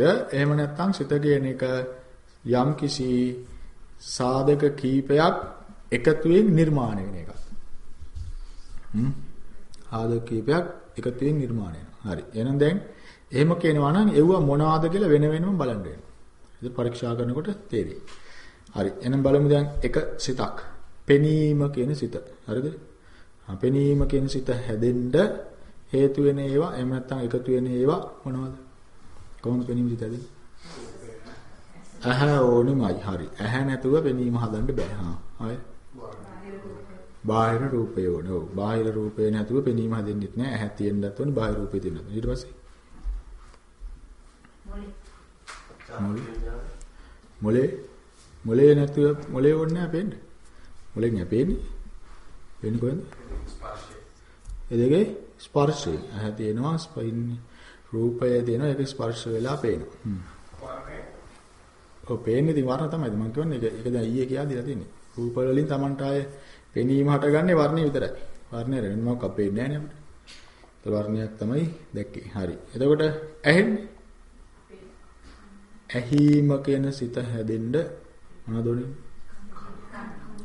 එහෙම නැත්නම් සිත කියන එක යම් කිසි සාධක කීපයක් එකතුවෙන් නිර්මාණය වෙන එකක්. හ්ම්. ආදක කීපයක් එකතුවෙන් නිර්මාණය වෙනවා. හරි. එහෙනම් දැන් එහෙම කියනවා නම් එව්ව මොනවාද කියලා වෙන වෙනම බලන්න වෙනවා. ඒක පරීක්ෂා කරනකොට තේරෙයි. හරි. එහෙනම් බලමු දැන් එක සිතක්. පෙනීම කියන සිත. හරිද? පෙනීම කියන සිත හැදෙන්න හේතු වෙන ඒවා එහෙම නැත්නම් එකතු වෙන ඒවා මොනවද? කොහොමද පෙනීම සිත හැදෙන්නේ? ඇහැ ඕනිමයි. හරි. ඇහැ නැතුව පෙනීම හදන්න බෑ. හා. හරි. බාහිර රූපය ඕන. ඔව්. බාහිර රූපේ නැතුව පෙනීම හදෙන්නෙත් නෑ. ඇහැ තියෙන්නත් ඕනේ. බාහිර රූපේ තියෙන්නත්. ඊට පස්සේ මොලේ මොලේ නැතුව මොලේ ඕනේ නෑ පෙන්න. මොලෙන් නෑ පෙන්නේ. වෙන්නේ කොහෙන්ද? ස්පර්ශය. ඒ දෙකේ ස්පර්ශය. ඇහැ තියෙනවා ස්පයින් රූපය තියෙනවා ඒක ස්පර්ශ වෙලා පේනවා. හ්ම්. ඔව් පේන්නේ ඉතින් වර්ණ තමයි. මම කියන්නේ ඒක ඒක දැන් ඊයේ කියලා දීලා තියෙන්නේ. රූප වලින් Tamanට ආයේ පෙනීම හටගන්නේ වර්ණය විතරයි. වර්ණය රෙන්න මොකක් අපේන්නේ නැහැ නේ අපිට. ඒ වර්ණයක් තමයි දැක්කේ. හරි. එතකොට ඇහෙන්නේ. ඇහිම කියන සිත හැදෙන්න මොනවද උනේ?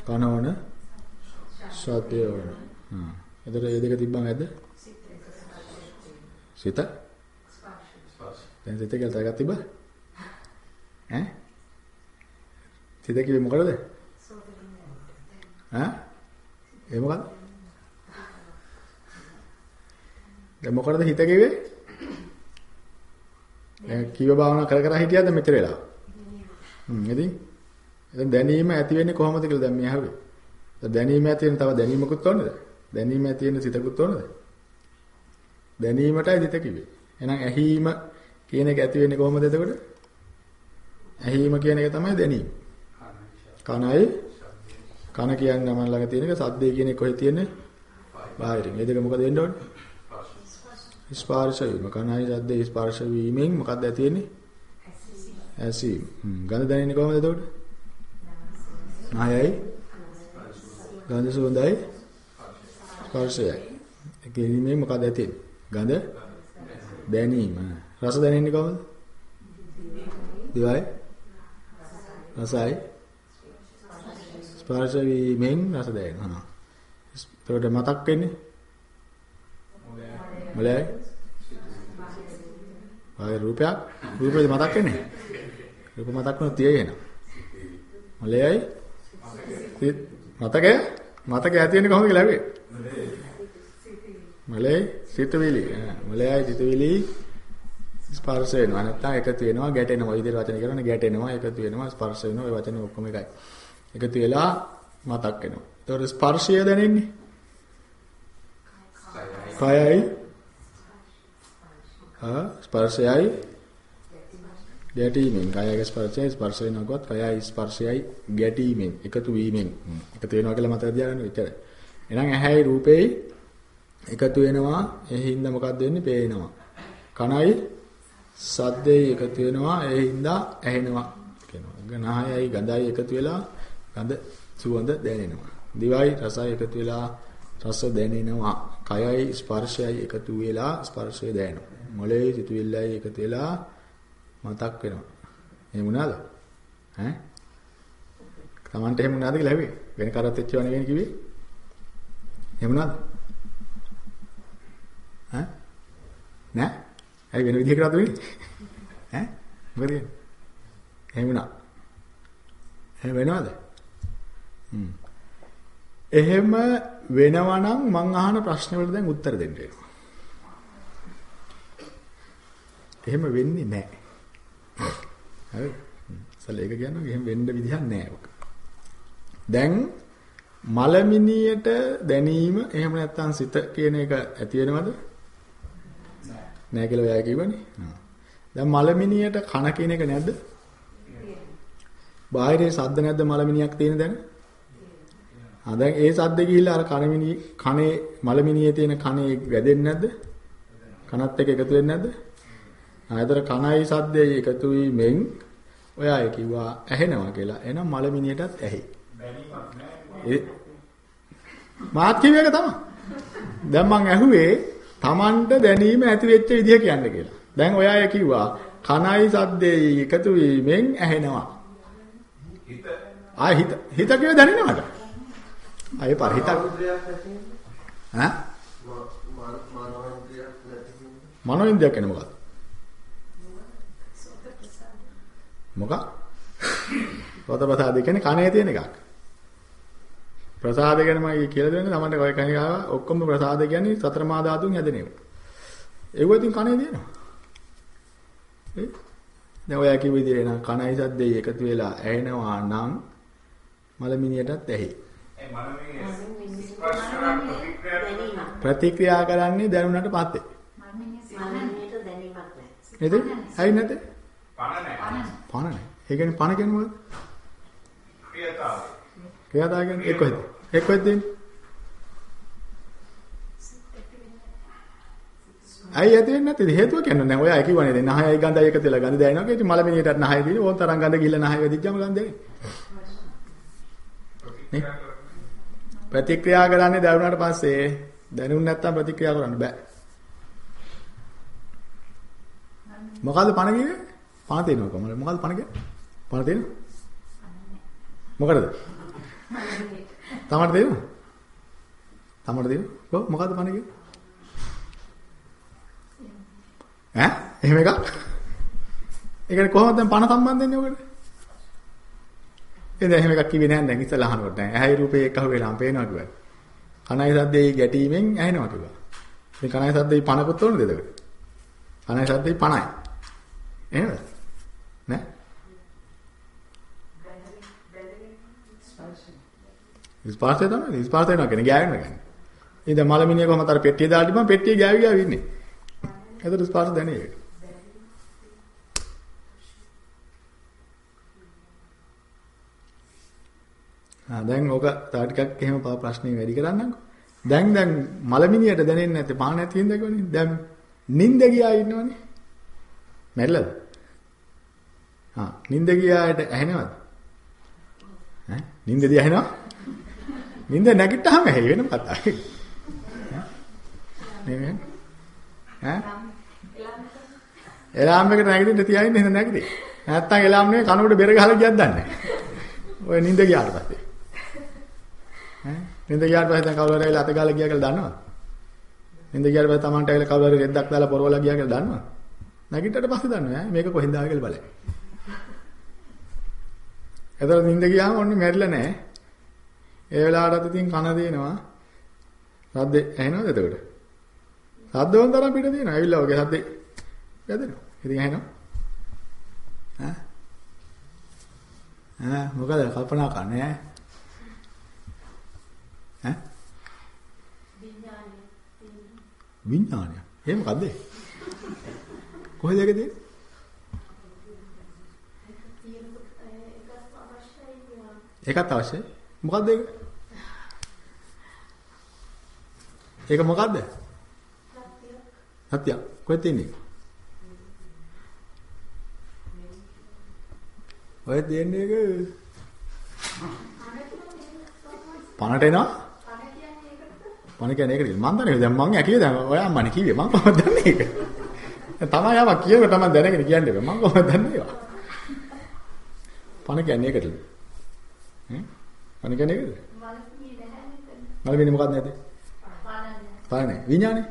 කනවන සත්‍ය වන. හා. එතකොට මේ දෙක තිබ්බම ඇද්ද? සිත? දැන් සිත කියලා තරගක් තිබ්බා? ඈ? සිත කිව්වේ මොකටද? ඈ? ඒ මොකද්ද? දැන් මොකටද හිත කිව්වේ? දැන් කීව භාවනා කර කර හිටියද මෙතර වෙලා? හ්ම් ඉතින් දැන් දැනීම ඇති වෙන්නේ කොහොමද කියලා දැන් මේ අහුවේ. දැන් දැනීම ඇති වෙන තව දැනීමකුත් ඕනද? දැනීම ඇති වෙන සිතකුත් ඕනද? දැනීමටයි හිත කිව්වේ. එහෙනම් ඇහිීම කියන එක ඇති වෙන්නේ කොහොමද එතකොට? ඇහිීම කියන එක තමයි දැනීම. කනයි කන කියන්නේ මම ළඟ තියෙන එක සද්දේ කියන එක කොහෙද තියෙන්නේ? බාහිරින්. මේ දෙක මොකද වෙන්න ඕනේ? ස්පර්ශ වීම. කනයි සද්දේ ස්පර්ශ වීමෙන් මොකක්ද ඇති වෙන්නේ? ඇසීම. ගඳ දැනෙන්නේ කොහොමද එතකොට? නායයි ගඳ සුවඳයි ස්පර්ශයයි. ඒ කියන්නේ මොකක්ද ඇති වෙන්නේ? ගඳ දැනීම. රස දැනෙන්නේ කොහොමද? දිවයි. රසයි. ස්පර්ශ වීමෙන් රස දැනෙනවා. එතකොට මතක් වෙන්නේ? මොලේ? ආයේ රූපයක්? රූපෙද මතක් වෙන්නේ? රූප මතක් වුණොත් තියයි එන මොලේයි? මතකය? මතකය ඇති වෙන්නේ කොහොමද කියලා ඇහුවේ? මොලේ? සිතවිලි. මොලේයි සිතවිලි? ස්පර්ශ වෙනවා. නැත්නම් එකතු වෙනවා ගැටෙනවා. විදිහට වචන කරන ගැටෙනවා එකතු වෙනවා ස්පර්ශ වෙනවා. ඒ වචන ඔක්කොම එකයි. එකතු වෙලා මතක් වෙනවා. ඒතකොට ස්පර්ශය දැනෙන්නේ? කයයි. හා? ස්පර්ශයයි. ගැටීමෙන්. කයගේ ස්පර්ශයයි ස්පර්ශ වෙනකොත් කයයි ස්පර්ශයයි ගැටීමෙන්. එකතු වීමෙන්. එකතු වෙනවා කියලා මතක තියාගන්න විතරයි. එහෙනම් ඇහැයි රූපෙයි එකතු වෙනවා. එහින්ද මොකක්ද වෙන්නේ? පේනවා. කනයි සද්දේ එකතු වෙනවා ඒ හින්දා ඇහෙනවා කියනවා. ගනායයි ගඳයි එකතු වෙලා ගඳ සුවඳ දැනෙනවා. දිවයි රසයි එකතු වෙලා රස දැනෙනවා. කයයි ස්පර්ශයයි එකතු වෙලා ස්පර්ශය දැනෙනවා. මොළේ සිතුවිල්ලයි එකතු වෙලා මතක් වෙනවා. එහෙම වුණාද? ඈ? Tamanට එහෙම වුණාද කියලා හැවේ. වෙන කරත් එච්චව නෙවෙයි කිව්වේ. එහෙම වුණාද? ඈ? නෑ? ඇයි වෙන විදිහකටද වෙන්නේ? ඈ? මොකද කියන්නේ? එහෙම වුණා. එහෙම වෙනවද? හ්ම්. එහෙම වෙනවා නම් මං අහන ප්‍රශ්න වලට දැන් උත්තර දෙන්න වෙනවා. එහෙම වෙන්නේ නැහැ. හරි. සල් ඒක කියනවා එහෙම වෙන්න විදිහක් නැහැ ඔක. දැන් මලමිනියට දැනීම එහෙම නැත්නම් සිත කියන එක ඇති වෙනවද? නැහැ කියලා ඔයා කිව්වනේ. දැන් මලමිනියට කන කියන එක නැද්ද? බාහිරේ සද්ද නැද්ද මලමිනියක් තියෙන දැන? ආ දැන් ඒ සද්ද ගිහිල්ලා අර කනමිනි කනේ මලමිනියේ තියෙන කනේ වැදෙන්නේ නැද්ද? කනත් එක්ක එකතු වෙන්නේ නැද්ද? ආයතර කනයි සද්දේ එකතු වීමෙන් ඔයා කිව්වා ඇහෙනවා කියලා. එහෙනම් මලමිනියටත් ඇහි. මාත් කිව්ව එක තමයි. දැන් මං ඇහුවේ Tamanට දැනීම ඇති වෙච්ච විදිහ කියන්න කියලා. දැන් ඔයා කිව්වා කනයි සද්දේ එකතු වීමෙන් ඇහෙනවා. හිත ආ හිත හිත කියලා දැනෙනවද? ඒ පරිහිත ඈ මනෝ ඉන්ද්‍රියක් කියන්නේ මොකක්ද? මොකක්? රත ප්‍රසාද කියන්නේ කනේ තියෙන එකක්. ප්‍රසාද ගැන මම කියලා දෙන්නේ තමන්ට කය කණිකාව ඔක්කොම ප්‍රසාද කියන්නේ සතර මා ධාතුන් හැදෙන ඒවා. ඒව ඉතින් කනේ තියෙනවා. ඒ දැන් ඔය කිව්ව විදිහේ නම් කණයි සද්දේ එකතු වෙලා ඇහෙනවා නම් මලමිනියටත් ඇහි. ප්‍රතික්‍රියා ප්‍රතික්‍රියා කරන්නේ දැනුණට පස්සේ. මනමිනියට දැනීමක් නැහැ. නේද? ඇයි නැද? පණ නැහැ. පණ නැහැ. ඒ කියන්නේ පණ කියන්නේ මොකද? ක්‍රියාතාවය. ක්‍රියාදාය කියන්නේ එක්ක හිත. එක්ක හිත දෙන්නේ. ඇයි ඇති වෙන්නේ නැත්තේ? හේතුව කියන්නේ නැහැ. ඔය කිව්වනේ දැන් නහයයි ගඳයි එකතු වෙලා ගඳ දැනෙනවා. ඒ කිය මලමිනියටත් නහය දින ඕන තරම් ගඳ ගිහිල්ලා නහය වෙදිච්චාම ගඳ දැනෙන්නේ. ප්‍රතික්‍රියා කරන ප්‍රතික්‍රියා කරන්නේ දැනුණාට පස්සේ දැනුනේ නැත්තම් ප්‍රතික්‍රියා කරන්න බෑ. මොකද්ද පණ කිව්වේ? පණ තියෙනවා කොහමද? මොකද්ද පණ කියන්නේ? පණ තියෙනවා? මොකටද? තමට තියෙනවා? තමට තියෙනවා? කො මොකද්ද පණ කිව්වේ? ඈ? එහෙම එකක්? ඒ කියන්නේ කොහොමද දැන් පණ සම්බන්ධ වෙන්නේ ඔකට? එතන එහෙම එකක් කිව්වේ නැහැ දැන් ඉස්සලා අහනකොට නෑ. ඇහැයි රූපේ එක්ක අහුවෙලාම පේනවා කිව්වා. කනයි සද්දේ ගැටීමෙන් ඇහෙනවා කිව්වා. මේ කනයි සද්දේ පණකුත් ඕනද එතකොට? කනයි සද්දේ පණයි. එහෙමද? නෑ? ස්පර්ශය තමයි ස්පර්ශය වෙනවා කියන්නේ ගෑවෙනවා කියන්නේ. ඉතින් මලමිනිය කොහමද අර පෙට්ටිය දාලා තිබ්බම පෙට්ටිය ගෑවි ගෑවි ඉන්නේ. එතකොට ස්පර්ශ දැනේ ඒක. ආ දැන් ඕක තව ටිකක් එහෙම පා ප්‍රශ්නේ වැඩි කරන්නම්කෝ. දැන් දැන් මලමිනියට දැනෙන්නේ නැත්තේ පාන නැති හින්දා කියන්නේ. දැන් නිින්ද ගියා ඉන්නවනේ. මැරිලාද? ආ නිින්ද ගියාට ඇහෙනවද? ඈ නිින්දදී ඇහෙනවද? නිින්ද නැගිට්ටාම ඇහි වෙන කතාවක්. නේ ඈ එලාම් එකට නැගිටින්න තියාගෙන ඉන්න නැගිටින්. නැත්තම් එලාම් නේ කනුවට බෙර ගහලා ගියත් දන්නේ නැහැ. ඔය නිින්ද ගියාට පස්සේ. ඈ නිින්ද ගියාට පස්සේ දැන් කවුරු හරි ඇවිල්ලා අත ගාලා ගියා කියලා දන්නවද? නිින්ද ගියාට පස්සේ Tamanට ඇවිල්ලා කවුරු හරි රෙද්දක් දාලා පොරවලා ගියා කියලා දන්නවද? නැගිට්ටට පස්සේ දන්නවා ඈ මේක කොහෙන්ද ආවේ කියලා බලන්න. එතකොට නිින්ද ගියාම ඔන්නේ මැරිලා නැහැ. ඒ වෙලාවටත් ඉතින් කන දෙනවා. සද්ද ඇහෙනවද එතකොට? සද්ද වොන් තරම් පිට දෙනවා. ඇවිල්ලා වගේ සද්ද යදෙනවා. ඉතින් ඇහෙනවා. ඈ ඈ මොකද කල්පනා කරන්නේ ඈ? ඈ? විඥානය. ඒ මොකද්ද? කොහෙද ඒක තියෙන්නේ? ඒකත් අවශ්‍යයි. මොකද්ද ඒක? ඒක මොකද්ද? සත්‍ය. කොහෙද තියෙන්නේ? ඔය දෙන්නේ එක පණට එනවා? පණ කියන්නේ ඒකද? මම දන්නේ දැන් මං ඇකියේ දැන් ඔයා අම්මනේ කිව්වේ මං කොහොමද දන්නේ ඒක? තමයි ආව කියනකොට තමයි දැනගෙන කියන්නේ මං කොහොමද දන්නේ ඒවා? පණ කියන්නේ ඒකද? හ්ම්? පණ කියන්නේ ඒකද? මලමිනි මොකක්ද නැත්තේ? පණ නැහැ. විඥානේ?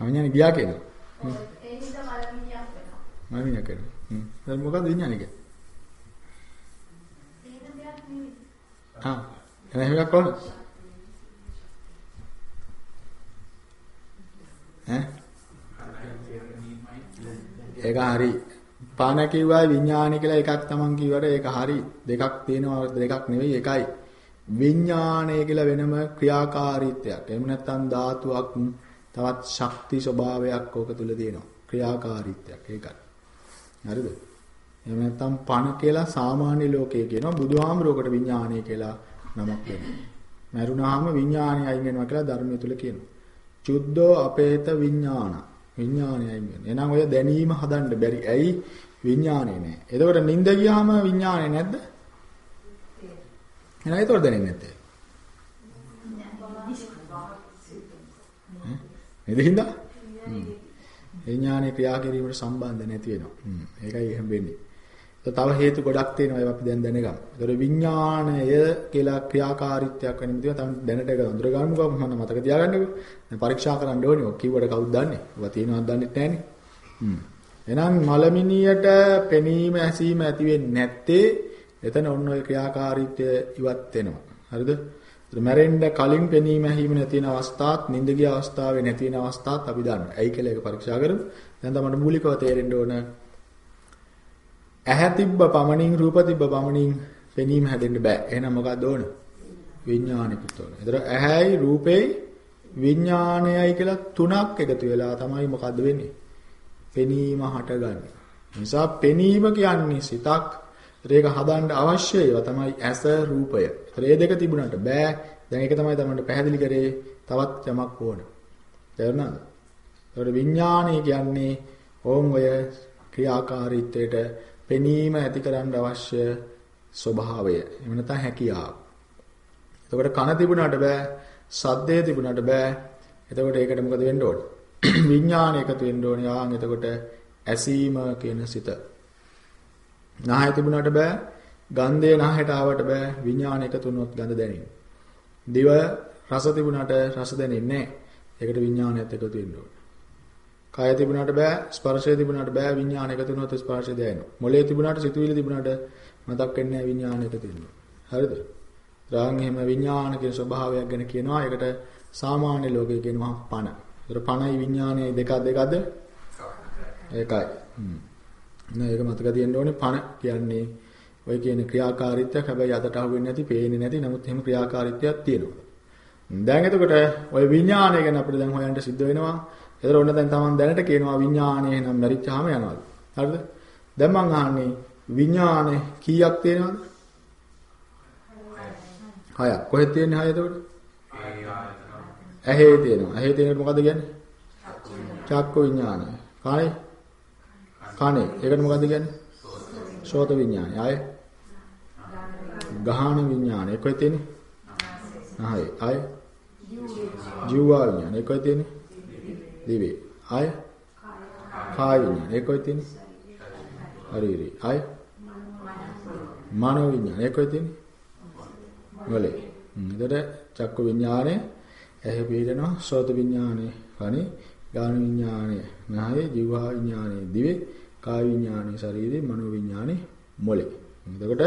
විඥානේ ගියා කියනවා. මලමිනිය කියනවා. හ්ම්. දැන් මොකක්ද විඥානේ කියන්නේ? ආ එහෙනම් එකක් කොහොමද? ඈ ඒක හරි. පාන කිව්වා විඥානි කියලා එකක් තමන් කිව්වට ඒක හරි. දෙකක් තියෙනවා දෙකක් නෙවෙයි එකයි. විඥානය කියලා වෙනම ක්‍රියාකාරීත්වයක්. එහෙම නැත්නම් ධාතුවක් තවත් ශක්ති ස්වභාවයක් ඕක තුල තියෙනවා. ක්‍රියාකාරීත්වයක් ඒකයි. හරිද? එහෙම නැත්නම් පණ කියලා සාමාන්‍ය ලෝකයේ කියනවා බුදුහාමරෝකට විඥානය කියලා නමක් වෙනවා. මරුණාම විඥානය අයින් වෙනවා කියලා ධර්මය තුල කියනවා. චුද්ධෝ අපේත විඥාන. විඥානය අයින් වෙනවා. එහෙනම් ඔය දැනීම හදන්න බැරි. ඇයි විඥානේ නැහැ. එතකොට නිින්ද ගියාම විඥානේ නැද්ද? එහෙනම් ඒතකොට දැනෙන්නේ නැත්තේ. නේද හින්දා? විඥානයේ ක්‍රියා කිරීමට සම්බන්ධ නැති වෙනවා. හ්ම්. ඒකයි එහෙම වෙන්නේ. තව හේතු ගොඩක් තියෙනවා ඒවා අපි දැන් දැනගමු. ඒතර විඥාණය කියලා ක්‍රියාකාරීත්වයක් වෙන මිදිව තමයි දැනට ඒක අඳුර ගන්නකෝ මම මතක තියාගන්නකෝ. දැන් පරීක්ෂා කරන්න ඕනේ. ඔක් කිව්වට කවුද දන්නේ? ඔවා තියෙනවද දන්නේ නැහනේ. හ්ම්. එහෙනම් මලමිනියට පෙනීම ඇසීම ඇති වෙන්නේ නැත්තේ එතන ඔන්න ඔය ක්‍රියාකාරීත්වය ඉවත් වෙනවා. හරිද? ඒතර මැරෙන්න කලින් පෙනීම ඇහිම නැති වෙන අවස්ථාත්, නිින්ද ගිය අවස්ථාවේ නැති වෙන අවස්ථාත් අපි දන්නවා. ඇයි කියලා ඒක පරීක්ෂා කරමු. දැන් තමයි මූලිකව තේරෙන්න ඕන ඇහැ තිබ්බ පමණින් රූප තිබ්බ පමණින් පෙනීම හැදෙන්න බෑ. එහෙනම් මොකක්ද ඕන? විඥානිකුත් ඕන. ඒතර ඇහැයි රූපේයි විඥානයයි කියලා තුනක් එකතු වෙලා තමයි මොකද්ද වෙන්නේ? පෙනීම හටගන්නේ. නිසා පෙනීම කියන්නේ සිතක්. ඒක හදන්න අවශ්‍ය ඒවා තමයි ඇස රූපය. ඒතර මේ දෙක තිබුණාට බෑ. දැන් ඒක තමයි තමයි පැහැදිලි කරේ තවත් යමක් ඕන. තේරුණාද? ඒතර විඥානය කියන්නේ ඕම් ඔය ක්‍රියාකාරීත්වයට පෙනීම ඇති කරන්න අවශ්‍ය ස්වභාවය. එහෙම නැත්නම් හැකියාව. එතකොට කන තිබුණාට බෑ, සද්දේ තිබුණාට බෑ. එතකොට ඒකට මොකද වෙන්න ඕන? විඥාන එකතු වෙන්න ඕනේ. ආන් එතකොට ඇසීම කියන සිත. නාහය තිබුණාට බෑ, ගන්ධය නාහයට ආවට බෑ. විඥාන එකතු වුණොත් ගඳ දැනෙන්නේ. දිව රස තිබුණාට රස දැනෙන්නේ නැහැ. ඒකට විඥානයත් එකතු වෙන්න ඕනේ. කය තිබුණාට බෑ ස්පර්ශය තිබුණාට බෑ විඥාන එකතු වුණොත් ස්පර්ශය දැනෙනවා. මොලේ තිබුණාට සිතුවිලි තිබුණාට මතක් වෙන්නේ නැහැ විඥාන එකතු වෙනවා. හරිද? රාන් එහෙම විඥාන කියන ස්වභාවයක් ගැන කියනවා. ඒකට සාමාන්‍ය ලෝකයේ කියනවා පණ. ඒතර පණයි විඥානයේ දෙක දෙකද? ඒකයි. හ්ම්. නෑ ඒක මතක තියෙන්න ඕනේ පණ කියන්නේ ඔය කියන ක්‍රියාකාරීත්වයක් හැබැයි අතට අහු වෙන්නේ නැති, පේන්නේ නැති. නමුත් එහෙම ක්‍රියාකාරීත්වයක් තියෙනවා. දැන් එතකොට ඔය විඥානය ගැන අපිට දැන් හොයන්න සිද්ධ වෙනවා. ඒතර ඔන්න දැන් තමන් දැනට කියනවා විඥානය නම් මැරිච්චාම යනවාද? හරිද? දැන් මං අහන්නේ විඥානේ කීයක් තියෙනවද? හයක්. කොහෙද තියෙන්නේ හය එතකොට? ඇහි තියෙනවා. ඇහි තියෙනකොට මොකද්ද කියන්නේ? චක්ක විඥානය. කනේ? කනේ. ඒකට මොකද්ද කියන්නේ? සෝත විඥානය. ආයේ ගාහන විඥානය. කොහෙද තියෙන්නේ? ආයේ ආයේ ජීවා විඥානය. කොහෙද තියෙන්නේ? දිවේ. ආය කාය විඥාන. ඒක කොහෙද තියෙන්නේ? හරි හරි. ආය මනෝ විඥාන. ඒක කොහෙද තියෙන්නේ? මොලේ. එතකොට චක්ක විඥානේ ඇහැ පිළිනවා සෝත විඥානේ කනේ ගාන විඥානේ නායේ ජීවා විඥානේ දිවේ කාය විඥානේ ශරීරේ මනෝ විඥානේ මොලේ. එතකොට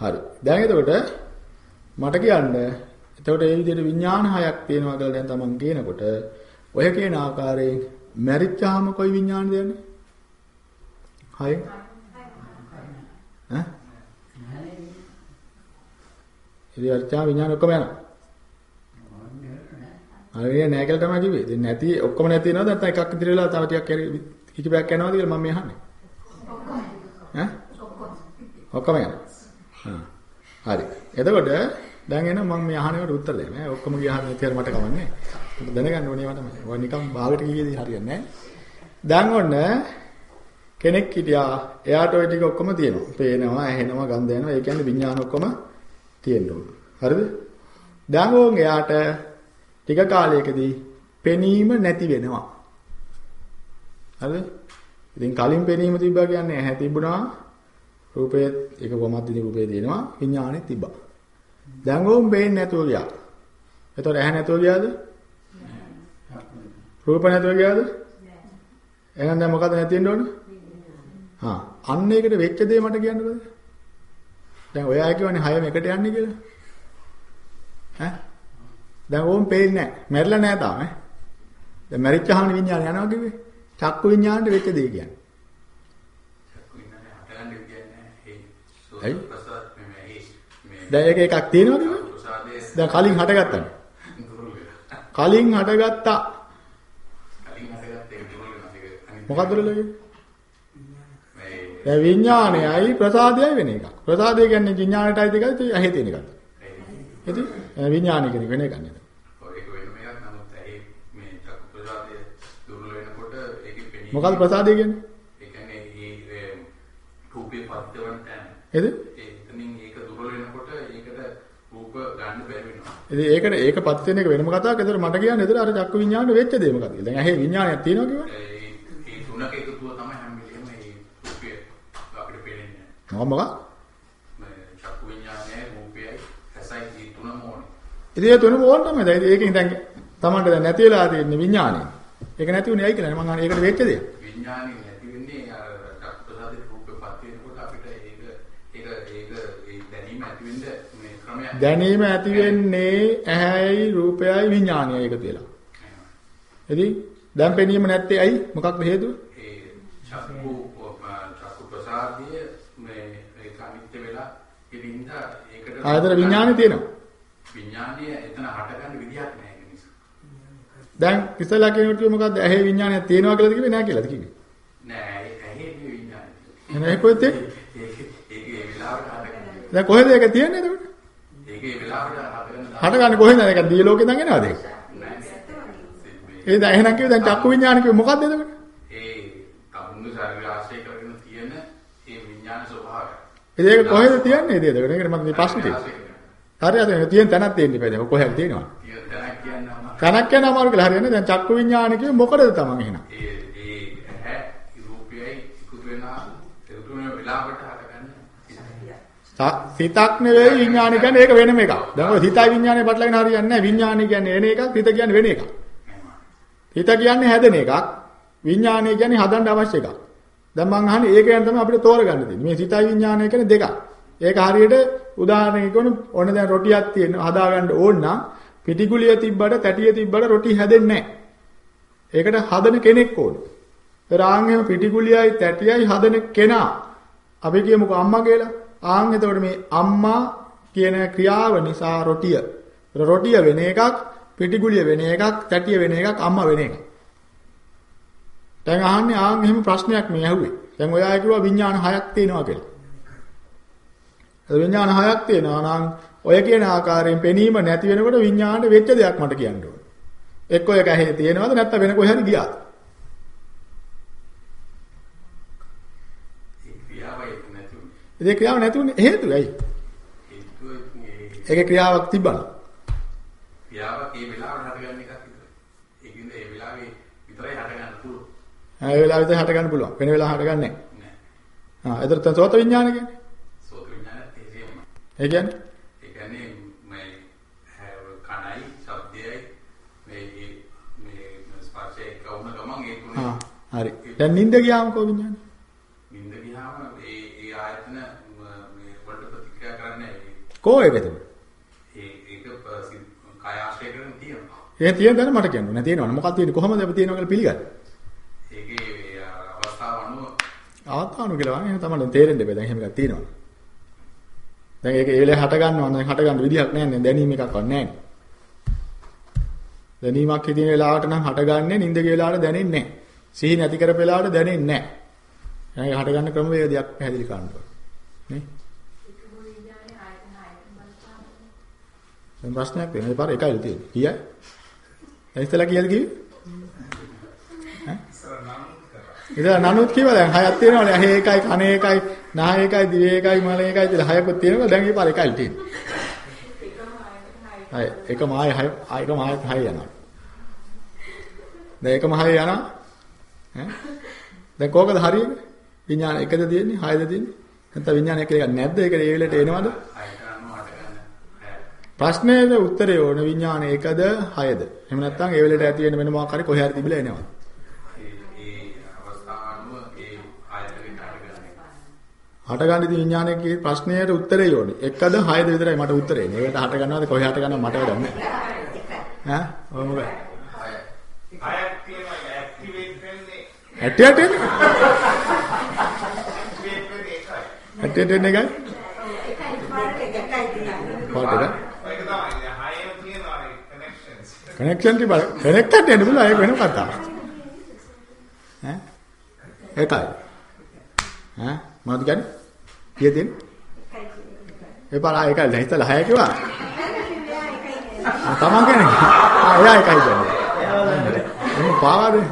හරි. දැන් එතකොට මට කියන්න එතකොට ඒ විදිහට විඥාන හයක් තියෙනවා කියලා දැන් තමන් කියනකොට ඔය කියන ආකාරයෙන් මැරිච්චාම කොයි විඥානද යන්නේ? හය. ඈ? ඉතින් අර්ථා විඥාන ඔක්කොම යනවා. හරිය නෑ කියලා තමයි කිව්වේ. ඉතින් නැති ඔක්කොම නැති වෙනවද නැත්නම් එකක් ඉදිරි වෙලා තව ටිකක් කිහිපයක් යනවද කියලා මම මේ අහන්නේ. ඈ? ඔක්කොම යනවා. හරි. එතකොට දැන් එන මම මේ අහනේකට උත්තර දෙන්න. ඈ ඔක්කොම ගියාම ඉතින් මට කවන්නේ. දැනගන්න ඕනේ මට මම. ඔය නිකන් භාගයට ගියේදී හරියන්නේ නැහැ. දැන් ඔන්න කෙනෙක් හිටියා. එයාට ওই ටික ඔක්කොම තියෙනවා. පේනවා, ඇහෙනවා, ගඳ දැනෙනවා. ඒ කියන්නේ විඥාන ඔක්කොම තියෙන්න ඕන. හරිද? දැන් ඕන් එයාට ටික කාලයකදී පෙනීම නැති වෙනවා. හරිද? ඉතින් කලින් පෙනීම තිබ්බා කියන්නේ ඇහැ තිබුණා. රූපය එක කොමත් දින රූපේ දෙනවා. විඥානෙ තිබ්බා. දැන් ඕම් බේන්නේ නැතුව ගියා. එතකොට ඇහැ නැතුව ගියාද? රූප නැතුව ගියාද? එහෙනම් දැන් මොකද නැති වෙන්න ඕන? හා අන්න ඒකට වෙච්ච දේ මට කියන්න බෑ. දැන් ඔය අය කියවනේ හයම එකට යන්නේ කියලා. ඈ? දැන් ඕම් පේන්නේ නැහැ. මැරිලා නැහැ තාම ඈ. දැන් මැරිච්චාම විඤ්ඤාණය යනවා කිව්වේ. චක්කු විඤ්ඤාණයට වෙච්ච දේ කියන්නේ. චක්කු විඤ්ඤාණය හටගන්න කියන්නේ ඒ ප්‍රසාද මේ මේ දැන් ඒක එකක් තියෙනවා කිව්වේ. දැන් කලින් හටගත්තා. කලින් හටගත්තා. කලින් හටගත්ත ඒක දුර්වල වෙනවා ඒක අනිත් මොකක්ද රලගේ? මේ දැන් විඥානයයි ප්‍රසාදයයි වෙන එකක්. ප්‍රසාදය කියන්නේ විඥානයටයි දෙකයි ඇහි තියෙන එකක්. ඉතින් විඥානය කියන එක වෙන එකක් නේද? ඔය ඒක වෙනම එකක් නමුත් ඇහි මේ චක්කු ප්‍රසාදයේ දුර්වල වෙනකොට ඒකේ පෙනී මොකක්ද ප්‍රසාදය කියන්නේ? ඒ කියන්නේ ඒ රූපේ පත්වන තැන එද? ඒ එතනින් ඒක දුර්වල වෙනකොට ඒකට රූප ගන්න බැරි වෙනවා. ඉතින් ඒකට ඒකපත් වෙන එක වෙනම කතාවක්. ඒතර මට කියන්නේ ඒතර අර චක්කු විඥානේ වෙච්ච දේ මොකක්ද? දැන් ඇහි විඥානයක් තියෙනවා කියවනේ. තුනක එකතුව තමයි හැම වෙලේම මේ රූපය අපිට පේන්නේ. මොකක්? මේ චක්කු විඥානයයි රූපයයි ඇසයි මේ තුනම ඕනේ. ඉතින් ඒ තුනම ඕන තමයි. දැන් ඒකෙන් දැන් Tamanට දැන් නැති වෙලා තියෙන විඥානය. ඒක නැති වුණේ ඇයි කියලා මම අහන්නේ ඒකට වෙච්ච දෙයක්. විඥානේ නැති වෙන්නේ අර චක්කු ප්‍රසාදේ රූපෙපත් වෙනකොට අපිට ඒක ඒක ඒක ඒ දැනීම ඇති වෙන්න මේ ක්‍රමයක් දැනීම ඇති වෙන්නේ ඇහැයි රූපයයි විඥානයයි එකතු වෙලා. ඉතින් දැන් පෙනීම නැත්තේ ඇයි? මොකක්ද හේතුව? ඒ චක්කු චක්කු ප්‍රසාදිය මේ ඒක අනිත්‍ය වෙලා ඉතින්ද ඒකට ආයතන විඥානේ තියෙනවා. විඥානය එතන හටගන්න විදියක් නැහැ ඒක නිසා. දැන් ඉස්සලා කියනකොට මොකද්ද? ඇහි විඥානයක් තියෙනවා කියලාද කිව්වේ නෑ කියලාද කිව්වේ? නෑ ඇහි විඥානය. එහෙනම් ඒක කොහෙද? ඒක ඒක ඒ වෙලාවට හටගන්න. දැන් කොහෙද ඒක තියෙන්නේ එතකොට? ඒක ඒ වෙලාවට හටගන්න. හටගන්නේ කොහෙන්ද? ඒක දී ලෝකෙන් ඉඳන් එනවද ඒක? ඒ දැන් එහෙනම් කිව්වේ දැන් චක්කු විඥාන කිව්වේ මොකද්ද එතකොට? ඒ තමුන්ගේ ශරීර ආශ්‍රය කරගෙන තියෙන ඒ විඥාන ස්වභාවය. ඉතින් ඒක කොහෙද තියන්නේ එතකොට? ඒකට මම මේ ප්‍රශ්නේ තියෙන්නේ. හරි ඒක තියෙන තැනක් තියෙන්න බෑ. දැන් කොහෙද තියෙනවද? තියෙන තැනක් කියන්නම තැනක් යන අමාරු කියලා හරියන්නේ. දැන් චක්කු විඥාන කිව්වේ මොකටද තමන් එහෙනම්? ඒ ඒ ඇහැ රූපයයි එකතු වෙනා වෙන වෙලාවට හටගන්න. ස- සිතක් නෙවෙයි විඥාන කියන්නේ ඒක වෙනම එකක්. දැන් ඔය සිතයි විඥානේ පටලගෙන හරියන්නේ නැහැ. විඥාන කියන්නේ එන එකක්, සිත කියන්නේ වෙන එකක්. හිත කියන්නේ හැදෙන එකක්. විඥානය කියන්නේ හදන්න අවශ්‍ය එකක්. දැන් මං අහන්නේ ඒක ගැන තමයි අපිට තෝරගන්න තියෙන්නේ. මේ සිතයි විඥානය කියන්නේ දෙකක්. ඒක හරියට උදාහරණයක් කියවන ඕන දැන් රොටියක් තියෙනවා හදාගන්න ඕන නම් පිටිගුලිය තිබ්බට තැටිය තිබ්බට රොටි හැදෙන්නේ නැහැ. ඒකට හදන කෙනෙක් ඕන. රාන් එහෙම පිටිගුලියයි තැටියයි හදන කෙනා අපි කියමුකෝ අම්මා කියලා. ආන් එතකොට මේ අම්මා කියන ක්‍රියාව නිසා රොටිය. රොටිය වෙන එකක්, පිටිගුලිය වෙන එකක්, තැටිය වෙන එකක්, අම්මා වෙන එකක්. දැන් අහන්නේ ආන් එහෙම ප්‍රශ්නයක් මේ ඇහුවේ. දැන් ඔය කිව්වා විඥාන හයක් තියෙනවා කියලා. ඒ විඥාන හයක් තියෙනවා නම් ඔය කියන ආකාරයෙන් පෙනීම නැති වෙනකොට විඥාණයට වෙච්ච දෙයක් මට කියන්න ඕන. එක්ක ඔය කැහේ තියෙනවද නැත්නම් වෙන කොහේ හරි ගියාද? ඒ ක්‍රියාව නැති උනේ හේතුව ඇයි? ඒකේ ක්‍රියාවක් තිබ්බනම්. ක්‍රියාවක් ඒ වෙලාවට හටගන්න එකක් විතරයි. ඒකින්ද ඒ වෙලාවේ විතරයි හටගන්න පුළුවන්. ඒ වෙලාවෙ විතර හට ගන්න පුළුවන්. වෙන වෙලාව හට ගන්නෑ. ආ එතකොට සෝත විඥාන කියන්නේ. සෝත විඥානත් එහෙම. ඒ කියන්නේ ඒ කියන්නේ මේ කණයි, ශබ්දයයි මේ මේ ස්පර්ශය එක වුණ ගමන් ඒ තුනේ ආ හරි. දැන් නිින්ද ගියාම කො විඥාන? නිින්ද ගියාම ඒ ඒ ආයතන ම- වලට ප්‍රතික්‍රියා කරන්නේ ඒ- කෝ ඒකද? ඒ ඒක කාය ආශ්‍රය කරගෙන තියෙනවා. ඒ තියෙන දැන මට කියන්න ඕනේ. තියෙනවනේ. මොකක්ද තියෙන්නේ? කොහොමද අපි තියෙනවා කියලා පිළිගන්නේ? ඒකේ ඒ අවස්ථාව අනුව ආකාණු කියලා වань තමයි තේරෙන්න බෑ. දැන් එහෙම එකක් තියෙනවා. දැන් ඒක ඒ වෙලේ හට ගන්නවා නම් හට ගන්න විදිහක් නැහැ නේ. දැනීම එකක්වත් නැහැ. දැනීමක් හිතෙන වෙලාවට නම් හට ගන්නෙ නිින්දගේ වෙලාවට දැනෙන්නේ නැහැ. සිහි නැති කරපු වෙලාවට දැනෙන්නේ නැහැ. එහෙනම් හට ගන්න ක්‍රම වේදයක් පැහැදිලි කරන්න ඕනේ. නේ? දැන් ප්‍රශ්නයක් වෙනවා. ඒ පාර එකයිලු තියෙන්නේ. කීයයි? දැන් ඉතලා කීයද කිව්වේ? ඉතින් නනුත් කිව්වා දැන් හයක් තියෙනවනේ. ඇහි එකයි, කන එකයි, නාහ එකයි, දිව එකයි, මල එකයි කියලා හයකුත් තියෙනවා. දැන් ඒ පාර එකයි තියෙන්නේ. හය එකම ආය හය ආයකම ආය හය යනවා. දැන් එකම හය යනවා. ඈ දැන් කෝකද හරියන්නේ? විඥාන එකද තියෙන්නේ? හයද තියෙන්නේ? නැත්නම් විඥාන එක එක නැද්ද? ඒක ඒ වෙලේට එනවද? ආයතන අනුව හටගන්න. හැ- ප්‍රශ්නේට උත්තරය ඕන විඥාන එකද හයද? එහෙම නැත්නම් ඒ වෙලේට ඇති වෙන වෙන මොකක් හරි කොහේ හරි තිබිලා එනවද? ඒ ඒ අවස්ථාව අනුව ඒ ආයතනෙ හටගන්න. හට ගන්න ඉතින් විඥානයේ ප්‍රශ්නයට උත්තරය ඕනේ. එකද හයද විතරයි මට උත්තරේ. එන්නේ. ඒකට හට ගන්නවද කොහේ හට ගන්නවද මට වැඩක් නැහැ. ඈ? ඔය මොකද? හය හයක් තියෙනවා ඇක්ටිවේට් වෙන්නේ ඇටි ඇටි ඇක්ටිවේට් වෙන්නේ එකයි. ඇටි ඇටි එකයි. එකයි පාට එකයි තියෙන්නේ. පාට එක. ඒක තමයි. දැන් හයෙම තියෙනවා කනෙක්ෂන්ස්. කනෙක්ෂන් තිබ්බා. කනෙක්ට් එකක් දෙන්න පුළුවන් ඒක වෙනම කතාවක්. ඈ? ඒකයි. ඈ? මොනවද කියන්නේ? කීයද දෙන්නේ? ඒ පාර එකයි දැන් හිතලා හය කිව්වා. තමන් කියන්නේ. ආ එයා එකයි කියන්නේ. එන්න පාවා දෙන්න.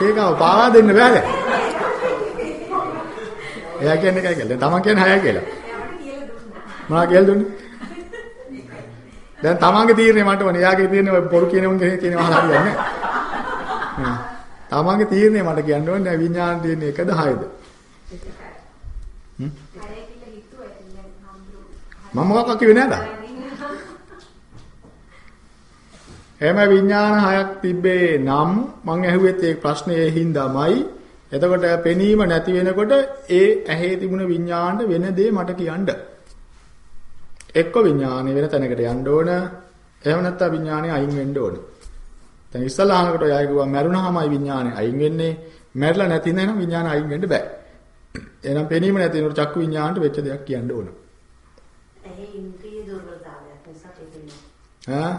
ඒකව පාවා දෙන්න බෑද? එයා කියන්නේ එකයි කියලා. තමන් කියන්නේ හයයි කියලා. මොනවා කියලා දුන්නේ? දැන් තමන්ගේ තීරණය මට ඕනේ. එයාගේ තීරණය පොරු කියන උන් කියන කියනවා හරියන්නේ නැහැ. හ්ම්. තමන්ගේ තීරණය මට කියන්න ඕනේ විඥාන තීරණය එකද හයද? හ්ම්. හරය කියලා හිතුවා ඉතින් දැන් හම්බුරු. මම මොකක්ද කිව්වේ නේද? එහෙම විඥාන හයක් තිබ්බේ නම් මං ඇහුවෙත් ඒ ප්‍රශ්නේ හින්දාමයි. එතකොට පෙනීම නැති වෙනකොට ඒ ඇහි තිබුණ විඥාණයට වෙන දේ මට කියන්න. එක්ක විඥානේ වෙන තැනකට යන්න ඕන. එහෙම නැත්නම් විඥානේ අයින් වෙන්න ඕන. දැන් ඉස්සලා අහනකොට ඔය අය කිව්වා මැරුණාමයි විඥානේ අයින් වෙන්නේ. මැරිලා නැති නම් විඥාන අයින් වෙන්න බෑ. එහෙනම් පෙනීම නැති වෙනකොට චක්කු විඥාණයට වෙච්ච දෙයක් කියන්න ඕන. එහේ ඉන්ද්‍රිය දුර්වලතාවයක් නිසා පෙනෙන්නේ. ඈ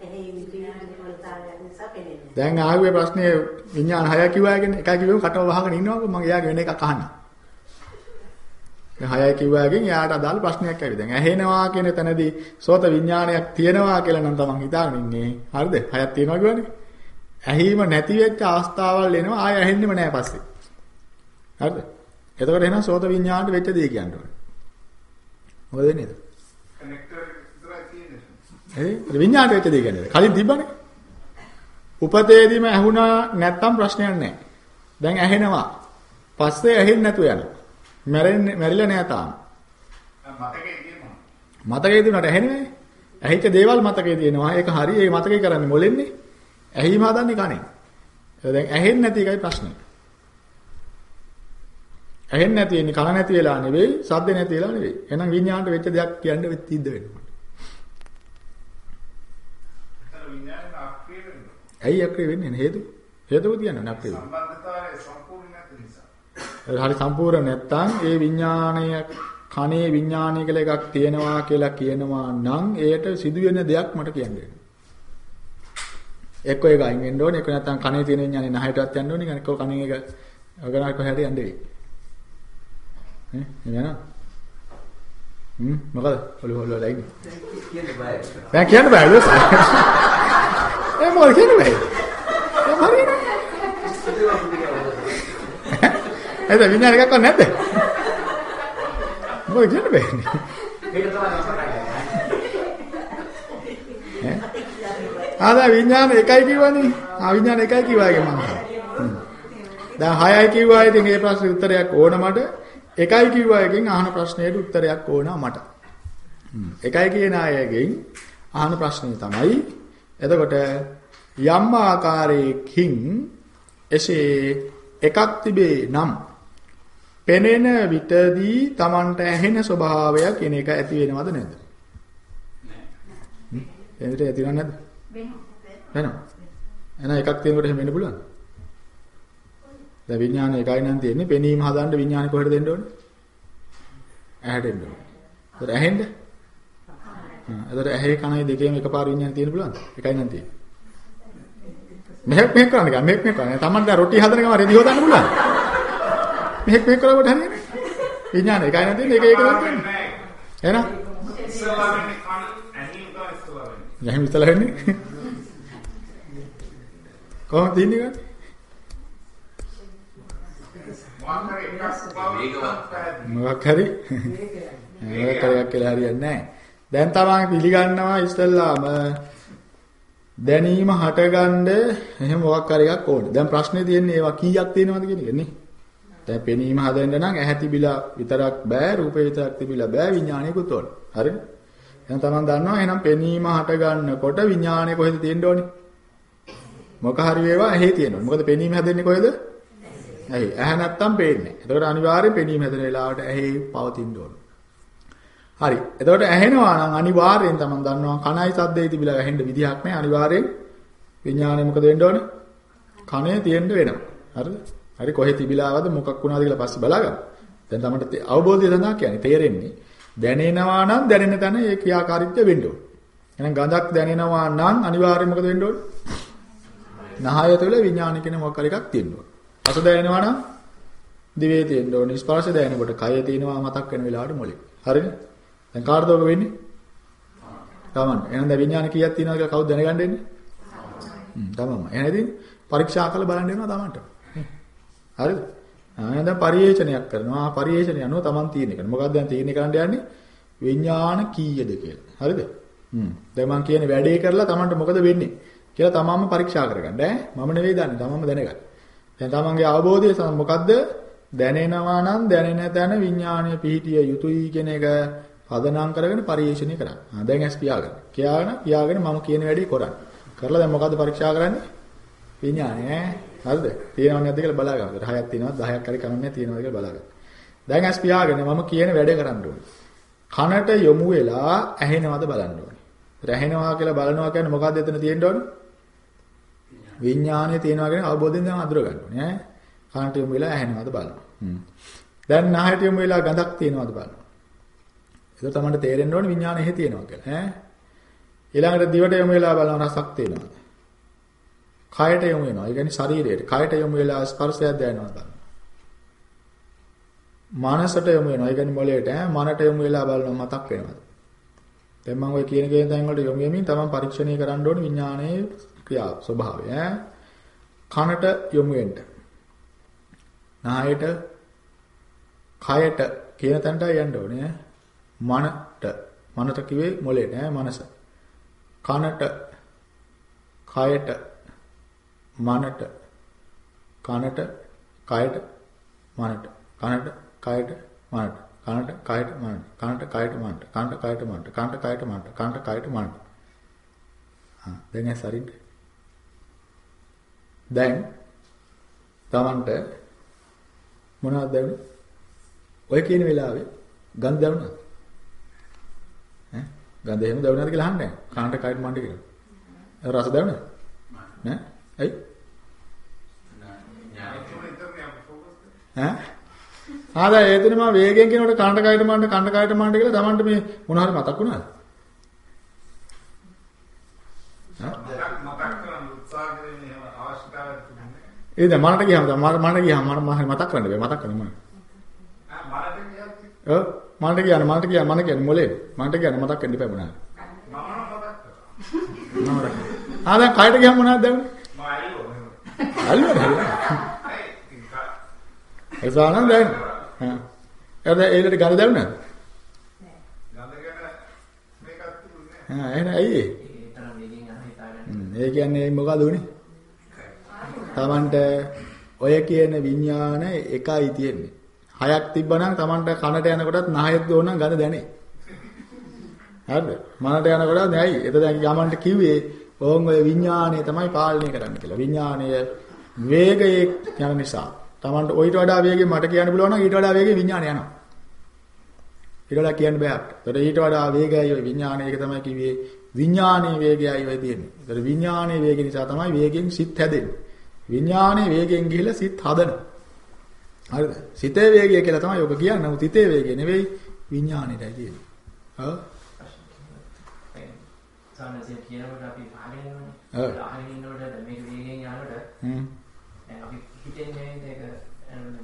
එහේ ඉන්ද්‍රිය දුර්වලතාවයක් නිසා පෙනෙන්නේ. දැන් ආවේ ප්‍රශ්නේ විඥාන හය කිව්වාගෙන එකයි කිව්වම කටව වහගෙන ඉන්නවකො මම එයාගේ වෙන එකක් අහන්න. දැන් හයයි කිව්වාගෙන් එයාට අදාළ ප්‍රශ්නයක් ඇවි. දැන් ඇහෙනවා කියන තැනදී සෝත විඥානයක් තියෙනවා කියලා නම් තමන් හිතාගෙන ඉන්නේ. හරිද? හයක් තියෙනවා කියවනේ. ඇහිම නැති වෙච්ච අවස්ථාවල් එනවා ආය ඇහෙන්නෙම නැහැ පස්සේ. හරිද? එතකොට එහෙනම් සෝත විඥාණයට වෙච්ච දේ කියන්න ඕනේ. මොකද වෙන්නේ? කනෙක්ටර් විතරයි තියෙන්නේ. ඒ විඥාණයට වෙච්ච දේ කියන්නේ. කලින් තිබ්බනේ. උපතේදීම ඇහුණා නැත්තම් ප්‍රශ්නයක් නැහැ. දැන් ඇහෙනවා. පස්සේ ඇහෙන්නේ නැතුව යනවා. මැරෙන්නේ මැරිලා නෑ තාම. මතකේ තියෙනවා. මතකයේ දුන්නට ඇහෙන්නේ ඇහිච්ච දේවල් මතකයේ තියෙනවා. ඒක හරි. ඒ මතකේ කරන්නේ මොලෙන්නේ. ඇහිම හදන්නේ කනේ. දැන් ඇහෙන්නේ නැති එකයි ප්‍රශ්නේ. ඇහෙන්නේ නැති වෙන්නේ කන නැති වෙලා නෙවෙයි, ශබ්ද නැති වෙලා නෙවෙයි. එහෙනම් විඤ්ඤාණයට වෙච්ච දෙයක් කියන්න විඥානේ අප්‍රිය වෙනවා. ඇයි අක්‍රිය වෙන්නේ හේතු? හේතුව තියන්නේ නැහැ අක්‍රිය. සම්බන්ධතාවය සම්පූර්ණ නැති නිසා. හරි සම්පූර්ණ නැත්තම් ඒ විඥාණය කනේ විඥානය කියලා එකක් තියෙනවා කියලා කියනවා නම් ඒට සිදුවෙන දෙයක් මට කියන්න වෙනවා. එක්ක ඒක අයින් වෙන්න ඕනේ. එක්ක නැත්තම් කනේ තියෙන විඥානේ නහයටවත් යන්න ඕනේ. එක්ක කනේ එක ඔගනා කොහේද යන්න වෙයි. ඈ එනවා. හ්ම් මොකද? ඔලු ඔලු ලයින්. දැන් කියන්න බෑ නේද? ඒ මොකද කියන්න බෑ. ඒ හරියනේ. එද විඥාන එකක් නැද්ද? මොකද කියන්න බෑනේ. ආදා විඥාන එකයි කිව්වනේ. ආ විඥාන එකයි කිව්වාගේ මම. දැන් හයයි කිව්වා ඉතින් ඒ ප්‍රශ්නේ උත්තරයක් ඕන මට. එකයි කිව්වා එකෙන් අහන ප්‍රශ්නෙට උත්තරයක් ඕන මට. එකයි කියන අයගෙන් අහන ප්‍රශ්නේ තමයි එතකොට යම් ආකාරයකින් එසේ එකක් තිබේ නම් පෙනෙන විටදී Tamanට ඇහෙන ස්වභාවය කියන එක ඇති වෙනවද නැද්ද? හ්ම්. එවිට ඇති වෙනවද නැද්ද? වෙනවා. එහෙනම් එකක් තියෙනකොට එහෙම වෙන්න පුළුවන්ද? දැන් විඥාන එකයි නම් තියෙන්නේ පෙනීම හදන්න විඥාන කොහෙද දෙන්න ඕනේ? ඇහැට දෙන්න ඕනේ. ඒතර ඇහෙන්න? ඒතර ඇහි කනයි දෙකේම එකපාර විඥාන තියෙන්න පුළුවන්ද? එකයි නම් තියෙන්නේ. මෙහෙක් මෙහෙක් කරන්න ගියා මෙහෙක් මෙහෙක් කරන්න. Taman දැන් රොටි හදන ගමන් රෙදි හොදන්න පුළුවන්. මෙහෙක් මෙහෙක් කරවට හරියන්නේ. විඥාන එකයි නම් තියෙන්නේ එක එක නම් තියෙන්නේ. එහෙනම් ඉස්සලා වෙන්නේ කන ඇහිම් තමයි ඉස්සලා වෙන්නේ. යහින් විතර වෙන්නේ. කොහොමද තින්නේ? මොකක් හරි එකක් වේගවත්. මොකක් හරි මොකක් හරියක් කියලා හරියන්නේ නැහැ. දැන් තමයි පිළිගන්නවා ඉස්සල්ලාම දැනීම හටගන්න එහෙම මොකක් හරි එකක් ඕනේ. දැන් ප්‍රශ්නේ තියෙන්නේ ඒවා කීයක් තියෙනවද කියන එක නේ. දැන් පෙනීම හදන්න නම් ඇහැ තිබිලා විතරක් බෑ රූපේ විතරක් තිබිලා බෑ විඥානයකුත් ඕනේ. හරිද? එහෙනම් තමන් දන්නවා එහෙනම් පෙනීම හටගන්නකොට විඥානය කොහෙද තියෙන්න ඕනේ? මොක හරි වේවා ඇහි තියෙනවා. මොකද පෙනීම හැදෙන්නේ කොහෙද? ඇහි. ඇහැ නැත්තම් පේන්නේ නැහැ. එතකොට අනිවාර්යෙන් පෙනීම හැදෙන වෙලාවට ඇහි පවතින්න ඕන. හරි. එතකොට ඇහෙනවා නම් අනිවාර්යෙන් තමන් දන්නවා කණයි සද්දේ තිබිලා ඇහෙන්න විදිහක් නැහැ. අනිවාර්යෙන් විඥානය මොකද වෙන්න ඕනේ? කනේ තියෙන්න වෙනවා. හරිද? හරි කොහෙ තිබිලාවද මොකක් වුණාද කියලා පස්සේ බලාගමු. දැන් තමයි අවබෝධය සඳහා කියන්නේ තේරෙන්නේ. දැනෙනවා නම් දැනෙන තැන ඒ ක්‍රියාකාරීත්වය වෙන්න ඕනේ. එහෙනම් ගඳක් දැනෙනවා නම් අනිවාර්යෙන් මොකද වෙන්න ඕනේ? නහය තුළ විඥාන කියන මොකක් හරි එකක් තියෙන්න ඕනේ. රස දැනෙනවා නම් දිවේ තියෙන්න ඕනේ. ස්පර්ශ දැනෙනකොට කය තියෙනවා මතක් වෙන වෙලාවට මොලේ. හරිද? දැන් කාටද ඔක වෙන්නේ? තමන්. එහෙනම් දැන් විඥාන කීයක් තියෙනවද කියලා කවුද දැනගන්න දෙන්නේ? හ්ම් තමන්ම. එහෙනම් ඉතින් පරීක්ෂා කරලා බලන්න වෙනවා තමන්ට. හරිද? ආ දැන් පරිේෂණයක් කරනවා. පරිේෂණය අනුව තමන් තියෙන එක. මොකක්ද දැන් තීරණය කරන්න යන්නේ? විඥාන කීයද කියලා. හරිද? හ්ම්. දැන් මම කියන වැඩේ කරලා Tamanට මොකද වෙන්නේ කියලා තමන්ම පරීක්ෂා කරගන්න ඈ. මම නෙවෙයි දන්නේ තමන්ම දැනගන්න. දැන් තමන්ගේ අවබෝධය ස- මොකද්ද? දැනෙනවා නම් දැනෙන තැන විඥානය පිහිටිය යුතුයි කියන එක පදනම් කරගෙන පරිේශණය කරන්න. ආ දැන් ඇස් පියාගන්න. කියාගෙන පියාගෙන මම කියන වැඩේ කරන්න. කරලා දැන් මොකද්ද පරීක්ෂා කරන්නේ? විඥානය ඈ. හරිද? තියෙනවද නැද්ද කියලා බලා ගන්න. 10ක් තියෙනවද 10ක් හරි කමන්නේ තියෙනවද කියලා බලා ගන්න. දැන් ඇස් පියාගෙන මම කියන වැඩේ කරන්න ඕනේ. කනට යොමු වෙලා ඇහෙනවද බලන්න ඕනේ. ඒත් ඇහෙනවා කියලා බලනවා කියන්නේ මොකද්ද එතන තියෙන්න ඕනේ? විඥානය තියෙනවා කියන අවබෝධයෙන් දැන් අඳුර ගන්න ඕනේ ඈ. කනට යොමු වෙලා ඇහෙනවද බලනවා. හ්ම්. දැන් නහයට යොමු වෙලා ගඳක් තියෙනවද බලනවා. ඒක තමයි තේරෙන්න ඕනේ විඥානය එහෙ තියෙනවා කියලා ඈ. ඊළඟට දිවට යොමු වෙලා බලනවා රසක් තියෙනවද? කයට යොමු වෙනවා. ඒ කියන්නේ ශරීරයට. කයට යොමු වෙලා ස්පර්ශයක් දැනෙනවද බලනවා. මානසට යොමු වෙනවා. ඒ කියන්නේ මොළයට ඈ මනට යොමු වෙලා බලනවා මතක් වෙනවද? දැන් මම ඔය කියන කේන් තැන් වලට යොමු වෙමින් තමන් පරීක්ෂණය කරන්න ඕනේ විඥානයේ ක්‍රියාව ස්වභාවය. ඈ. කනට යොමු වෙන්න. නායට කයට කියන තැනට යන්න ඕනේ. ඈ. මනට. මනට කිව්වේ මොළයට ඈ මනස. කනට කයට මනට. කනට කයට මනට. කනට කයට මනට. කනට කයට මනට. කනට කයට මනට. කනට කයට මනට. කනට කයට මනට. කනට කයට මනට. ආ දැන් ඇස් අරින්න. දැන් Tamanට මොනවද දැනුනේ? ඔය කියන වෙලාවේ ගඳ දැනුණාද? ඈ? ගඳ එහෙම දැනුණාද කියලා අහන්නේ කනට කයට මනට කියලා. රස දැනුණාද? නෑ. ඇයි? ඈ? ආදා ඒතන මම වේගෙන් කියනකොට කනට කයට මණ්ඩ කනට කයට මණ්ඩ කියලා Tamanට මේ මොන හරි මතක් වුණාද? ඒ දැන් මරණට ගියාම දැන් මරණට ගියාම මම මතක් කරන්න බෑ මතක් කරන්න මම. ආ මරණට ගියාම මරණට ගියාම මම කියන්නේ මොලේ. මරණට ගියාම මතක් කරන්න එපා මොනවා. මම මතක් කරා. ආ දැන් කයට ගියාම මොනවද දැන්? මම ඇල්ලුවා. ඇල්ලුවා. ඒසානම් දැන්. හා. එතන ඒකට ගඳ දැම්මද? නෑ. ගඳ ගැන මේකත් තිබුණේ නෑ. හා එහෙනම් ඇයි ඒ? ඒ තරම් දෙකින් අහ හිතාගන්න. ඒ කියන්නේ මොකද උනේ? Tamanට ඔය කියන විඥාන එකයි තියෙන්නේ. හයක් තිබ්බනම් Tamanට කනට යනකොටත් නහයට ඕන නම් ගඳ දැනේ. හරිද? මනට යනකොට නැයි. එත දැන් යමන්ට කිව්වේ ඕන් ඔය විඥානය තමයි පාලනය කරන්න කියලා. විඥානය වේගයේ යන නිසා Tamanට ඔయిత වඩා වේගෙන් මට කියන්න පුළුවන් නම් ඊට වඩා වේගෙන් විඥානය යනවා. ඊට වඩා කියන්න බෑ අපිට. ඒතර ඊට වඩා වේගයයි ඔය විඥානය එක තමයි කිව්වේ විඥානයේ වේගයයි ඔය තියෙන්නේ. ඒතර විඥානයේ වේගය නිසා තමයි වේගෙන් සිත් හැදෙන්නේ. විඥානයේ වේගෙන් ගිහිලා සිත් හදනවා. හරිද? සිතේ වේගය කියලා තමයි ඔක කියන්නේ. නමුත් හිතේ වේගය නෙවෙයි විඥානෙටයි තියෙන්නේ. ඔව්. සාමාන්‍යයෙන් කියනකොට අපි අහගෙන ඔව්. ඉන්නවනේ. අහගෙන ඉන්නකොට දැන් මේක වේගෙන් යනකොට හ්ම්. දැන් අපි හිතන්නේ මේක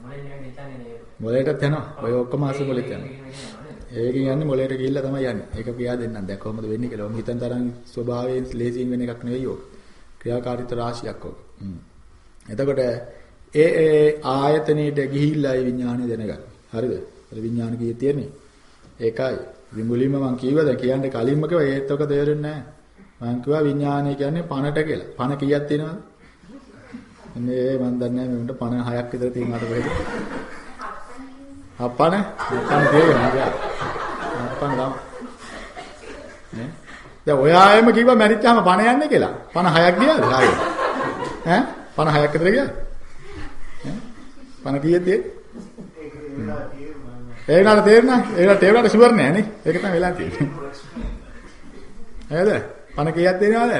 මොලෙන් යන්නේ හිතන්නේ නේද? මොලේටත් යනවා. ඔය ඔක්කොම ආසි මොලේට යනවා. ඒකෙන් යන්නේ මොලේට ගිහිල්ලා තමයි යන්නේ. ඒක පියා දෙන්නම්. දැන් කොහොමද වෙන්නේ කියලා. ඔම හිතන තරම් ස්වභාවයෙන් ලේසියෙන් වෙන එකක් නෙවෙයි ඕක. ක්‍රියාකාරීත්ව රාශියක් ඕක. හ්ම්. එතකොට ඒ ඒ ආයතනයේට ගිහිල්ලායි විඥානය දැනගන්නේ. හරිද? අර විඥාන කීයේ තියෙන්නේ. ඒකයි. විමුලින්ම මම කිව්වා දැන් කියන්න කලින්ම කිව්වා ඒත් ඔක තේරෙන්නේ නැහැ. මම කිව්වා විඥානය කියන්නේ පණට කියලා. පණ කීයක් තියෙනවද? මේ මම දන්නේ නැහැ මෙන්ට පණ හයක් විතර තියෙනවාට කොහෙද? හප්පන? හප්පන තියෙනවා. හප්පන ගම. නේ? දැන් ඔය ආයෙම කිව්වා මැරිච්චාම පණ යන්නේ කියලා. පණ හයක් ගියාද ආයෙ? ඈ? පණ හයක් විතර ගියාද? ඈ? පණ කීයද තියෙන්නේ? ඒක නේද තේරෙනා? ඒක තේරුණාට ෂුවර් නෑ නේ. ඒක තමයි වෙලා තියෙන්නේ. නේද? පණ කීයක් දෙනවද?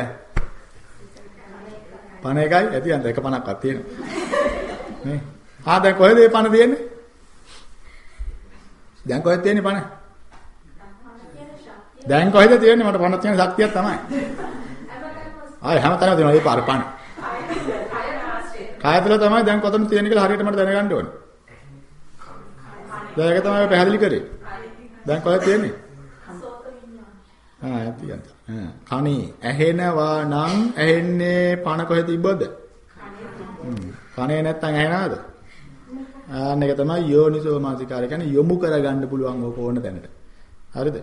පණ එකයි ඇති අන්ත එක පණක්වත් තියෙනවා. නේ? ආ දැන් කොහෙද මේ පණ තියෙන්නේ? දැන් කොහෙද තියෙන්නේ පණ? දැන් කොහෙද තියෙන්නේ මට පණ තියෙන ශක්තියක් තමයි. ආය හැමතැනම තියෙනවා මේ පාර පණ. කාය තුළ තමයි දැන් කොතනද තියෙන්නේ කියලා හරියට මට දැනගන්න ඕනේ. දැන් ඒක තමයි පැහැදිලි කරේ. දැන් කොහෙද තියෙන්නේ? ආ ඇති අන්ත. ආ කණේ ඇහෙනවා නම් ඇහෙන්නේ පණ කොහෙද තිබ්බද? කණේ නැත්තම් ඇහෙනවද? ආන්න එක තමයි යෝනිසෝ මානසිකාරය කියන්නේ යොමු කරගන්න පුළුවන් ඕක ඕන දැනට. හරිද?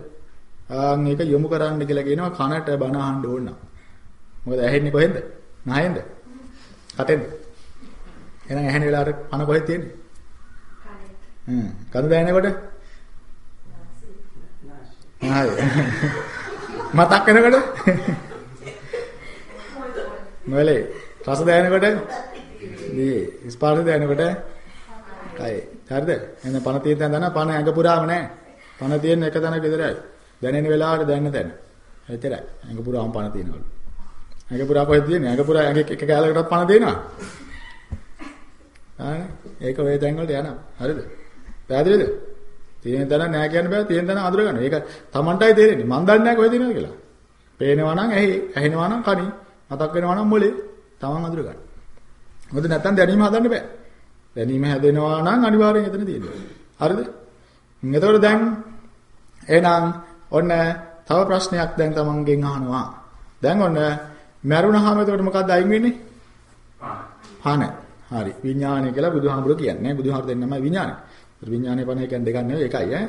ආන් ඒක යොමු කරන්න කියලා කියනවා කනට බණ අහන්න ඕන නම්. මොකද ඇහෙන්නේ කොහෙන්ද? නහයෙන්ද? කටෙන්ද? එහෙනම් ඇහෙන වෙලාවට කන කොහෙද තියෙන්නේ? හ්ම්. කන දැනෙනකොට? හරි. මතක් වෙනකොට? මොලේ රස දැනෙනකොට? දී ස්පර්ශ දැනෙනකොට? කයි. හරිද? එහෙනම් පණ තියෙන තැන දන්නා පණ ඇඟ පුරාම නැහැ. පණ තියෙන එක තැනක විතරයි. දැනෙන වෙලාවට දැනෙන තැන. එතරයි. ඇඟ පුරාම පණ තියෙනවලු. ඇඟ පුරා කොහෙද තියෙන්නේ? ඇඟ පුරා ඇඟ එක කැලකටත් පණ දෙනවා. ආනේ ඒක ඔය තැන් වලට යනවා. හරිද? පැහැදිලිද? තියෙන තැන නෑ කියන්න බෑ. තියෙන තැන අඳුර ගන්න. ඒක Tamanටයි තේරෙන්නේ. මන් දන්නේ නෑ කොහෙද තියෙනවද කියලා. පේනවා නම් ඇහි, ඇහෙනවා නම් කනි, මතක් වෙනවා නම් මොලේ. Taman අඳුර ගන්න. මොකද නැත්තම් දැනීම හදන්න බෑ. දැනීම හැදෙනවා නම් අනිවාර්යෙන් එතන තියෙනවා. හරිද? එතකොට දැන් එහෙනම් ඔන්න තව ප්‍රශ්නයක් දැන් තමන්ගෙන් අහනවා. දැන් ඔන්න මරුණාම එතකොට මොකක්ද අයින් වෙන්නේ? පණ. හරි. විඥානය කියලා බුදුහාමුදුරුවෝ කියන්නේ. බුදුහාමුදුරුවෝ දෙන්නමයි විඥානය. විඥානය පණ කියන්නේ දෙකක් නෙවෙයි එකයි ඈ.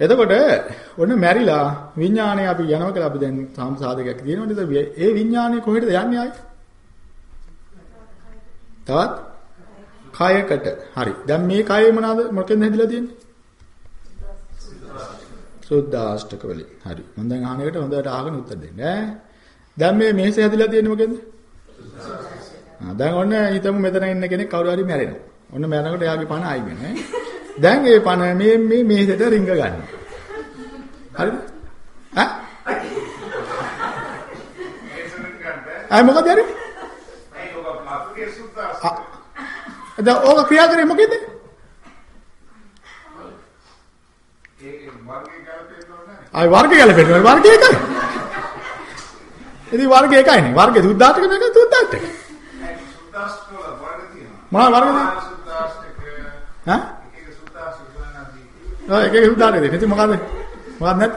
එතකොට ඔන්න මැරිලා විඥානය අපි යනවා කියලා අපි දැන් සාම සාධකයක් තියෙනවා නේද? ඒ විඥානය කොහෙටද යන්නේ ආයේ? තවත් කයකට. හරි. දැන් මේ කය මොනවාද? මොකෙන්ද හැදිලා තියෙන්නේ? සුද්ධාෂ්ටක වලින්. හරි. මම දැන් අහන එකට හොඳට අහගෙන උත්තර දෙන්න ඈ. දැන් මේ මේසේ හැදිලා තියෙන්නේ මොකෙන්ද? ආ දැන් ඔන්න හිතමු මෙතන ඉන්න කෙනෙක් කවුරු හරි මැරෙනවා. ඔන්න මැරෙනකොට එයාගේ පණ ආයි වෙන. දැන් ඒ පණ මේ මේ මේසෙට රිංග ගන්න. හරිද? ඈ? අය මොකද හරි? දැන් ඕක ක්‍රියා කරේ මොකෙද? අය වර්ගය ගැලපෙන්නේ වර්ගය එකයි. ඉතින් වර්ගය එකයිනේ. වර්ගය 2000ට මේක 2000ට. සුද්දාස්ත්‍ර වල වර්ග තියෙනවා. මොනවා වර්ගද? සුද්දාස්ත්‍රක. ඈ? එක එක සුද්දාස්ත්‍ර ගණන් දී. ඔය එක එක සුද්දාස්ත්‍ර දෙන්නේ. ඉතින් මොකද? මොකක්ද නැත්?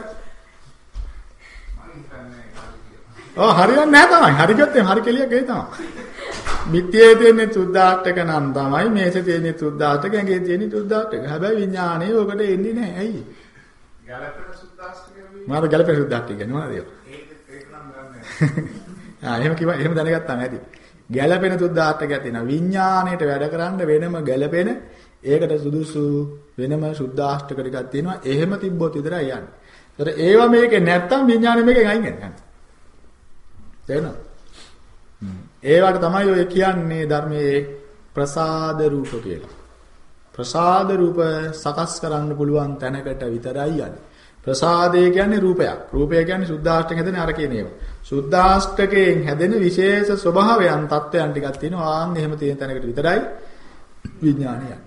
ඔව් හරියන්නේ නැහැ තමයි. හරි කියොත් හරි කෙලියක් ගේ තමයි. මිත්‍යයේ තියෙන සුද්දාස්ත්‍රක නම් තමයි මේසේ තියෙන සුද්දාස්ත්‍රක ඇඟේ තියෙන සුද්දාස්ත්‍රක. හැබැයි විඥානේ ඔකට එන්නේ නැහැ. ඇයි? ගැලපෙන සුද්දාස්ත්‍රක. මාර ගැලපෙන සුද්දාස්ත්‍රක කියන්නේ මොනවද? ඒක ඒක නම් ගන්න. ආ එහෙම කිව්වා එහෙම දැනගත්තාම ඇති. ගැළපෙන සුද්ධාර්ථකයක් තියෙනවා. විඥාණයට වැඩ කරන්න වෙනම ගැළපෙන ඒකට සුදුසු වෙනම සුද්ධාෂ්ටක ටිකක් තියෙනවා. එහෙම තිබ්බොත් විතරයි යන්නේ. ඒතර ඒවා මේකේ නැත්තම් විඥාණය මේකෙන් අයින් වෙනවා. තේරෙනවද? ඒවට තමයි ඔය කියන්නේ ධර්මයේ ප්‍රසාද රූප කියලා. ප්‍රසාද රූප සකස් කරන්න පුළුවන් තැනකට විතරයි යන්නේ. ප්‍රසාදය කියන්නේ රූපයක්. රූපය කියන්නේ සුද්ධාෂ්ටක හැදෙන අර කියන ඒවා. සුද්ධාෂ්ටකයෙන් හැදෙන විශේෂ ස්වභාවයන් තත්වයන් ටිකක් තියෙනවා. ආන් එහෙම තියෙන තැනකට විතරයි විඥානය යන්නේ.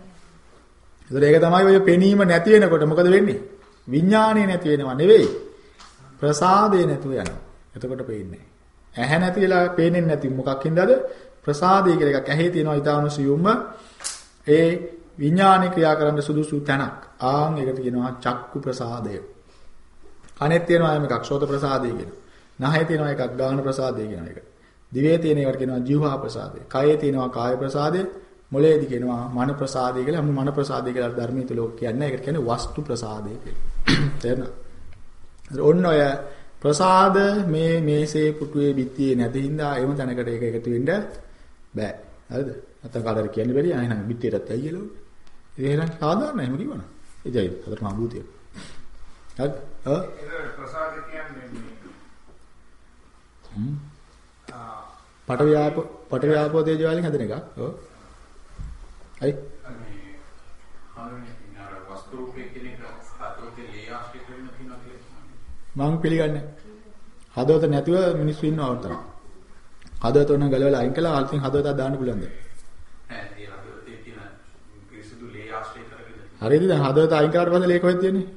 ඒතර ඒක තමයි ඔය පෙනීම නැති වෙනකොට මොකද වෙන්නේ? විඥානය නැති වෙනවා නෙවෙයි. ප්‍රසාදේ නැතුව යනවා. එතකොට පේන්නේ ඇහැ නැති වෙලා පේන්නේ නැති මොකක් හින්දාද? ප්‍රසාදය කියලා එකක් ඇහි තියෙනවා ඊතානුසියුම්ම ඒ විඥානික ක්‍රියා කරන්න සුදුසු තැනක්. ආන් ඒකට කියනවා චක්කු ප්‍රසාදය. කනෙත් තියෙනවා එම එකක් ශෝත ප්‍රසාදය කියනවා. නහයේ තියෙනවා එකක් ගාන ප්‍රසාදය කියන එක. දිවේ තියෙන ඒවට කියනවා ජීවහා ප්‍රසාදය. කයේ තියෙනවා කාය ප්‍රසාදය. මොළයේදී කියනවා මන ප්‍රසාදය කියලා. මන ප්‍රසාදය කියලා ධර්මීය ලෝක කියන්නේ. ඒකට කියන්නේ වස්තු ප්‍රසාදය කියලා. තේරෙනවද? ඔන්න ඔය ප්‍රසාද මේ මේසේ පුටුවේ බිත්තියේ නැති හින්දා එවම තැනකට ඒක එකතු වෙන්න බෑ. හරිද? නැත්නම් කාටද කියන්න බැරි. ආ එහෙනම් බිත්තියටත් ඇයි කියලා. ඒක එහෙනම් සාධාරණ එහෙම කිව්වනම්. එජයි අතට මම භූතිය. හරි? ඔව්. ඒක ප්‍රසාද කියන්නේ මේ හ්ම්. ආ පටවිය ආපෝ පටවිය ආපෝ තේජෝ වලින් හැදෙන එකක්. ඔව්. හරි. මේ හඳුනන්නේ අර වස්තු රූපේ කියන එක හතෝතේ ලේ ආශ්‍රිත වෙන්න තියෙනවා කියලා මම පිළිගන්නේ. හදවත නැතුව මිනිස්සු ඉන්නව තමයි. හදවත උන ගලවලා අයින් කළා අල්පින් හදවතක් දාන්න පුළුවන්ද? නෑ ඒ හදෝතේ තියෙන පිරිසුදු ලේ ආශ්‍රිත කරගෙන හරියද දැන් හදවත අයින් කරාට පස්සේ ලේ කොහෙද තියෙන්නේ?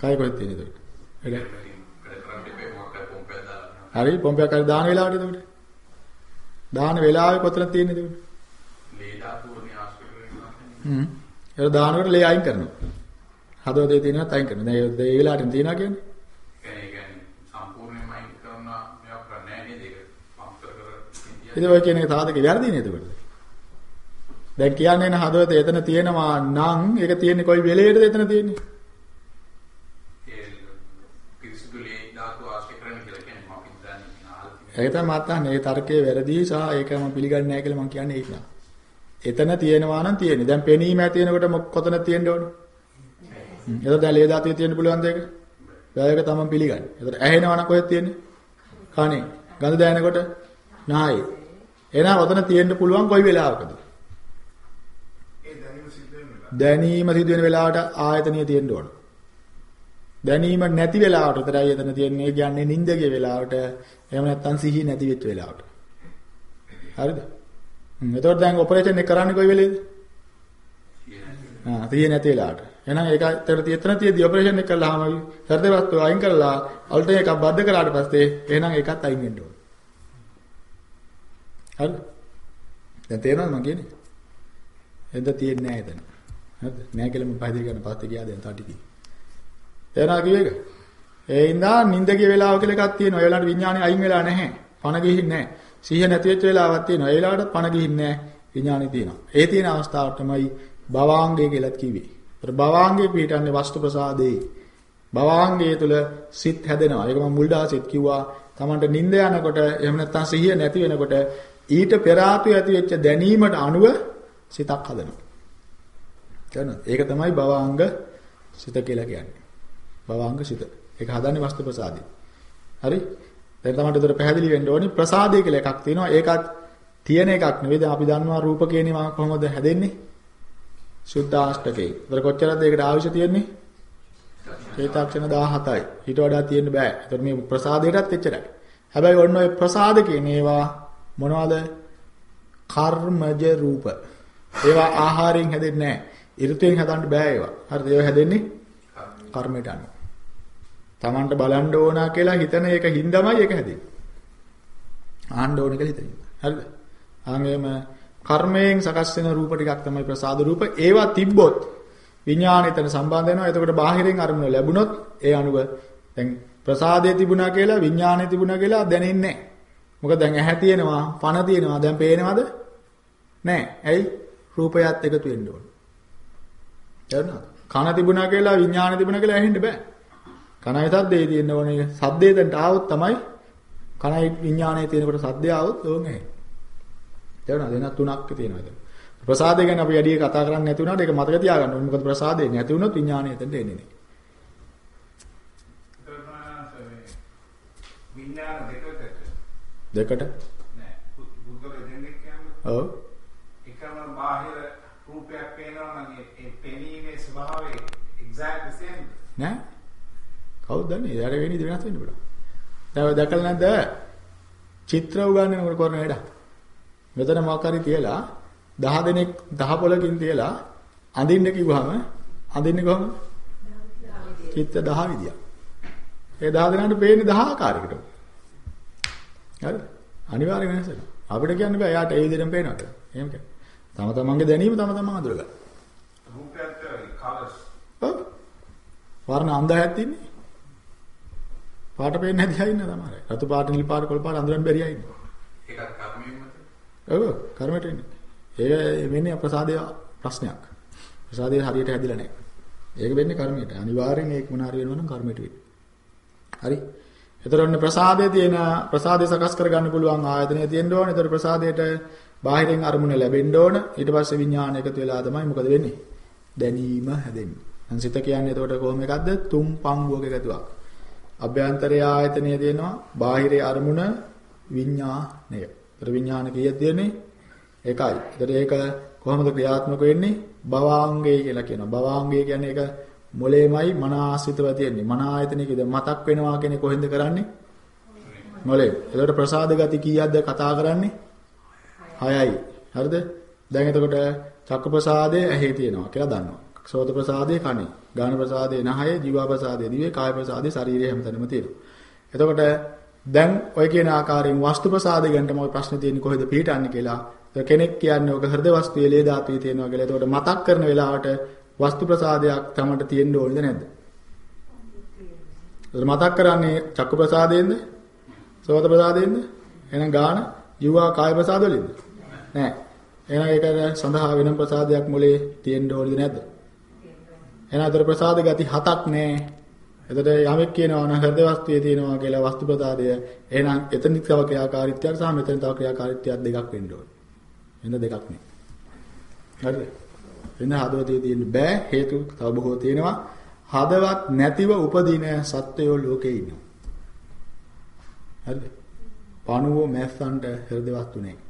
කය කොහෙද තියෙන්නේ එතකොට? ඒක වැඩ කරන්න දෙපේ මොකක්ද පොම්පයක් දාලා හරි පොම්පයක් හරි දාන වෙලාවට එතකොට. දාන වෙලාවේ කොතන තියෙන්නේ එතකොට? ලේ ධාතුවනේ. ඒක දානකොට ලේ අයින් කරනවා. හදවතේ තියෙනවත් අයින් කරනවා. දැන් ඒ වෙලාවට තියනවා කියන්නේ. ඉතින් ඔය කියන එක සාධකේ වැරදි නේද එතකොට? දැන් කියන්නේ හදවත එතන තියෙනවා නම් ඒක තියෙන්නේ කොයි වෙලේටද එතන තියෙන්නේ? ඒ පිරිසිදු ලේ ධාතු ආශ්‍රය කරන කියලා කියන්නේ මම හිතන්නේ අහලා තියෙනවා. ඒක තමයි මම අහන්නේ. ඒ තර්කයේ වැරදි සහ ඒක මම පිළිගන්නේ නැහැ කියලා මම කියන්නේ ඒක නෑ. එතන තියෙනවා නම් තියෙන්නේ. දැන් පෙනීම ඇති වෙනකොට මොක- කොතන තියෙන්න ඕනේ? හ්ම්. එතකොට දැන් ලේ ධාතුවේ තියෙන්න පුළුවන්ද ඒක? දැන් ඒක තමයි පිළිගන්නේ. එතකොට ඇහෙනවා නම් කොහෙද තියෙන්නේ? කනේ. ගඳ දැනෙනකොට නායේ. එහෙනම් ඔතන තියෙන්න පුළුවන් කොයි වෙලාවකද? ඒ දැනීම සිද්ධ වෙනවා. දැනීම සිදු වෙන වෙලාවට ආයතනිය තියෙන්න ඕන. දැනීම නැති වෙලාවට විතරයි එතන තියෙන්නේ. කියන්නේ නිින්ද ගිය වෙලාවට එහෙම නැත්නම් සිහිය නැති වෙච්ච වෙලාවට. හරිද? එතකොට දැන් ඔපරේෂන් එක කරන්නේ කොයි වෙලේද? ආ සිහිය නැති වෙලාවට. එහෙනම් ඒක ඇත්තට එතන තියෙදි ඔපරේෂන් එක කළාම හෘද වස්තුව අයින් කරලා අල්ටර් එකක් බද්ධ කරාට පස්සේ එහෙනම් ඒකත් අයින් වෙන්න ඕන. හරිද? දැන් තේරෙනවද මම කියන්නේ? එද තියෙන්නේ නැහැ එතන. හරිද? නැහැ කියලා මම පහදේ ගන්න පස්සේ ගියා දැන් තා ටිකේ. තේරෙනවා කිව්ව එක? ඒ ඉඳා නිින්ද ගිය වෙලාව කියලා එකක් තියෙනවා. ඒ වෙලාවට විඥානේ අයින් වෙලා නැහැ. පණ ගිහින් නැහැ. සිහිය නැති වෙච්ච වෙලාවක් තියෙනවා. ඒ වෙලාවට පණ ගිහින් නැහැ. විඥානේ තියෙනවා. ඒ තියෙන අවස්ථාවට තමයි භවාංගය කියලාත් කිව්වේ. ඒතර භවාංගේ පිටන්නේ වස්තු ප්‍රසාදේ. භවාංගය තුල සිත් හැදෙනවා. ඒක මම මුල් දවසෙත් කිව්වා. Tamanට නිින්ද යනකොට එහෙම නැත්නම් සිහිය නැති වෙනකොට ඊට පෙර ආතු ඇති වෙච්ච දැනීමට අනුව සිතක් හදනවා. තේරෙනවද? ඒක තමයි භවාංග සිත කියලා කියන්නේ. භවාංග සිත. ඒක හදන්නේ වස්තු ප්‍රසාදේ. හරි? දැන් තමයි උදේට පැහැදිලි වෙන්න ඕනි ප්‍රසාදය කියලා එකක් තියෙනවා. ඒකත් තියෙන එකක් නෙවෙයි. දැන් අපි දන්නවා රූප කියනවා කොහොමද හැදෙන්නේ? සුද්ධාෂ්ටකේ. ඒතර කොච්චරද ඒකට ආයුෂ තියෙන්නේ? චේතක්ෂණ 17යි. ඊට වඩා තියෙන්න බෑ. ඒතර මේ ප්‍රසාදයටත් එච්චරයි. හැබැයි ඔන්න ඔය ප්‍රසාද කියන ඒවා මොනවද? කර්මජ රූප. ඒවා ආහාරයෙන් හැදෙන්නේ නැහැ. ඍතුයෙන් හදන්න බෑ ඒවා. හරිද? ඒවා හැදෙන්නේ කර්මයට අනුව. Tamanට බලන්න ඕනා කියලා හිතන එක හින්දාමයි ඒක හැදෙන්නේ. ආන්න ඕන කියලා හිතන්නේ. හරිද? ආන්ගේම කර්මයෙන් සකස් වෙන රූප ටිකක් තමයි ප්‍රසාද රූප. ඒවා තිබ්බොත් විඥාණයතන සම්බන්ධ වෙනවා. එතකොට බාහිරින් අරමුණ ලැබුණොත් ඒ අනුව දැන් ප්‍රසාදයේ තිබුණා කියලා විඥානයේ තිබුණා කියලා දැනෙන්නේ නැහැ. මොකද දැන් ඇහැ තියෙනවා, පන තියෙනවා, දැන් පේනවද? නැහැ. ඇයි? රූපයත් එකතු වෙන්න ඕන. තේරුණාද? කන තිබුණා කියලා විඥානය තිබුණා කියලා ඇහෙන්න බෑ. කනයි සද්දේ තියෙන්න ඕනේ. සද්දේ දැන්ට ආවොත් තමයි කනයි විඥානයේ තියෙනකොට සද්දේ ආවොත් ඕන් ඇහෙන්නේ. තේරුණාද? එන තුනක් තියෙනවා එතන. ප්‍රසාදය ගැන අපි වැඩි කතා කරන්නේ නැති වුණාට ඒක මතක තියාගන්න ඕනේ. මොකද ප්‍රසාදේ නැති වුණොත් විඥානය එතනට එන්නේ නැහැ. විඥාන දෙකකට දෙකට. නෑ බුද්ධ දෙන්නෙක් කියන්නේ ඔව්. එකම බාහිර රූපයක් පේනවා නම් ඒ- පෙනීමේ ස්වභාවය exactly same නෑ. කවුද දන්නේ? යාර වෙන්නේ වෙනස් වෙන්න පුළුවන්. දැන් දැකලා නැද්ද? චිත්‍ර උගන්වනකොට කරන වැඩ. මෙතන මොකක් හරි තියලා 10 දෙනෙක් 10 පොලකින් තියලා අඳින්න කිව්වහම අඳින්නේ කොහොමද? චිත්‍ර 10 විදියක්. ඒ 10 දෙනාට පේන්නේ 10 ආකාරයකට. හරිද? අනිවාර්යෙන් වෙනස් වෙනවා. අපිට කියන්න බෑ යාට ඒ විදිහටම පේනවා කියලා. එහෙම කියන්නේ. තම තමන්ගේ දැනීම තම තමන් අඳුරගන්න. රූපයක් කලර්ස් ඔව්. වර්ණ අන්ධයක් තින්නේ. පාට පේන්නේ නැති අය ඉන්න තමයි. රතු පාට නිල් පාට කොළ පාට අඳුරන්න බැරි අය ඉන්නේ. ඒකත් කර්මයෙන්මද? ඔව් කර්මයට ඉන්නේ. ඒක වෙන්නේ අප්‍රසාදයේ ප්‍රශ්නයක්. ප්‍රසාදයේ හරියට හැදිලා නැහැ. ඒක වෙන්නේ කර්මයට. අනිවාර්යෙන් ඒක මොන හරි වෙනවා නම් කර්මයට වෙන්නේ. හරි. එතකොට ප්‍රසාදයේ තියෙන ප්‍රසාදේ සකස් කරගන්න පුළුවන් ආයතනය තියෙන්න ඕන. එතකොට ප්‍රසාදයට බාහිරින් අරමුණ ලැබෙන්න ඕන. ඊට පස්සේ විඥාන එකතු වෙලා තමයි මොකද වෙන්නේ? දැනීම හැදෙන්නේ. දැන් සිත කියන්නේ එතකොට කොහොම එකක්ද? තුම් පංගුවක එකතුවක්. අභ්‍යන්තරය ආයතනය තියෙනවා. බාහිරේ අරමුණ විඥානය. ඒතර විඥාන කීයක් තියෙන්නේ? එකයි. ඒතර ඒක කොහොමද ක්‍රියාත්මක වෙන්නේ? භවාංගය කියලා කියනවා. භවාංගය කියන්නේ ඒක මොලේමයි මන ආශ්‍රිතව තියෙන්නේ. මන ආයතනයකද මතක් වෙනවා කියන්නේ කොහෙන්ද කරන්නේ? මොලේ. ඒතකොට ප්‍රසාද ගති කීයක්ද කතා කරන්නේ? 6යි. හරිද? දැන් එතකොට චක්ක ප්‍රසාදය ඇහි තියෙනවා කියලා දන්නවා. සෝත ප්‍රසාදය කනේ. ගාන ප්‍රසාදය නහයේ, ජීවා ප්‍රසාදය දිවේ, කාය ප්‍රසාදය ශරීරයේ හැමතැනම තියෙනවා. එතකොට දැන් ඔය කියන ආකාරයෙන් වස්තු ප්‍රසාදය ගැන තමයි ප්‍රශ්නේ තියෙන්නේ කොහෙද පිටන්නේ කියලා. ඒක කෙනෙක් කියන්නේ ඔක හෘද වස්තුවේ ලේ ධාතුවේ තියෙනවා කියලා. එතකොට මතක් කරන වෙලාවට වස්තු ප්‍රසාදයක් තමන්ට තියෙන්න ඕනේද නැද්ද? ඒක මතක් කරන්නේ චක්කු ප්‍රසාදයෙන්ද? සෝත ප්‍රසාදයෙන්ද? එහෙනම් ගාන, ජීවා කාය ප්‍රසාද වලින්ද? නෑ. එහෙනම් ඒකට සඳහා වෙනම ප්‍රසාදයක් මොලේ තියෙන්න ඕනද නැද්ද? එහෙනම් අතර ප්‍රසාද ගති හතක් නැහැ. එතකොට යමෙක් කියනවා නම් හෘද වස්තුවේ තියෙනවා කියලා වස්තු ප්‍රසාදය. එහෙනම් එතන තව ක්‍රියාකාරීත්වයක් සහ මෙතන තව ක්‍රියාකාරීත්වයක් දෙකක් වෙන්න ඕනේ. එන්න දෙකක් නේ. හරිද? එන්න හදවතේ තියෙන්න බෑ හේතු තව බොහෝ තියෙනවා. හදවත් නැතිව උපදින සත්වයෝ ලෝකේ ඉන්නවා. හරිද? පණුවෝ මැස්සන්ට හෘද වස්තු නැහැ.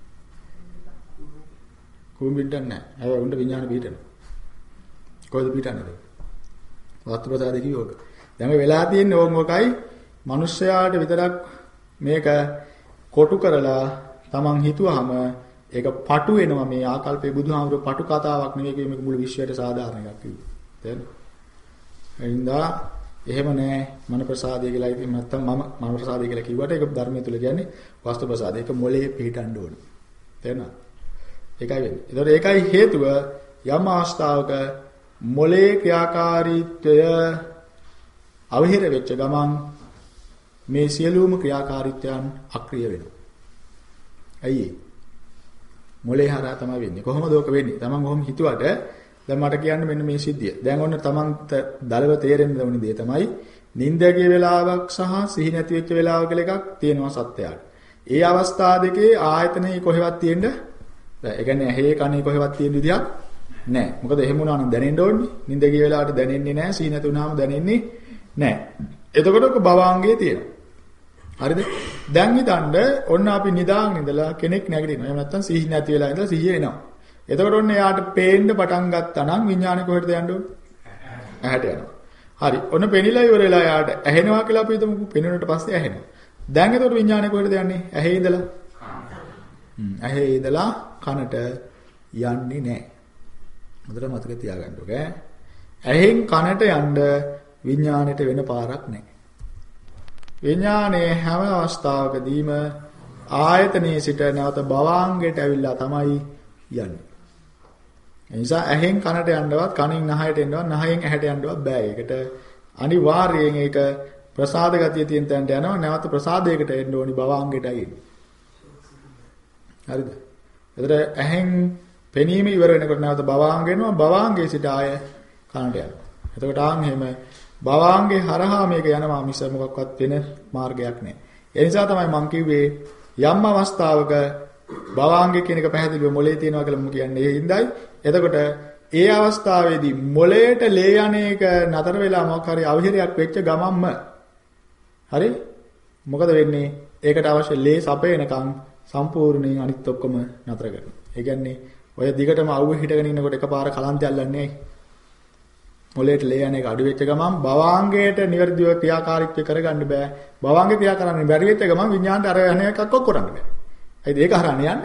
කුඹින්ටක් නැහැ. හැබැයි උන්ට විඥාන පිටනවා. කොහෙද පිටන්නේ? වස්තු ප්‍රසාදේ කිව්වක. දැන් මේ වෙලා තියෙන්නේ ඕම් මොකයි? මිනිස්සයාට විතරක් මේක කොටු කරලා Taman හිතුවාම ඒක පටු වෙනවා මේ ආකල්පේ බුදුහාමුදුරු පටු කතාවක් නෙවෙයි මේක මුළු විශ්වයට සාධාරණ එකක් කිව්වේ. තේරෙනවද? එනින්දා එහෙම නෑ මන ප්‍රසාදය කියලා ඉතින් නැත්තම් මම මන ප්‍රසාදය කියලා කිව්වට ඒක ධර්මයේ තුල කියන්නේ වස්තු ප්‍රසාදය. ඒක මොලේ පිහිටන්න ඕන. තේරෙනවද? ඒකයි වෙන්නේ. ඒතකොට ඒකයි හේතුව යම් අවස්ථාවක මොලේ ක්‍රියාකාරීත්වය අවහිර වෙච්ච ගමන් මේ සියලුම ක්‍රියාකාරීත්වයන් අක්‍රිය වෙනවා. ඇයි මොලේ හරහා තමයි වෙන්නේ. කොහොමද ඕක වෙන්නේ? Taman කොහොම හිතුවට දැන් මට කියන්න මෙන්න මේ සිද්ධිය. දැන් ඔන්න Tamanට දලව තේරෙන්න ඕනේ දේ තමයි නිින්දගේ වෙලාවක් සහ සිහි නැති වෙච්ච වෙලාව කියලා එකක් තියෙනවා සත්‍යයට. ඒ අවස්ථා දෙකේ ආයතනේ කොහෙවත් තියෙන්න බෑ. ඒ කියන්නේ ඇහි කනේ කොහෙවත් තියෙන විදියක් නෑ. මොකද එහෙම වුණා නම් දැනෙන්න ඕනේ. නිින්දගේ වෙලාවට දැනෙන්නේ නෑ. සිහි නැති වුණාම දැනෙන්නේ නෑ. එතකොට ඔක භවංගයේ තියෙනවා. හරිද? දැන් හිතන්න ඔන්න අපි නිදාගෙන ඉඳලා කෙනෙක් නැගිටිනවා. එහෙම නැත්නම් සිහි නැති වෙලා ඉඳලා සිහිය එනවා. එතකොට ඔන්න එයාට පේන්න පටන් ගත්තා නම් විඥානය කොහෙටද යන්න ඕනේ? ඇහැට යනවා. හරි. ඔන්න පෙනිලා ඉවර වෙලා එයාට ඇහෙනවා කියලා අපි හිතමු. පෙනුනට පස්සේ ඇහෙනවා. දැන් එතකොට විඥානය කොහෙටද යන්නේ? ඇහි ඉඳලා. ඇහි ඉඳලා කනට යන්නේ නැහැ. හොඳට මතක තියාගන්න ඕක ඈ. ඇහෙන් කනට යන්න විඥාණයට වෙන පාරක් නැහැ. විඥානයේ හැම අවස්ථාවකදීම ආයතනයේ සිට නැවත භවාංගයට ඇවිල්ලා තමයි යන්නේ. ඒ නිසා ඇහෙන් කනට යන්නවත් කනින් නහයට එන්නවත් නහයෙන් ඇහැට යන්නවත් බෑ. ඒකට අනිවාර්යයෙන් ඒක ප්‍රසාද ගතිය තියෙන තැනට යනවා නැවත ප්‍රසාදයකට එන්න ඕනි භවාංගයටයි එන්නේ. හරිද? එතකොට ඇහෙන් පෙනීම ඉවර වෙනකොට නැවත භවාංග එනවා භවාංගයේ සිට ආය කනට යනවා. එතකොට ආන් එහෙම භවාංගේ හරහා මේක යනවා මිස මොකක්වත් වෙන මාර්ගයක් නැහැ. ඒ නිසා තමයි මම කිව්වේ යම් අවස්ථාවක භවාංගේ කියන එක පැහැදිලිව මොලේ තියෙනවා කියලා මම කියන්නේ ඒ හිඳයි. එතකොට ඒ අවස්ථාවේදී මොලේට ලේ යන්නේක නතර වෙලා මොකක් හරි අවහිරයක් වෙච්ච ගමන්ම හරි මොකද වෙන්නේ? ඒකට අවශ්‍ය ලේ සපේනකම් සම්පූර්ණයෙන් අනිත් ඔක්කොම නතර කරනවා. ඒ කියන්නේ ඔය දිගටම අවුව හිටගෙන ඉන්නකොට එකපාර කලන්තය අල්ලන්නේ මොලේට ලේ යන එක අඩු වෙච්ච ගමන් භවාංගයට නිවැරදිව ක්‍රියාකාරීත්වය කරගන්න බෑ. භවාංග ක්‍රියා කරන්න බැරි වෙච්ච ගමන් විඥාණයට අර යන එකක් ඔක් කරන්න බෑ. හරිද? ඒක හරහා යන්නේ.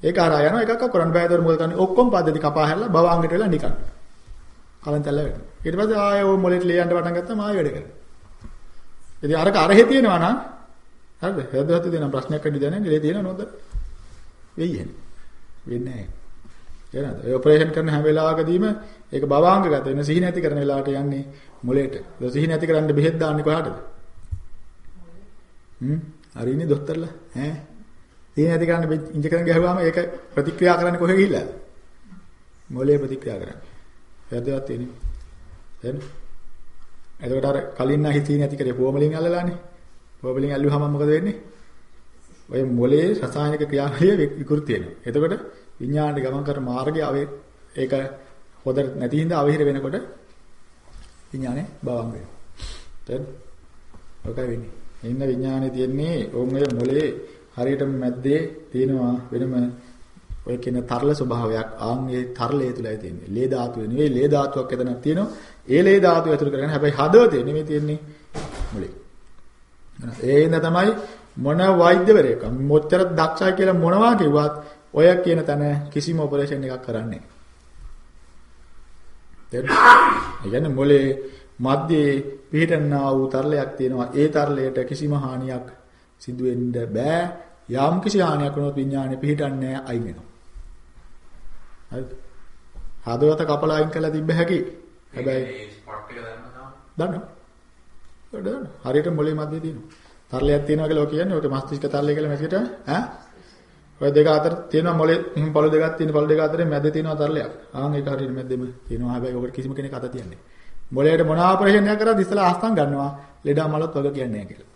ඒක හරහා යනවා එකක් ඔක් කරන්න බෑ. ඒතර මොකද කරන්නේ? ඔක්කොම පද්ධති කපා හැරලා භවාංගයට වෙලා නිකන්. කලන්තැල්ල වෙනවා. ඊට පස්සේ ආයෙ ඔය මොලේට ලේ යන්න පටන් ගත්තාම ආයෙ වැඩ කරනවා. ඉතින් අරක අරහෙ තියෙනවා නම් හරිද? හදවත තියෙන ප්‍රශ්නයක් අඩි දැනන්නේ ලේ තියෙනව නෝද? වෙයි එහෙනම්. වෙන්නේ නැහැ. එහෙනද? ඒ ඔපරේෂන් කරන හැම වෙලාවකදීම ඒක භවාංගගත වෙන සිහි නැති කරන වෙලාවට යන්නේ මොලේට. ඒක සිහි නැති කරන්න බෙහෙත් දාන්නේ කොහාටද? හ්ම් හරිනේ දොස්තරලා ඈ සිහි නැති කරන්න ඉන්ජෙක්ෂන් ගහුවාම ඒක ප්‍රතික්‍රියා කරන්නේ කොහෙ ගිහිල්ලාද? මොලේ ප්‍රතික්‍රියා කරන්නේ. වැදගත් තියෙන්නේ. එහෙනම් එතකොට අර කලින් නම් හිතී නැති කරේ පොමලින් අල්ලලානේ. පොමලින් අල්ලුවාම මොකද වෙන්නේ? ඔය මොලේ රසායනික ක්‍රියාවලිය විකෘති වෙනවා. එතකොට විඥාණයට ගමන් කරන මාර්ගය අවේ ඒක හොදට නැති හින්දා අවහිර වෙනකොට විඥානේ බවංග වෙනවා. තේරෙනවද? ඔකයි වෙන්නේ. ඉන්න විඥානේ තියෙන්නේ ඕම් ඔය මොලේ හරියටම මැද්දේ තියෙනවා වෙනම ඔය කියන තරල ස්වභාවයක් ආන්ගේ තරලයේ තුලයි තියෙන්නේ. ලේ ධාතුව නෙවෙයි ලේ ධාතුවක් එතනක් තියෙනවා. ඒ ලේ ධාතුව ඇතුළු කරගෙන හැබැයි හදවතේ නෙවෙයි තියෙන්නේ මොලේ. ඒ හින්දා තමයි මොන වෛද්‍යවරයෙක් මොච්චර දක්ෂයි කියලා මොනවා කිව්වත් ඔය කියන තැන කිසිම ඔපරේෂන් එකක් කරන්නේ නැහැ. කියන්නේ මොලේ මැද්දේ පිහිටන්නා වූ තරලයක් තියෙනවා. ඒ තරලයට කිසිම හානියක් සිදු වෙන්න බෑ. යම් කිසි හානියක් වුණොත් විඥානය පිහිටන්නේ අයින් වෙනවා. හරිද? හදවත කපලා අයින් කළා තිබ්බ හැකි. හැබැයි ස්පොට් එක දන්නවා දන්නවා. හරියට මොලේ මැද්දේ තියෙනවා. තරලයක් තියෙනවා කියලා ඔය කියන්නේ ඔක මස්තිෂ්ක තරලය කියලා මැසිට ඈ ඔය දෙක අතර තියෙනවා මොලේ මෙහෙම පළු දෙකක් තියෙන පළු දෙක අතරේ මැද තියෙනවා තරලයක්. ආන් ඒක හරියට මැද්දෙම තියෙනවා. හැබැයි ඔකට කිසිම කෙනෙක් අත තියන්නේ. මොලේට මොන ආපරේෂන් එකක් කරාද ඉස්සලා ආස්තම් ගන්නවා. ලෙඩා මලොත් වග කියන්නේ නැහැ කියලා.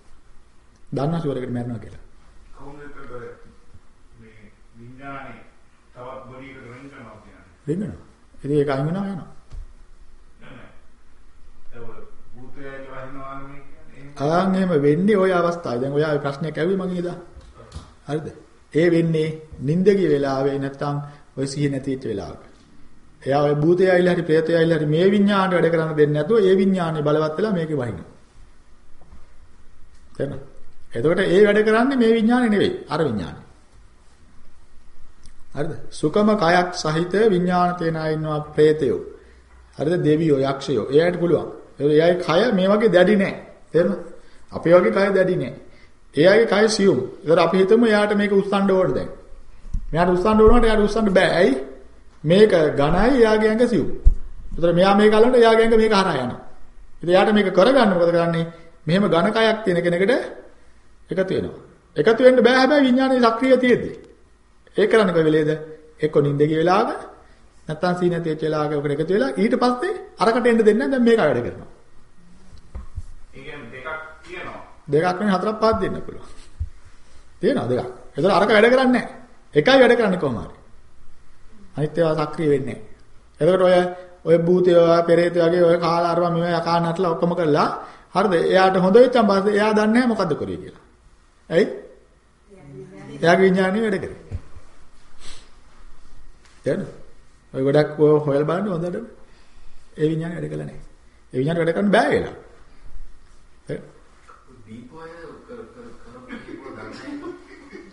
දන්නා ෂුවර් එකට මැරෙනවා කියලා. කවුරුකද මේ විඥානේ තවත් බොඩි එකට වෙන් කරනවා කියන්නේ. වෙන්නවා. ඉතින් ඒක අයින් වෙනවා යනවා. නෑ නෑ. ඒක භූතයයි වහිනවා නෙමෙයි කියන්නේ. ආන් එහෙම වෙන්නේ ওই අවස්ථාවේ. දැන් ඔයා ප්‍රශ්නයක් ඇහුවේ මගෙන් එදා. හරිද? ඒ වෙන්නේ නිින්ද ගිය වෙලාවේ නැත්තම් ඔය සිහිය නැති වෙච්ච වෙලාවක. එයා ඔය භූතය ඇවිල්ලා හරි ප්‍රේතය ඇවිල්ලා හරි මේ විඤ්ඤාණයට වැඩ කරන්න දෙන්නේ නැතුව ඒ විඤ්ඤාණය බලවත් වෙලා මේකේ වහිනවා. තේරෙනවද? එතකොට ඒ වැඩ කරන්නේ මේ විඤ්ඤාණය නෙවෙයි අර විඤ්ඤාණය. හරිද? සුකම කයක් සහිත විඤ්ඤාණ තේන අය ඉන්නවා ප්‍රේතයෝ. හරිද? දෙවියෝ යක්ෂයෝ. එයාට පුළුවන්. එයාගේ කය මේ වගේ දැඩි නෑ. තේරෙනවද? අපේ වගේ කය දැඩි නෑ. එයාගේ කය සියුම්. ඒතර අපි හිතමු එයාට මේක උස්සන්න ඕන දැන්. මෙයාට උස්සන්න ඕනකට එයාට උස්සන්න බෑ. ඇයි? මේක ඝනයි එයාගේ ඇඟ සියුම්. ඒතර මෙයා මේක අල්ලනකොට එයාගේ ඇඟ මේක හරහා යනවා. ඉතින් එයාට මේක කරගන්න මොකද කරන්නේ? මෙහෙම ඝන කයක් තියෙන කෙනෙකුට එකතු වෙනවා. එකතු වෙන්න බෑ හැබැයි විඥානයේ සක්‍රිය තියෙද්දි. ඒක කරන්නේ කොයි වෙලේද? එක්ක නිින්ද ගිය වෙලාවක නැත්තම් සීන නැති වෙච්ච වෙලාවක ඔකට එකතු වෙලා ඊට පස්සේ අරකට එන්න දෙන්නේ නැහැ දැන් මේක වැඩ කරනවා. ඒ කියන්නේ දෙකක් තියෙනවා. දෙකක් නෙවෙයි හතරක් පහක් දෙන්න පුළුවන්. තියෙනවා දෙකක්. ඒතර අරක වැඩ කරන්නේ නැහැ. එකයි වැඩ කරන්නේ කොහොම හරි. අනිත් ඒවා සක්‍රිය වෙන්නේ නැහැ. එතකොට ඔය ඔය භූතය පෙරේත වගේ ඔය කාලා අරවා මේවා යකා නටලා ඔක්කොම කරලා හරිද? එයාට හොඳ වෙච්චන් පස්සේ එයා දන්නේ නැහැ මොකද්ද කරේ කියලා. ඇයි? එයාගේ විඥානය වැඩ කරේ. දැන් ඔය ගොඩක් ඔය හොයල් බලන්න හොඳට ඒ විඥානය වැඩ කළා නැහැ. ඒ විඥානය වැඩ කරන්න බෑ වෙලා. දීපෝය කර කර කරපු දීපෝ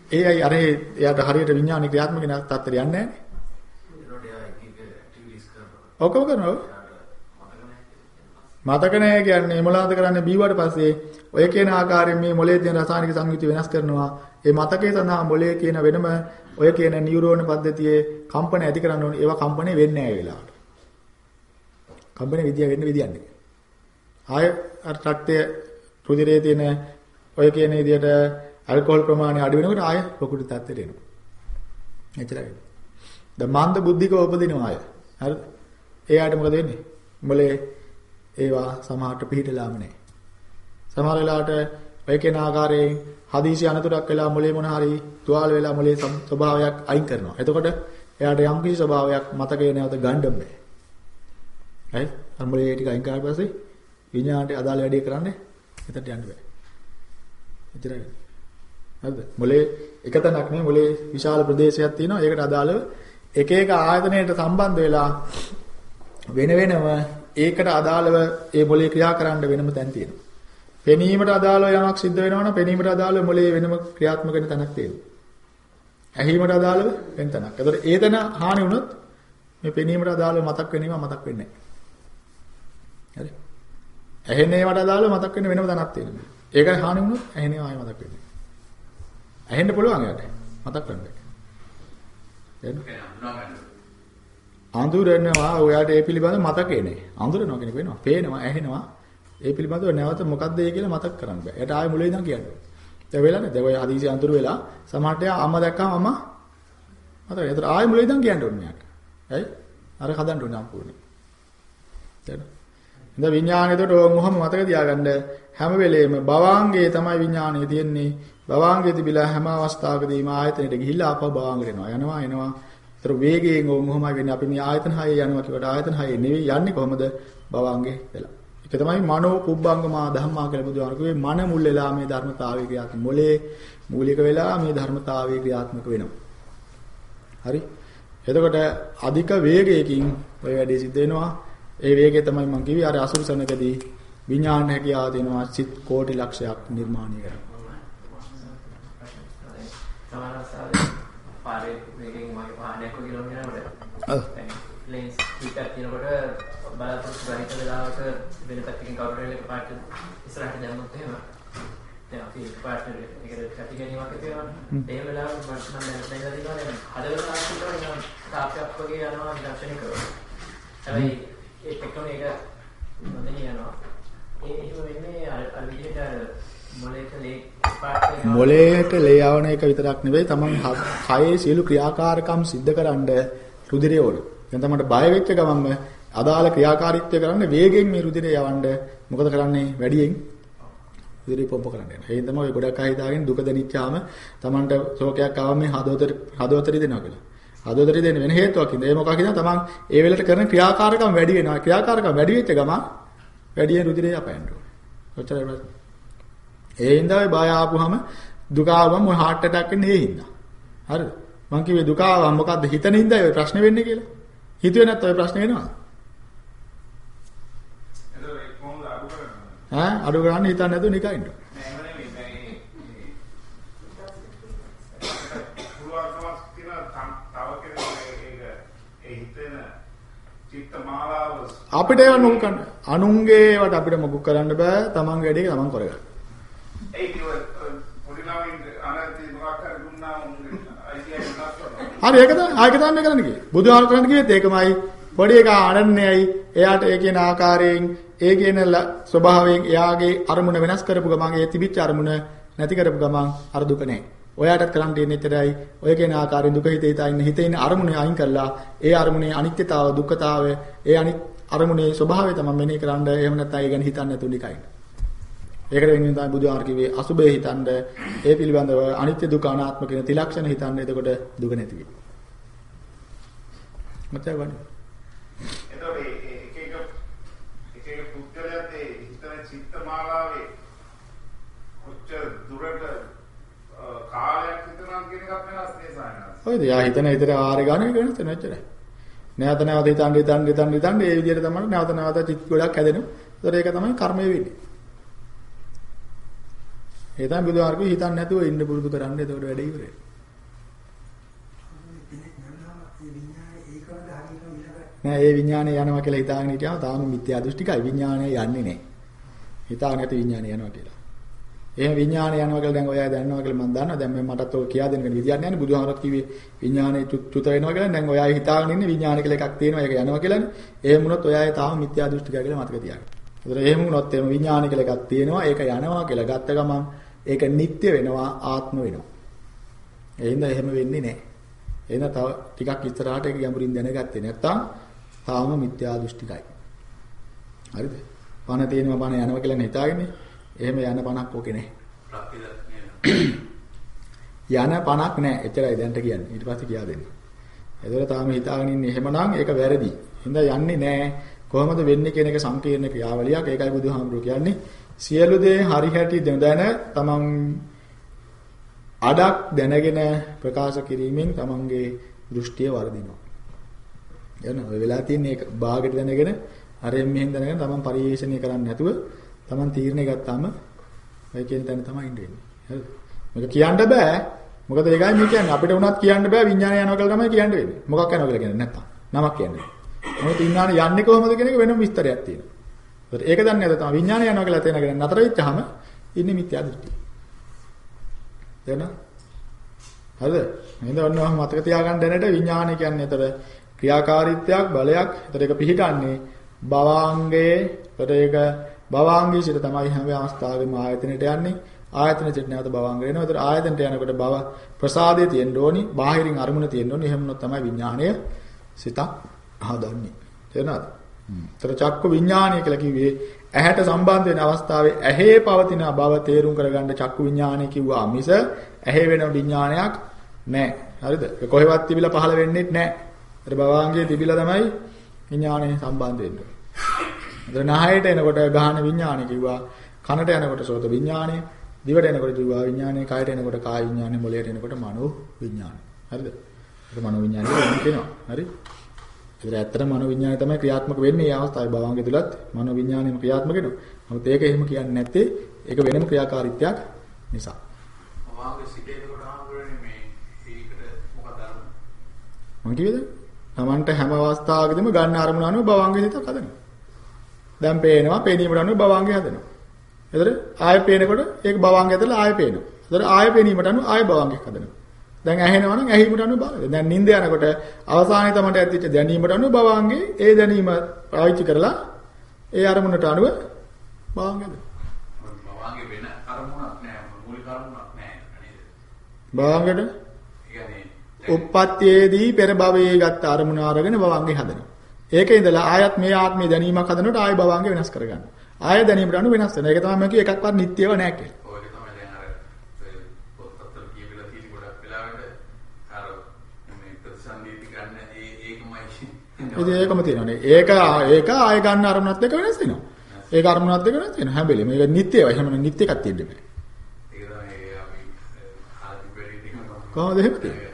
ගන්නයි. ඒ අය අර එයාට හරියට විඥාන ක්‍රියාත්මක වෙන තත්ත්වයට යන්නේ නැහැ. ඇක්ටිවිටිස් කරනවා. මතක නැහැ. කියන්නේ මොනවද කරන්නේ බීවට පස්සේ ඔය කියන ආකාරයෙන් මේ මොලේ තියෙන රසායනික සංයුති වෙනස් කරනවා. ඒ මතකයේ සඳහා මොලේ කියන වෙනම ඔය කියන නියුරෝන පද්ධතියේ කම්පන ඇති කරන්න ඕනේ. ඒවා කම්පණය වෙන්නේ නැහැ ඒ වෙලාවට. කම්පන විදිය වෙන්න විදියක් නැහැ. ආය අර රක්තයේ රුධිරයේ තියෙන ඔය කියන විදියට ඇල්කොහොල් ප්‍රමාණය අඩු වෙනකොට ආය ලොකුට තත්ත්වයට එනවා. එච්චරයි. දැන් මන්ද බුද්ධික උපදිනවා ආය. හරිද? එයාට මොකද වෙන්නේ? මොලේ ඒවා සමහරට පිළිහිටලාම නැහැ. සමහර වෙලාවට ඔය කෙන ආකාරයෙන් හදිසි අනතුරක් වෙලා මොලේ මොන හරි තුවාල වෙලා මොලේ ස්වභාවයක් අයින් කරනවා. එතකොට එයාට යම් කිසි ස්වභාවයක් මතකේ නැවත ගන්න බෑ. හරි? අර මොලේ ටික අයින් කරලා පස්සේ විඤ්ඤාණයට අදාළ වැඩේ කරන්නේ එතනට යන්න බෑ. එච්චරයි. හරිද? මොලේ එක තැනක් නෙවෙයි මොලේ විශාල ප්‍රදේශයක් තියෙනවා. ඒකට අදාළව එක එක ආයතනයකට සම්බන්ධ වෙලා වෙන වෙනම ඒකට අදාළව ඒ මොලේ ක්‍රියා කරන්න වෙනම තැන් තියෙනවා. පෙනීමට අදාළව යමක් සිද්ධ වෙනවා නම් පෙනීමට අදාළව මොලේ වෙනම ක්‍රියාත්මක වෙන තැනක් තියෙනවා. ඇහිීමට අදාළව වෙන තැනක්. ඒතකොට ඒ තැන හානි වුණොත් මේ පෙනීමට අදාළව මතක් වෙනීම මතක් වෙන්නේ නැහැ. හරි. ඇහෙන්නේ වට අදාළව මතක් වෙන වෙනම තැනක් තියෙනවා. ඒක හානි වුණොත් ඇහෙන්නේ ආයෙ මතක් වෙන්නේ. ඇහෙන්න පුළුවන් එයාට. මතක් කරන්න. අඳුරනවා ඔයාට ඒ පිළිබඳ මතකේ නෑ. අඳුරනවා කෙනෙක් වෙනවා. පේනවා, ඇහෙනවා. ඒ පිළිබඳව නැවත මොකද්ද ඒ කියලා මතක් කරන්න බෑ. එයාට ආයෙ මුලින් ඉඳන් කියන්නේ. දැන් වෙලා නේද? ඔය හදිසි අඳුර වෙලා සමහරට අම්මා දැක්කම අම්මා මතක. ඒතර ආයෙ මුලින් ඉඳන් කියන්න ඕනේ යාට. ඇයි? අර හදන්න ඕනේ සම්පූර්ණයෙන්. දැන් ඉතින් විඥාණයකට ඕන් මොහම මතක තියාගන්න හැම වෙලේම භවාංගයේ තමයි විඥාණය තියෙන්නේ. භවාංගයේ තිබිලා හැම අවස්ථාවකදීම ආයතනෙට ගිහිල්ලා ආපහු භවාංගට එනවා. යනවා එනවා. ඒතර වේගයෙන් ඕන් මොහමයි වෙන්නේ. අපි මේ ආයතන හයේ යනවා කියවට ආයතන හයේ නෙවෙයි යන්නේ කොහමද? භවාංගේ වෙලා. ඒක තමයි මනෝ පුබ්බංගමා ධම්මා කියලා බුදුහාම කිව්වේ මන මුල් වෙලා මේ ධර්මතාවය ක්‍රියාත්මක මොලේ මූලික වෙලා මේ ධර්මතාවය ක්‍රියාත්මක වෙනවා. හරි? එතකොට අධික වේගයකින් ඔය වැඩේ සිද්ධ වෙනවා. ඒ වේගය තමයි මම කිව්වේ. අර අසුරසනකදී විඥාන හැකියාව දෙනවා සිත් කෝටි ලක්ෂයක් නිර්මාණය කරනවා. සමහරවස්ථාවේ පාරේ මේකෙන් මගේ වාහනයක් වගේ ගිලවගෙන යනකොට ඔව්. දැන් ලේන්ස් පිටක් තියෙනකොට බලාපොරොත්තු ගහිත වෙලාවක වෙන පැත්තකින් කවුරු හරි එකපාරට ඉස්සරහට දැම්මොත් එහෙම? දැන් අපි එකපාරට ඒකට කටි ගැනීමක් ඇති වෙනවා ඒ වෙලාවට මම නම් දැන් දැන් දිනවා දැන් හදවත නිකන් තාප්පයක් වගේ යනවා. දර්ශනිකව හැබැයි ඒ එක්කම ඒක නොදෙනී යනවා ඒ එහෙම වෙන්නේ අර අර විදිහට අර මොලේක ලේ පාට වෙනවා. මොලේට ලේ යවන එක විතරක් නෙවෙයි තමන් හ- කයේ සියලු ක්‍රියාකාරකම් සිද්ධ කරන්න රුධිරය ඕන. දැන් තමන්ට බය වෙච්ච ගමන්ම අදාළ ක්‍රියාකාරීත්වය කරන්න වේගෙන් මේ රුධිරය යවන්න මොකද කරන්නේ වැඩියෙන් රුධිරය පොම්ප කරන්න යනවා. ඒ තමයි ඔය ගොඩක් අය හිතාගෙන දුක දැනිච්චාම තමන්ට ශෝකයක් ආවම මේ හදවතට හදවතට දෙනවා කියලා. හදවතට දෙන්න වෙන හේතුවක් ඉඳලා ඒ මොකක් කියනවා තමන් ඒ වෙලට කරන ක්‍රියාකාරකම් වැඩි වෙනවා. ක්‍රියාකාරකම් වැඩි වෙච්ච ගමන් වැඩියෙන් රුධිරය යපයන්න ඕනේ. ඔච්චරයි ප්‍රශ්නේ. ඒ හින්දා ඔය බය ආපුහම දුක ආවම ඔය heart attack එන්නේ ඒ හින්දා. හරිද? මං කිව්වේ දුක ආවම මොකද්ද හිතන හින්දා ඔය ප්‍රශ්නේ වෙන්නේ කියලා. හිතුවේ නැත්නම් ඔය ප්‍රශ්නේ වෙනවා. එතකොට ඒක කොහොමද අඩු කරන්නේ? ඈ අඩු කරන්න හිතන්නේ නැතුව නිකන් ඉන්න. නෑ එහෙම නෙමෙයි. දැන් ඒ- ඒ පුළුවන්කමක් තියෙන තම්- තව කෙනෙක් ඒක ඒ හිතෙන චිත්ත මාලාව අපිට ඒව නොකු කරන්න. අනුන්ගේ ඒවට අපිට මොකක් කරන්න බෑ. තමන්ගේ වැඩේ තමන් කරගන්න. ඒ කිව්ව පොඩි ළමයින්ට අනාගතේ මොකක් හරි දුන්නා උන්ගේ අයිතිය කරනවා. හරි ඒක තමයි ආයක තමයි කරන්න කිව්වේ. බුදුහාම කරන්න කිව්වෙත් ඒකමයි. පොඩි එකා අනන්‍යයි. එයාට ඒ කියන ආකාරයෙන් ඒ කියන ස්වභාවයෙන් එයාගේ අරමුණ වෙනස් කරපු ගමන් ඒ තිබිච්ච අරමුණ නැති කරපු ගමන් අර දුක නැහැ. ඔයාටත් කරන්න තියෙන්නේ එතරයි. ඔය කියන ආකාරයෙන් දුක හිතේ හිතා ඉන්න හිතේ ඉන්න අරමුණ අයින් කරලා ඒ අරමුණේ අනිත්‍යතාව දුක්ඛතාවය ඒ අනිත් අරමුණේ ස්වභාවය තමයි මෙනෙහි කරන්න. එහෙම නැත්නම් ඒ ගැන හිතන්නේ නැතුව නිකයි. ඒකට වෙන්නේ තමයි බුදුහාර කිව්වේ අසුබේ හිතන්න ඒ පිළිබඳව අනිත්‍ය දුක අනාත්ම කියන තිලක්ෂණ හිතන්න එතකොට දුක නැති වෙයි. මතක ගන්න. එතකොට එක එක එක එක පුද්ගලයාත් ඒ හිතන චිත්ත මාලාවේ කොච්චර දුරට කාලයක් හිතනවා කියන එකත් වෙනස් නේ සායනස්. හරිද? යා හිතන විතර ආරේ ගන්න එක වෙනස් වෙනවා එච්චරයි. නැවත නැවත හිතන්න හිතන්න හිතන්න හිතන්න ඒ විදිහට තමයි නැවත නැවත චිත් ගොඩක් හැදෙනවා. ඒතර ඒක තමයි කර්මය වෙන්නේ. ඒ තමයි බුදුහාර කිව්වේ හිතන්න නැතුව ඉන්න පුරුදු කරන්න එතකොට වැඩේ ඉවරයි. නෑ ඒ විඥානය යනවා කියලා හිතාගෙන හිටියාම තාම මිත්‍යා දෘෂ්ටිකයි විඥානය යන්නේ නෑ. හිතාගෙන නැති විඥානය යනවා කියලා. එහෙම විඥානය යනවා කියලා දැන් ඔයා දන්නවා කියලා මම දන්නවා. දැන් මම මටත් ඔය කියා දෙන්න විදියක් නැහැ නේ. බුදුහාමරත් කිව්වේ විඥානය චුත වෙනවා කියලා. දැන් ඔයා හිතාගෙන ඉන්නේ විඥානය කියලා එකක් තියෙනවා. ඒක යනවා කියලානේ. එහෙම වුණොත් ඔයා තාම මිත්‍යා දෘෂ්ටිකයි කියලා මතක තියාගන්න. ඒතර එහෙම වුණොත් එහෙම විඥානය කියලා එකක් තියෙනවා. ඒක යනවා කියලා ගත්ත ගමන් ඒක නිට්ටය වෙනවා ආත්ම වෙනවා. ඒ හින්දා එහෙම වෙන්නේ නැහැ. එහෙනම් තව ටිකක් ඉස්සරහට ඒක ගැඹුරින් දැනගත්තේ නැත්නම් තාම මිත්‍යා දෘෂ්ටිකයි. හරිද? පණ තියෙනවා පණ යනවා කියලා හිතාගන්නේ. එහෙම යන පණක් ඕකේ නැහැ. යන පණක් නැහැ. එච්චරයි දැන්ට කියන්නේ. ඊට පස්සේ කියා දෙන්න. ඒතර තාම හිතාගෙන ඉන්නේ එහෙමනම් ඒක වැරදි. හින්දා යන්නේ නැහැ. කොහොමද වෙන්නේ කියන එක සංකීර්ණ ක්‍රියාවලියක්. ඒකයි බුදුහාමුදුරුවෝ කියන්නේ. සියලු දේ හරි හැටි දැන තමන් අඩක් දැනගෙන ප්‍රකාශ කිරීමෙන් තමන්ගේ දෘෂ්ටිය වර්ධිනවා. යන ඔය වෙලා තියෙන එක භාගයට දැනගෙන අරෙන් මෙහෙන් දැනගෙන තමන් පරිේශණය කරන්නේ නැතුව තමන් තීරණය ගත්තාම ඔය කියන තැන තමයි ඉන්න වෙන්නේ. හරිද? මේක කියන්න බෑ. මොකද ඒකයි මේ කියන්නේ අපිට උනත් කියන්න බෑ විඥානය යනවා කියලා තමයි කියන්න වෙන්නේ. මොකක් යනවා කියලා කියන්නේ නැත්තම්. නමක් කියන්නේ. මොකද විඥානය යන්නේ කොහොමද කියන එක වෙනම විස්තරයක් තියෙනවා. ඒත් ඒක දන්නේ නැද තමයි විඥානය යනවා කියලා තේනගෙන නතර වෙච්චාම ඉන්නේ මිත්‍යා දෘෂ්ටිය. තේරෙනවද? හරිද? එහෙනම් ඔන්න ඔහම මතක තියාගන්න දැනට විඥානය කියන්නේ ඒතර ක්‍රියාකාරීත්වයක් බලයක්. ඒතර ඒක පිහිටන්නේ භවාංගයේ. ඒතර ඒක භවාංගයේ සිට තමයි හැම අවස්ථාවෙම ආයතනයට යන්නේ. ආයතන සිට නැවත භවාංග වෙනවා. ඒතර ආයතනට යනකොට භව ප්‍රසාදයේ තියෙන්න ඕනි. බාහිරින් අරමුණ තියෙන්න ඕනි. එහෙම වුණොත් තමයි විඥාණය සිතක් හදන්නේ. තේරෙනවද? ඒතර චක්ක විඥානය කියලා කිව්වේ ඇහැට සම්බන්ධ වෙන අවස්ථාවේ ඇහි පවතින බව තේරුම් කරගන්න චක්කු විඥානය කිව්වා මිස ඇහි වෙන විඥානයක් නැහැ. හරිද? ඒක කොහෙවත් තිබිලා පහළ වෙන්නේ නැහැ. ඒතර භවාංගයේ තිබිලා තමයි විඥානය සම්බන්ධ වෙන්නේ. ඒතර නහයට එනකොට ගාහන විඥානය කිව්වා. කනට යනකොට සෝත විඥානය, දිවට එනකොට දිවා විඥානය, කයට එනකොට කාය විඥානය, මොළයට එනකොට මනෝ විඥානය. හරිද? ඒක මනෝ විඥානය කියනවා. හරි? ඒතර ඇත්තට මනෝ විඥානය තමයි ක්‍රියාත්මක වෙන්නේ මේ අවස්ථාවේ භවංගේ තුලත් මනෝ විඥානයම ක්‍රියාත්මක වෙනවා. නමුත් ඒක එහෙම කියන්නේ නැත්තේ ඒක වෙනම ක්‍රියාකාරීත්වයක් නිසා. වාගේ සිටේ කොට ආවරනේ මේ ඒකට මොකද අරමුණ? මම කිව්වද? Tamanට හැම අවස්ථාවකදීම ගන්න අරමුණ අනුව භවංගේ හිතක් හදනවා. දැන් පේනවා, පේනීමට අනුව භවංගේ හදනවා. ඒතර ආයෙ පේනකොට ඒක භවංගේ ඇතුළේ ආයෙ පේනවා. ඒතර ආයෙ පේනීමට අනුව ආයෙ භවංගේ හදනවා. දැන් ඇහෙනවා නම් ඇහිීමට අනුව බලන්න. දැන් නිින්ද යනකොට අවසානයේ තමන්ට ඇතිවෙච්ච දැනීමට අනුව භවංගේ ඒ දැනීම පාවිච්චි කරලා ඒ අරමුණට අනුව භවංගේද. වාගේ වෙන අරමුණක් නෑ මූලික අරමුණක් භවංගයට කියන්නේ උප්පත්තියේදී පෙර භවයේ ගත්ත අරමුණ අරගෙන භවංගේ හදනවා. ඒකේ ඉඳලා ආයත් මේ ආත්මේ දැනීමක් හදනකොට ආය භවංගේ වෙනස් කරගන්නවා. ආය දැනීමට අනුව වෙනස් වෙනවා. ඒක තමයි මම කිව්වේ එකක්වත් නිට්ටියව නැහැ කියලා. ඉතින් ඒකම තියෙනවානේ. ඒක ඒක ආය ගන්න අරමුණත් එක්ක වෙනස් වෙනවා. ඒක අරමුණත් එක්ක වෙනස් වෙනවා. හැම වෙලේම මේක නිට්ටියව. එහෙම නිට්ටි එකක් තියෙන්න බෑ. ඒක තමයි අපි ආදි පෙරේදී කොහොමද එහෙම තියෙන්නේ?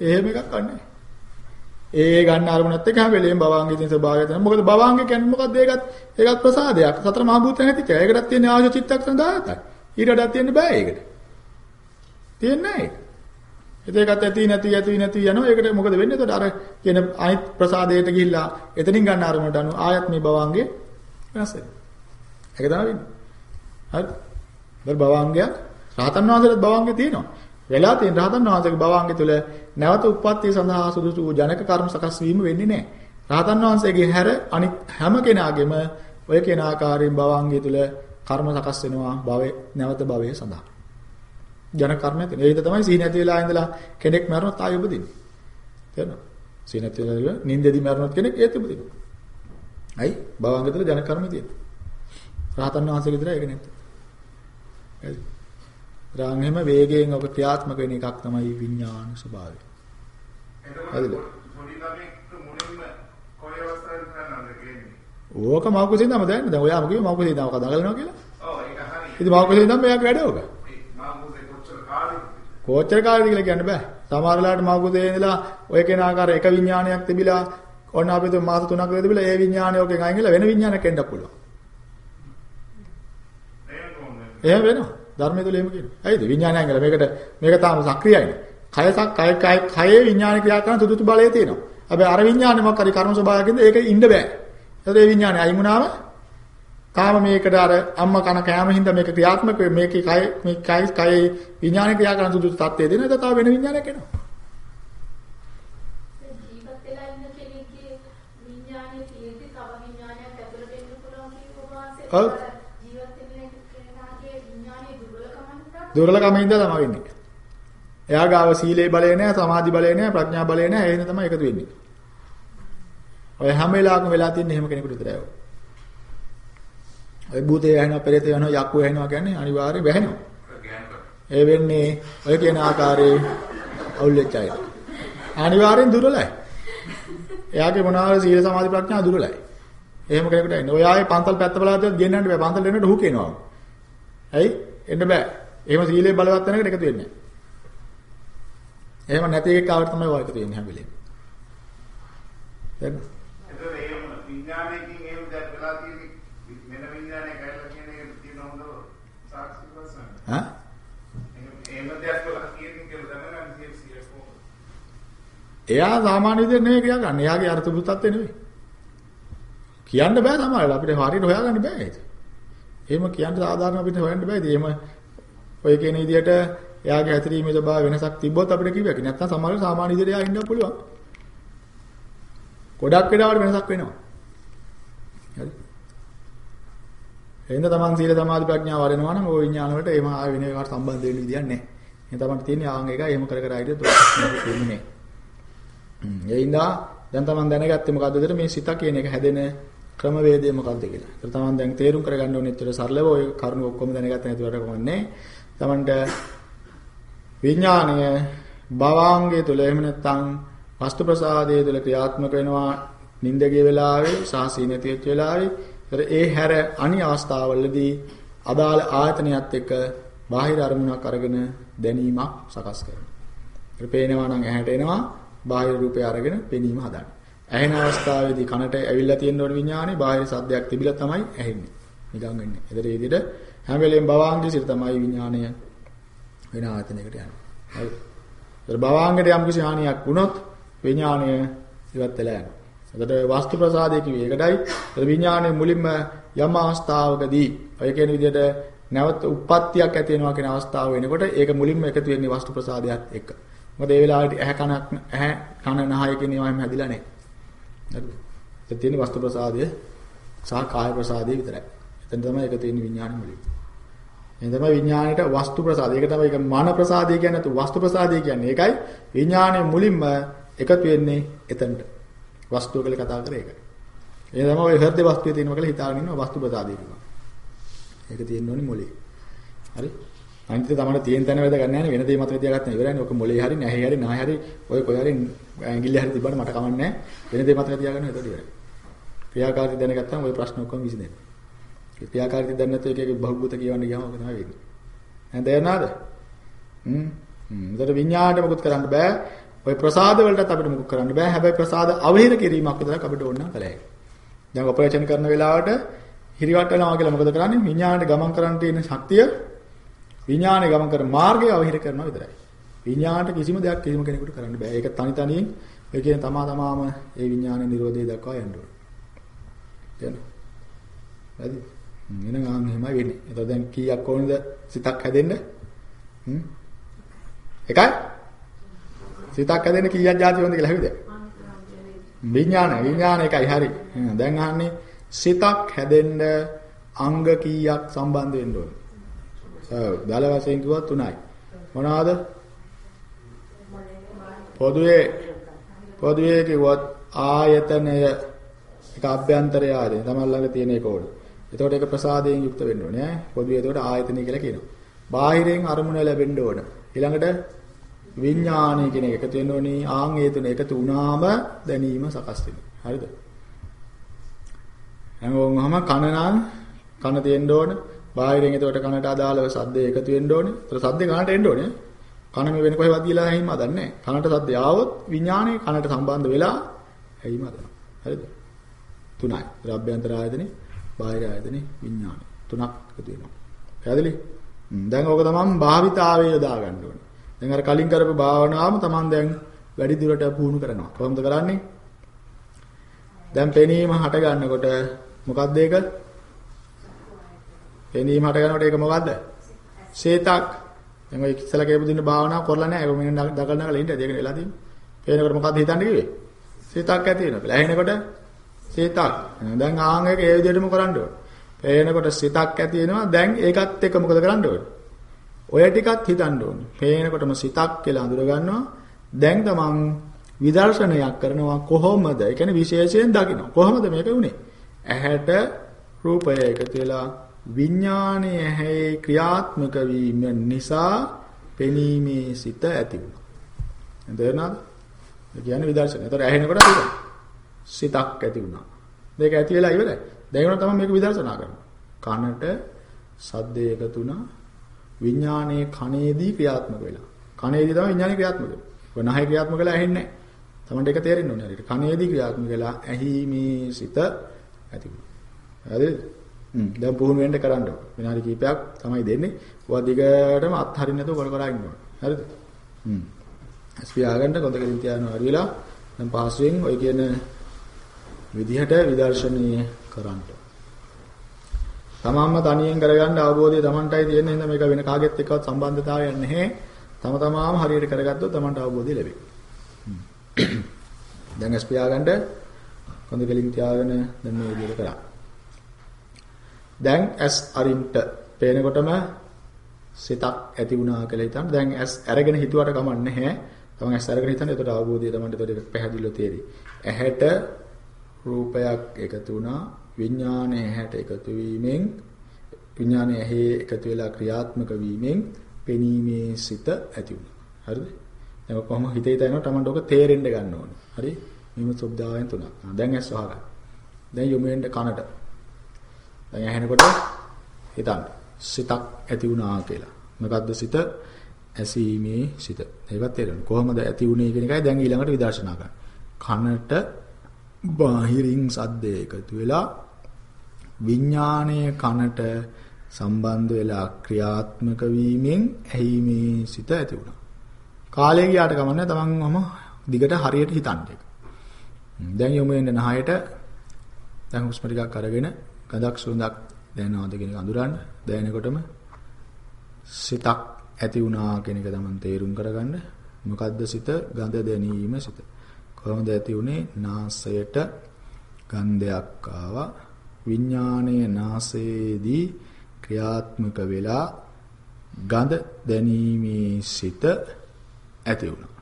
එහෙම එකක් ගන්නෑ. ඒ ගන්න අරමුණත් එක්ක හැම වෙලේම භවංගේ තියෙන ස්වභාවය තමයි. මොකද භවංගේ කියන්නේ මොකද්ද ඒකත් ඒකත් ප්‍රසාදයක්. සතර මහා භූත නැතික. ඒකටත් තියෙන ආශ චිත්තක්ෂණ 17යි. ඊට වඩා තියෙන්න බෑ ඒකට. තියෙන්නේ නැහැ. ඒකත් ඇති නැති ඇති නැති යනවා. ඒකට මොකද වෙන්නේ? එතකොට අර කියන අනිත් ප්‍රසාදයට ගිහිල්ලා එතනින් ගන්න අරමුණට අනුව ආයත් මේ භවංගේ වෙනස් වෙනවා. ඒක තමයි වෙන්නේ. හරි. බර භවංගයක් රහතන් වහන්සේට භවංගේ තියෙනවා. වෙලා තියෙන රහතන් වහන්සේගේ භවංගේ තුල නැවත උප්පත්තිය සඳහා සුදුසු ජනක කර්ම සකස් වීම වෙන්නේ නැහැ. රහතන් වහන්සේගේ හැර අනිත් හැම කෙනාගේම ඔය කියන ආකාරයෙන් භවංගේ තුල කර්ම සකස් වෙනවා භවයේ නැවත භවයේ සඳහා. ජනක කර්ම තියෙන. ඒක තමයි සීන නැති වෙලා ඉඳලා කෙනෙක් මරනොත් ආයෙ උපදින්නේ. තේරෙනවද? සීන නැති වෙලා නිින්දෙදි මරනොත් කෙනෙක් ඒත් උපදිනවා. අයි භවංගේ තුල ජනක කර්ම තියෙනවා. රහතන් වහන්සේගේ විතරයි ඒක නැත්තේ. හරි. රාංගෙම වේගයෙන් ඔබ ක්‍රියාත්මක වෙන එකක් තමයි විඥාන ස්වභාවය. හරිද? ඕක මෞකසෙන් තමයි දැනන්නේ. දැන් ඔයාම කිව්ව මෞකසෙන් තමයි කතා කරනවා කියලා. ඔව් ඒක හරි. ඉතින් මෞකසෙන් තමයි මෙයාගේ වැඩ ඕක. කොච්චර කාලෙද කියලා කියන්න බෑ. සමහර වෙලාවට මෞකසෙන් ඉඳලා ඔය කෙන ආකාර එක විඥානයක් තිබිලා ඔන්න අපි තුන් මාස තුනක් විතර තිබිලා ඒ විඥානය ඔකෙන් අයින් වෙලා වෙන විඥානයක් එන්නත් පුළුවන්. එහෙම වෙනවා. ධර්මයේ තුල එහෙම කියනවා. ඇයිද? විඥානයන් කියලා මේකට මේක තාම සක්‍රියයිනේ. කයසක් කය කය කයේ විඥාන ක්‍රියා කරන සුදුසු බලය තියෙනවා. හැබැයි අර විඥානේ මොකක් හරි කර්ම ස්වභාවයකින්ද ඒක ඉන්න බෑ. ඒතර ඒ විඥානේ අයින් වුණාම තාම මේකට අර අම්මා කන කෑම හින්දා මේක ක්‍රියාත්මක මේකේ කය මේ කය කයේ විඥානේ ක්‍රියා කරන සුදුසු තත්ත්වය දෙන. ඒක තව වෙන විඥානයක් එනවා. ජීවත් වෙලා ඉන්න කෙනෙක්ගේ විඥානයේ තියෙද්දි තව විඥානයක් ඇතුළට එන්න පුළුවන් කියන ඔබ වහන්සේ ඔව්. ජීවත් වෙන කෙනාගේ විඥානයේ දුර්වලකම නිසා දුර්වලකම හින්දා තමයි වෙන්නේ. එයා ගාව සීලේ බලය නැහැ, සමාධි බලය නැහැ, ප්‍රඥා බලය නැහැ. ඒ හින්දා තමයි එකතු වෙන්නේ. ඔය හැම වෙලාවකම වෙලා තියෙන එහෙම කෙනෙකුට විතරයි ඔය. ඔය භූතය ඇහෙනවා, පෙරේතය ඇහෙනවා, යක්කු ඇහෙනවා කියන්නේ අනිවාර්යයෙන් වැහෙනවා. ගෑනකට ඒ වෙන්නේ ඔය කියන ආකාරයේ අවුල් වෙච්ච අය. අනිවාර්යෙන් දුර්වලයි. එයාගේ මොනවාරි සීල සමාධි ප්‍රඥා දුර්වලයි. එහෙම කෙනෙකුට එන්නේ. ඔය ආයේ පන්සල් පැත්ත බලාද ගෙන්නන්න බෑ. පන්සල් එන්නට හු කියනවා. ඇයි? එන්න බෑ. එහෙම සීලේ බලවත් වෙනකට එකතු වෙන්නේ නැහැ. එහෙම නැති එකක් ආවට තමයි ඔය එකතු වෙන්නේ හැම වෙලේම. දැන් එතකොට එහෙම විඥානයකින් එහෙම දැන් වෙලා තියෙන වෙන විඥානයක් ඇවිල්ලා කියන එක තියෙන හොඳ සාක්ෂි වසන. ඈ එහෙම දෙයක් වෙලා කියන්නේ කියලා දැනගන්න සියස් කොහොමද? එයා සාමාන්‍ය විදිහට නෙවෙයි ක්‍රියා කරන්නේ. එයාගේ අර්ථ බුද්ධත්වය නෙවෙයි. කියන්න බෑ සමහරවිට අපිට හරියට හොයාගන්න බෑ ඒක. එහෙම කියන්න සාධාරණ අපිට හොයන්න බෑ. ඉතින් එහෙම ඔය කියන විදිහට එයාගේ හැතිරීමේ ස්වභාව වෙනසක් තිබ්බොත් අපිට කිව්වා. නැත්නම් සමහරවිට සාමාන්‍ය විදිහට එයා ඉන්න පුළුවන්. ගොඩක් වෙලාවට වෙනසක් වෙනවා. හරි. එහෙනම් තමන් සීල සමාධි ප්‍රඥාව වඩනවා නම් ওই විඥාන වලට එහෙම ආය වෙන ඒකට සම්බන්ධ වෙන්න විදියක් නැහැ. එහෙනම් තමන්ට තියෙන්නේ ආන් එකයි එහෙම කර කර ආයිද දෙන්නේ නැහැ. හ්ම් ඒ ඉඳා දැන් තමන් දැනගත්තේ මොකද්ද විතර මේ සිත කියන එක හැදෙන ක්‍රමවේදය මොකක්ද කියලා. ඒක තමන් දැන් තේරුම් කරගන්න ඕනේ ඇත්තට සරලව ඔය කරුණු ඔක්කොම දැනගත්ත නැතුවට කොහොමන්නේ. තමන්ට විඥාණය භවාංගය තුල එහෙම නැත්නම් වස්තු ප්‍රසාදයේ තුල ක්‍රියාත්මක වෙනවා නින්දගේ වෙලාවේ සහ සීනති වෙච්ච වෙලාවේ. ඒතර ඒ හැර අනි අවස්ථාවවලදී අදාළ ආයතනයත් එක්ක බාහිර අරමුණක් අරගෙන දැනීමක් සකස් කරනවා. ඒක පේනවා නම් ඇහැට එනවා බාහිර රූපය අරගෙන පෙනීම හදන්න. ඇහෙන අවස්ථාවේදී කනට ඇවිල්ලා තියෙන ඕන විඥානේ බාහිර සද්දයක් තිබිලා තමයි ඇහෙන්නේ. නිකන් වෙන්නේ. ඒතර ඒ විදිහට හැම වෙලෙම භවාංගයේ සිට තමයි විඥානය වෙන ආයතනයකට යන්නේ. හරි. ඒතර භවාංගයට යම් කිසි හානියක් වුණොත් විඥානය ඉවත් වෙලා යනවා. එතකොට වාස්තු ප්‍රසාදයේ කිව්වේ ඒකටයි. ඒතර විඥානයේ මුලින්ම යම් අවස්ථාවකදී ඔය කියන විදිහට නැවත උප්පත්තියක් ඇති වෙනවා කියන අවස්ථාව වෙනකොට ඒක මුලින්ම එකතු වෙන්නේ වාස්තු ප්‍රසාදයක් එක්ක. මොකද ඒ වෙලාවට ඇහැ කනක් ඇහැ කන නහය කියන ඒවා හැම හැදිලා නැහැ. හරිද? ඒක තියෙන්නේ වාස්තු ප්‍රසාදය සහ කාය ප්‍රසාදය විතරයි. එතන තමයි ඒක තියෙන්නේ විඥානෙ මුලින්. එහෙනම් තමයි විඥාණයට වස්තු ප්‍රසාද. ඒක තමයි ඒක මන ප්‍රසාදය කියන්නේ නැතු වස්තු ප්‍රසාදය කියන්නේ. ඒකයි විඥාණය මුලින්ම එකතු වෙන්නේ එතනට. වස්තුව කියලා කතා කරේ ඒකයි. ඒ තමයි ඔය හෘද වස්තුවේ තියෙනවා කියලා හිතාගෙන ඉන්නවා වස්තු ප්‍රසාදය කියලා. ඒක තියෙන්න ඕනේ මොලේ. හරි? අනිත් තමයි තියෙන තැන වැද ගන්න නැහැ වෙන දේ මතක තියාගත්තා ඉවරයි. ඔක මොලේ හරි නැහැ හරි නැහැ හරි ඔය කොයි හරි ඇඟිල්ල හරි තිබ්බට මට කමන්නේ නැහැ. වෙන දේ මතක තියාගන්න එතකොට ඉවරයි. ක්‍රියාකාරීත්වය දැනගත්තාම ওই ප්‍රශ්න ඔක්කොම විසඳෙනවා. ඒ ක්‍රියාකාරීත්වය දන්නේ නැත්නම් එක එක බහුබූත කියවන්න ගියාම ඔක තමයි වෙන්නේ. දැන් තේරෙනවද? හ්ම්. හ්ම්. ඒතර විඤ්ඤාණයට මොකුත් කරන්න බෑ. ওই ප්‍රසාද වලටත් අපිට මොකුත් කරන්න බෑ. හැබැයි ප්‍රසාද අවහිර කිරීමක් විතරක් අපිට ඕන නම් කළ හැකියි. දැන් ඔපරේෂන් කරන වෙලාවට හිරිවට වෙනවා කියලා මොකද කරන්නේ? විඤ්ඤාණයට ගමන් කරන්න තියෙන ශක්තිය විඥානය ගමන් කරන මාර්ගය අවහිර කරනවා විතරයි. විඥාණයට කිසිම දෙයක් කිසිම කෙනෙකුට කරන්න බෑ. ඒක තනි තනියෙන් ඒ කියන්නේ තමා තමාම ඒ විඥානයේ නිරෝධය දක්වා යන්න ඕන. දැන් හරි. එනං ආන් එහෙමයි වෙන්නේ. එතකොට දැන් කීයක් ඕනද සිතක් හැදෙන්න? හ්ම්. එකයි? සිතක් හැදෙන්න කීයක් જાති ඕනද කියලා හැවිද? විඥාන විඥාන එකයි හරි. දැන් අහන්නේ සිතක් හැදෙන්න අංග කීයක් සම්බන්ධ වෙන්න ඕන? ඔව් දල වශයෙන් කිව්වොත් තුනයි. මොනවාද? පොදුවේ පොදුවේ කිව්වොත් ආයතනය ඒක අභ්‍යන්තරය ආයතනය තමයි ළඟ තියෙන එක ඕන. එතකොට ඒක ප්‍රසාදයෙන් යුක්ත වෙන්න ඕනේ ඈ. පොදුවේ එතකොට ආයතනය කියලා කියනවා. බාහිරෙන් අරමුණ ලැබෙන්න ඕන. ඊළඟට විඥානය කියන එක එකතු වෙන්න ඕනේ. ආන් ඒ තුන එකතු වුණාම දැනීම සකස් වෙනවා. හරිද? හැමෝම කන නම් කන තියෙන්න ඕන. බාහිරින් එතකොට කනට අදාළව සද්ද එකතු වෙන්න ඕනේ. ඒතර සද්දේ කනට එන්න ඕනේ. කන මේ වෙන කොහෙවත් ගිහලා ඇහිම හදන්නේ නැහැ. කනට සද්දේ ආවොත් විඥානයේ කනට සම්බන්ධ වෙලා ඇහිම හදනවා. හරිද? තුනයි. රබ්බ්‍යන්තර ආයතනේ, බාහිර ආයතනේ, විඥානය. තුනක් එකතු වෙනවා. පැහැදිලි? දැන් ඕක තමයි භාවිතාවේ යොදා ගන්න ඕනේ. දැන් අර කලින් කරපු භාවනාවම Taman දැන් වැඩි දුරට පුහුණු කරනවා. කොහොමද කරන්නේ? දැන් පෙනීම හට ගන්නකොට මොකක්ද ඒක? පෙනීම හට ගන්නකොට ඒක මොකද්ද? සේතක්. දැන් ඔය ඉස්සලා කියපු දින භාවනාව කරලා නැහැ. ඒක මෙන්න දකල් නගලා ඉන්න. ඒක වෙලා තියෙන්නේ. පේනකොට මොකද්ද හිතන්නේ කිව්වේ? සේතක් ඇති වෙනවා කියලා. ඇහෙනකොට සේතක්. දැන් ආන් එක ඒ විදිහටම කරන්න ඕනේ. පේනකොට සිතක් ඇති වෙනවා. දැන් ඒකත් එක්ක මොකද කරන්න ඕනේ? ඔය ටිකත් හිතන්න ඕනේ. පේනකොටම සිතක් කියලා අඳුර ගන්නවා. දැන් තමන් විදර්ශනයක් කරනවා කොහොමද? ඒ කියන්නේ විශේෂයෙන් දකින්න. කොහොමද මේක උනේ? ඇහැට රූපය එකතු වෙලා විඥානයේ ඇහැේ ක්‍රියාත්මක වීම නිසා පෙනීමේ සිත ඇති වුණා. එතනද? ඒ කියන්නේ විදර්ශනය. ඒතර ඇහෙනකොට හිතන. සිතක් ඇති වුණා. මේක ඇති වෙලා ඉවරයි. දැන් උනා තමයි මේක විදර්ශනා කරනවා. කනට සද්දය එකතු වුණා. විඥානයේ කනේදී ක්‍රියාත්මක වෙලා. කනේදී තමයි විඥානේ ක්‍රියාත්මක වෙන්නේ. වනහය ක්‍රියාත්මක වෙලා ඇහෙන්නේ නැහැ. තමන්ට ඒක තේරෙන්න ඕනේ හරියට. කනේදී ක්‍රියාත්මක වෙලා ඇහිමේ සිත ඇති වුණා. හරිද? හ්ම් දැන් පුහුණු වෙන්න කරන්න ඕන. විනාඩි කිහිපයක් තමයි දෙන්නේ. ඔය දිගටම අත්හරින්න නැතුව කර කර ඉන්න ඕන. හරිද? හ්ම්. ස්පියාගන්න කොතකලින් තියාনো හරි වෙලා දැන් පහසුවෙන් ඔය කියන විදිහට විදර්ශනීය කරන්න. තමන්ම තනියෙන් කරගන්න අවබෝධය තමන්ටයි තියෙන්නේ නේද මේක වෙන කාගෙත් එක්කවත් සම්බන්ධතාවයක් නැහැ. තම තමාම හරියට කරගත්තොත් තමන්ට අවබෝධය ලැබෙයි. දැන් ස්පියාගන්න කොතකලින් තියාගෙන දැන් මේ විදිහට කරා. දැන් ඇස් අරින්ට පේනකොටම සිතක් ඇති වුණා කියලා හිතන්න. දැන් ඇස් අරගෙන හිතුවට කමක් නැහැ. තමන් ඇස් අරගෙන හිතන්න එතකොට අවබෝධය තමන්ට එතකොට පැහැදිලිව තේරෙයි. ඇහැට රූපයක් එකතු වුණා විඥානයේ ඇහැට එකතු වීමෙන් විඥානයේ ඇහි එකතු වෙලා ක්‍රියාත්මක වීමෙන් පෙනීමේ සිත ඇති වුණා. හරිද? දැන් කොහොම හිතේ හිතනවා තමන්ට ඔක තේරෙන්න ගන්න ඕනේ. හරි? මෙහෙම සබ්දායන් තුනක්. දැන් ඇස් වහගන්න. දැන් යොමු වෙන්න කනට. දැන් ඇහෙනකොට හිතන්න සිතක් ඇති වුණා කියලා. මොකද්ද සිත? ඇසීමේ සිත. ඒකත් තේරෙනවා. කොහොමද ඇති වුනේ කියන එකයි දැන් ඊළඟට විදර්ශනා කරන්න. කනට බාහිරින් සද්දය එකතු වෙලා විඥානයේ කනට සම්බන්ධ වෙලා ක්‍රියාත්මක වීමෙන් ඇහිමේ සිත ඇති වුණා. කාලය ගියාට කමන්නේ තමන්වම දිගට හරියට හිතන්න එක. දැන් යොමු වෙන්නේ නහයට දැන් හුස්ම ටිකක් අරගෙන ගඳක් සුවඳක් දැනනවද කියන එක අඳුරන්න දැනෙනකොටම සිතක් ඇති වුණා කියන එක තමයි තේරුම් කරගන්න මොකද්ද සිත ගඳ දැනීම සිත කොහොමද ඇති උනේ නාසයට ගන්ධයක් ආවා විඥානයේ නාසයේදී ක්‍රියාත්මක වෙලා ගඳ දැනීමේ සිත ඇති වුණා.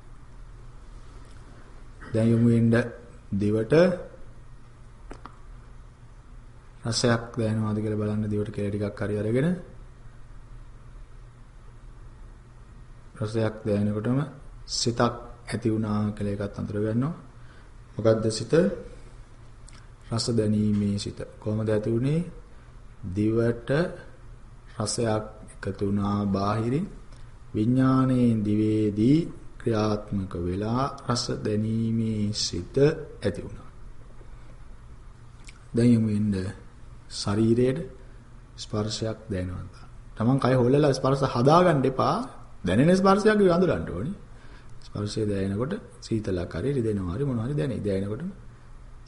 දැන් යමු වෙන්න දිවට රසයක් දැනෙනවද කියලා බලන්න දිවට කෙල ටිකක් හරි අරගෙන රසයක් දැනෙනකොටම සිතක් ඇති වුණා කියලා එකත් අඳුර ගන්නවා. මොකද්ද සිත? රස දැනීමේ සිත. කොහොමද ඇති වුනේ? දිවට රසයක් එකතු වුණා බාහිරින් විඥානයේ දිවේදී ක්‍රියාත්මක වෙලා රස දැනීමේ සිත ඇති වුණා. දැන් යමු ඉන්න ශරීරයේ ස්පර්ශයක් දැනෙනවා. Taman කය හොල්ලලා ස්පර්ශ හදාගන්න එපා. දැනෙන ස්පර්ශයක් අඳුරන්න ඕනේ. ස්පර්ශය දැනෙනකොට සීතලක් හරි රිදෙනවා හරි මොනවා හරි දැනේ. දැනෙනකොට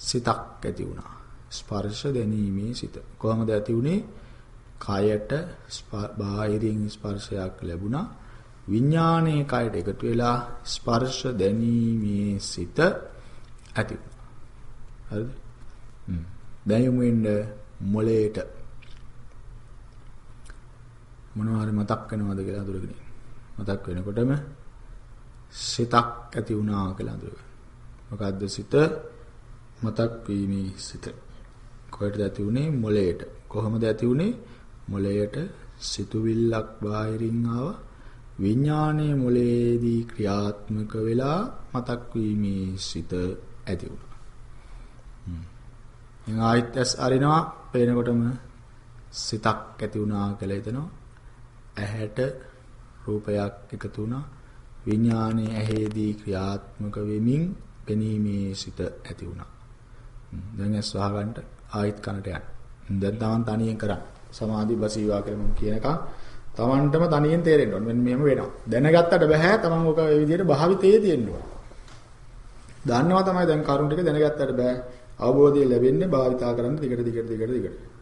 සිතක් ඇති වුණා. ස්පර්ශ දැනීමේ සිත. කොහොමද ඇති වුනේ? කයට බාහිරින් ස්පර්ශයක් ලැබුණා. විඥානයේ කයට එකතු වෙලා ස්පර්ශ දැනීමේ සිත ඇති වුණා. හරිද? හ්ම්. දැන් යමු වෙන්න මොලේට මොනවා හරි මතක් වෙනවද කියලා අඳුරගෙන මතක් වෙනකොටම සිතක් ඇති වුණා කියලා අඳුරගන්න. මොකද්ද සිත? මතක් වීමේ සිත. කොහෙටද ඇති වුනේ? මොලේට. කොහොමද ඇති වුනේ? මොලයට සිතුවිල්ලක් බාහිරින් ආව විඥානයේ මොලේදී ක්‍රියාත්මක වෙලා මතක් වීමේ සිත ඇති වුණා. හ්ම්. ආයිත් ඇස් අරිනවා පේනකොටම සිතක් ඇති වුණා කියලා හිතනවා. ඇහැට රූපයක් එකතු වුණා. විඥානයේ ඇහෙදී ක්‍රියාත්මක වෙමින් පෙනීමේ සිත ඇති වුණා. දැන් ඇස් වහගන්න ආයිත් කනට යන්න. දැන් තමන් තනියෙන් කරන්න. සමාධි බසීවා කියලා මම කියනකම් තමන්ටම තනියෙන් තේරෙන්න ඕනේ. මෙන්න මෙහෙම වෙනවා. දැනගත්තට බෑ තමන් ඔක ඒ විදිහට භාවිතයේ තියෙන්න ඕනේ. දන්නවා තමයි දැන් කරුණ ටික දැනගත්තට බෑ. අවබෝධය ලැබෙන්නේ භාවිතා කරන්න දිගට දිගට දිගට දිගට.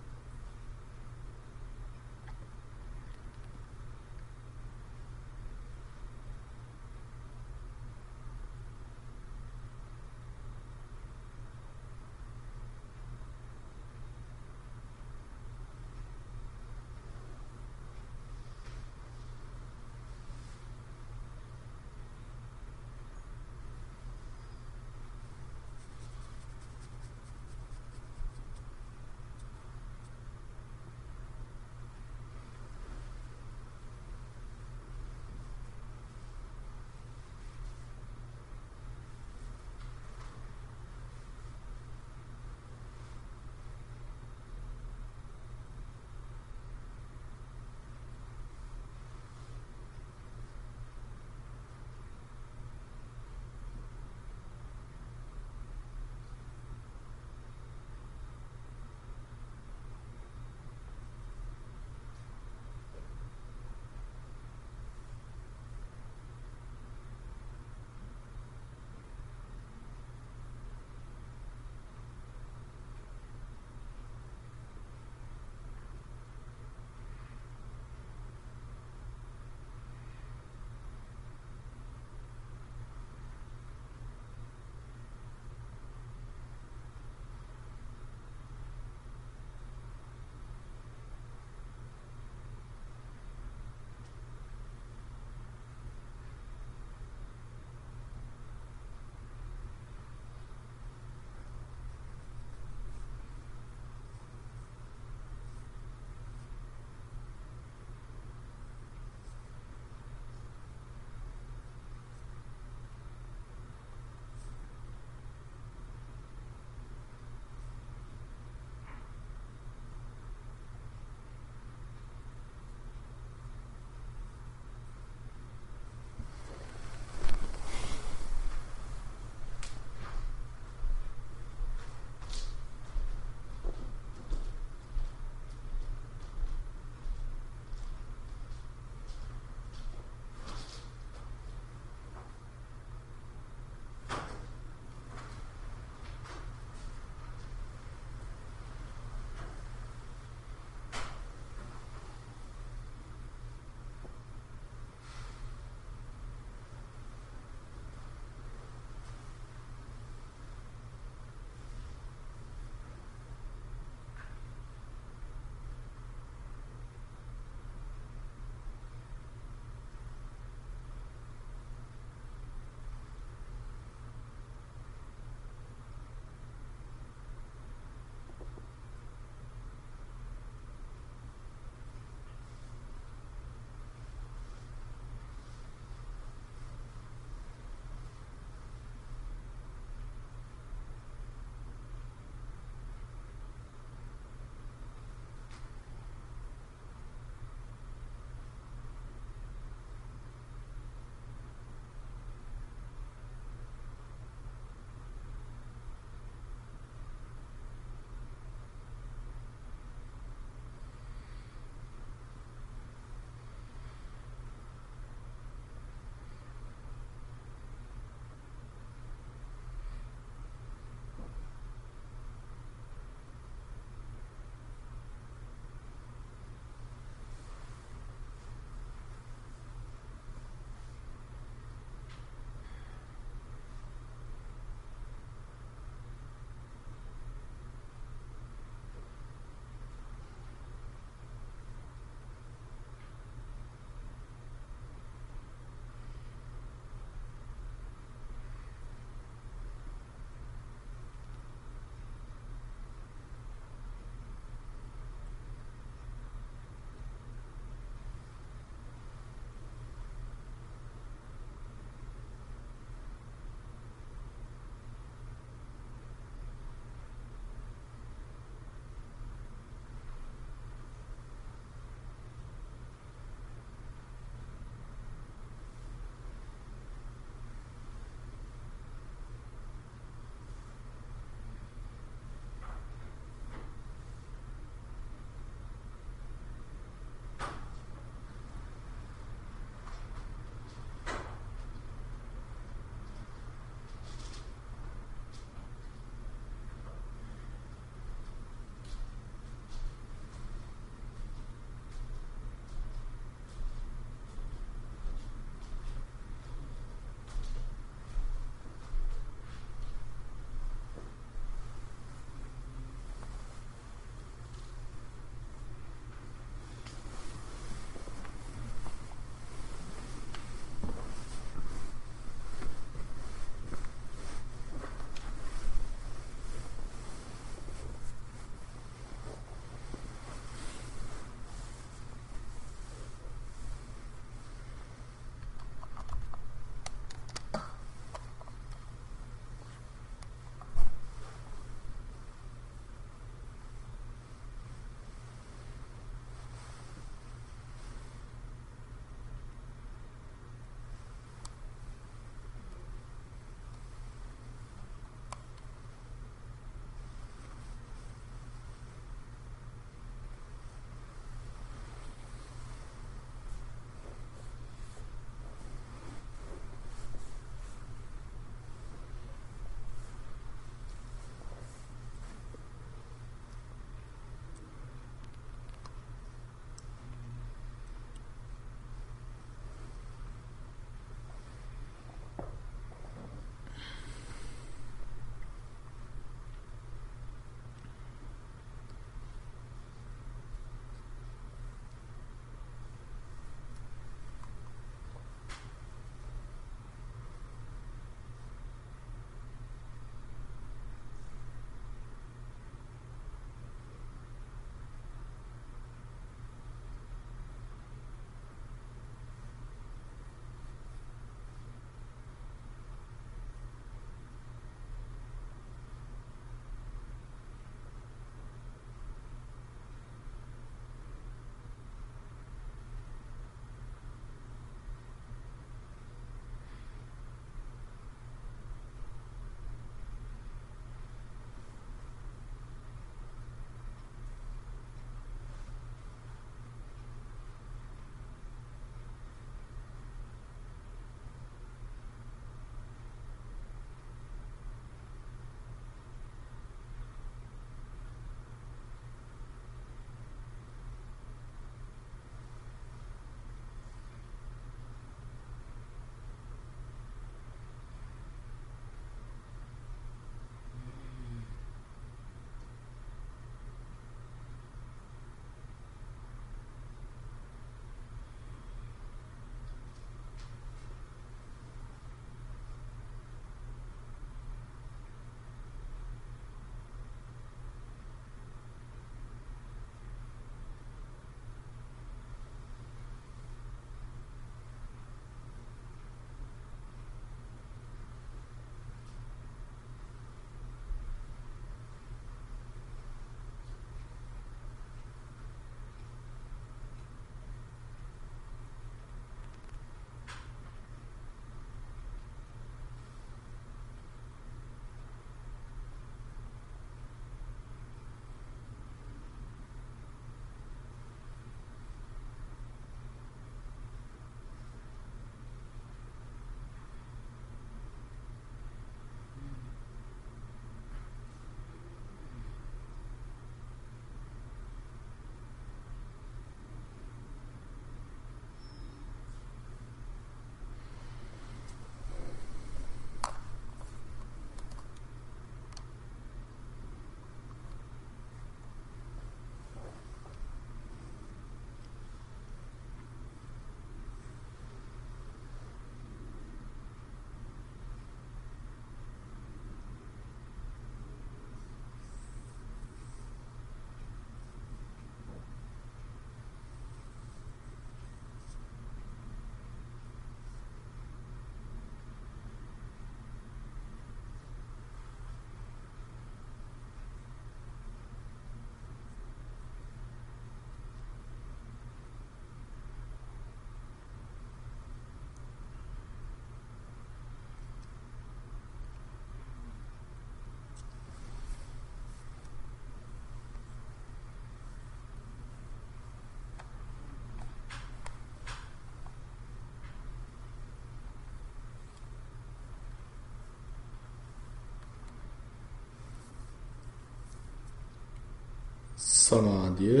සමාධිය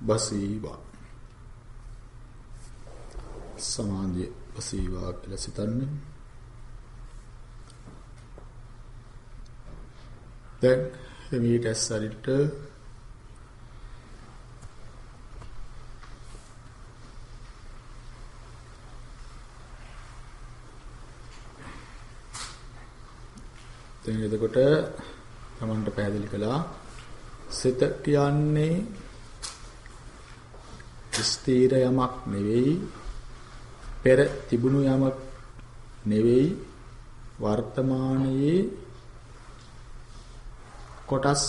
බසීවා. සමාධිය බසීවා කියලා සිතන්නේ. දැන් එමීට ඇස්සරිට දැන් එතකොට තමන්ට පැහැදිලි කළා සිත කියන්නේ ස්ථීර යමක් නෙවෙයි පෙර තිබුණු යමක් නෙවෙයි වර්තමානයේ කොටස්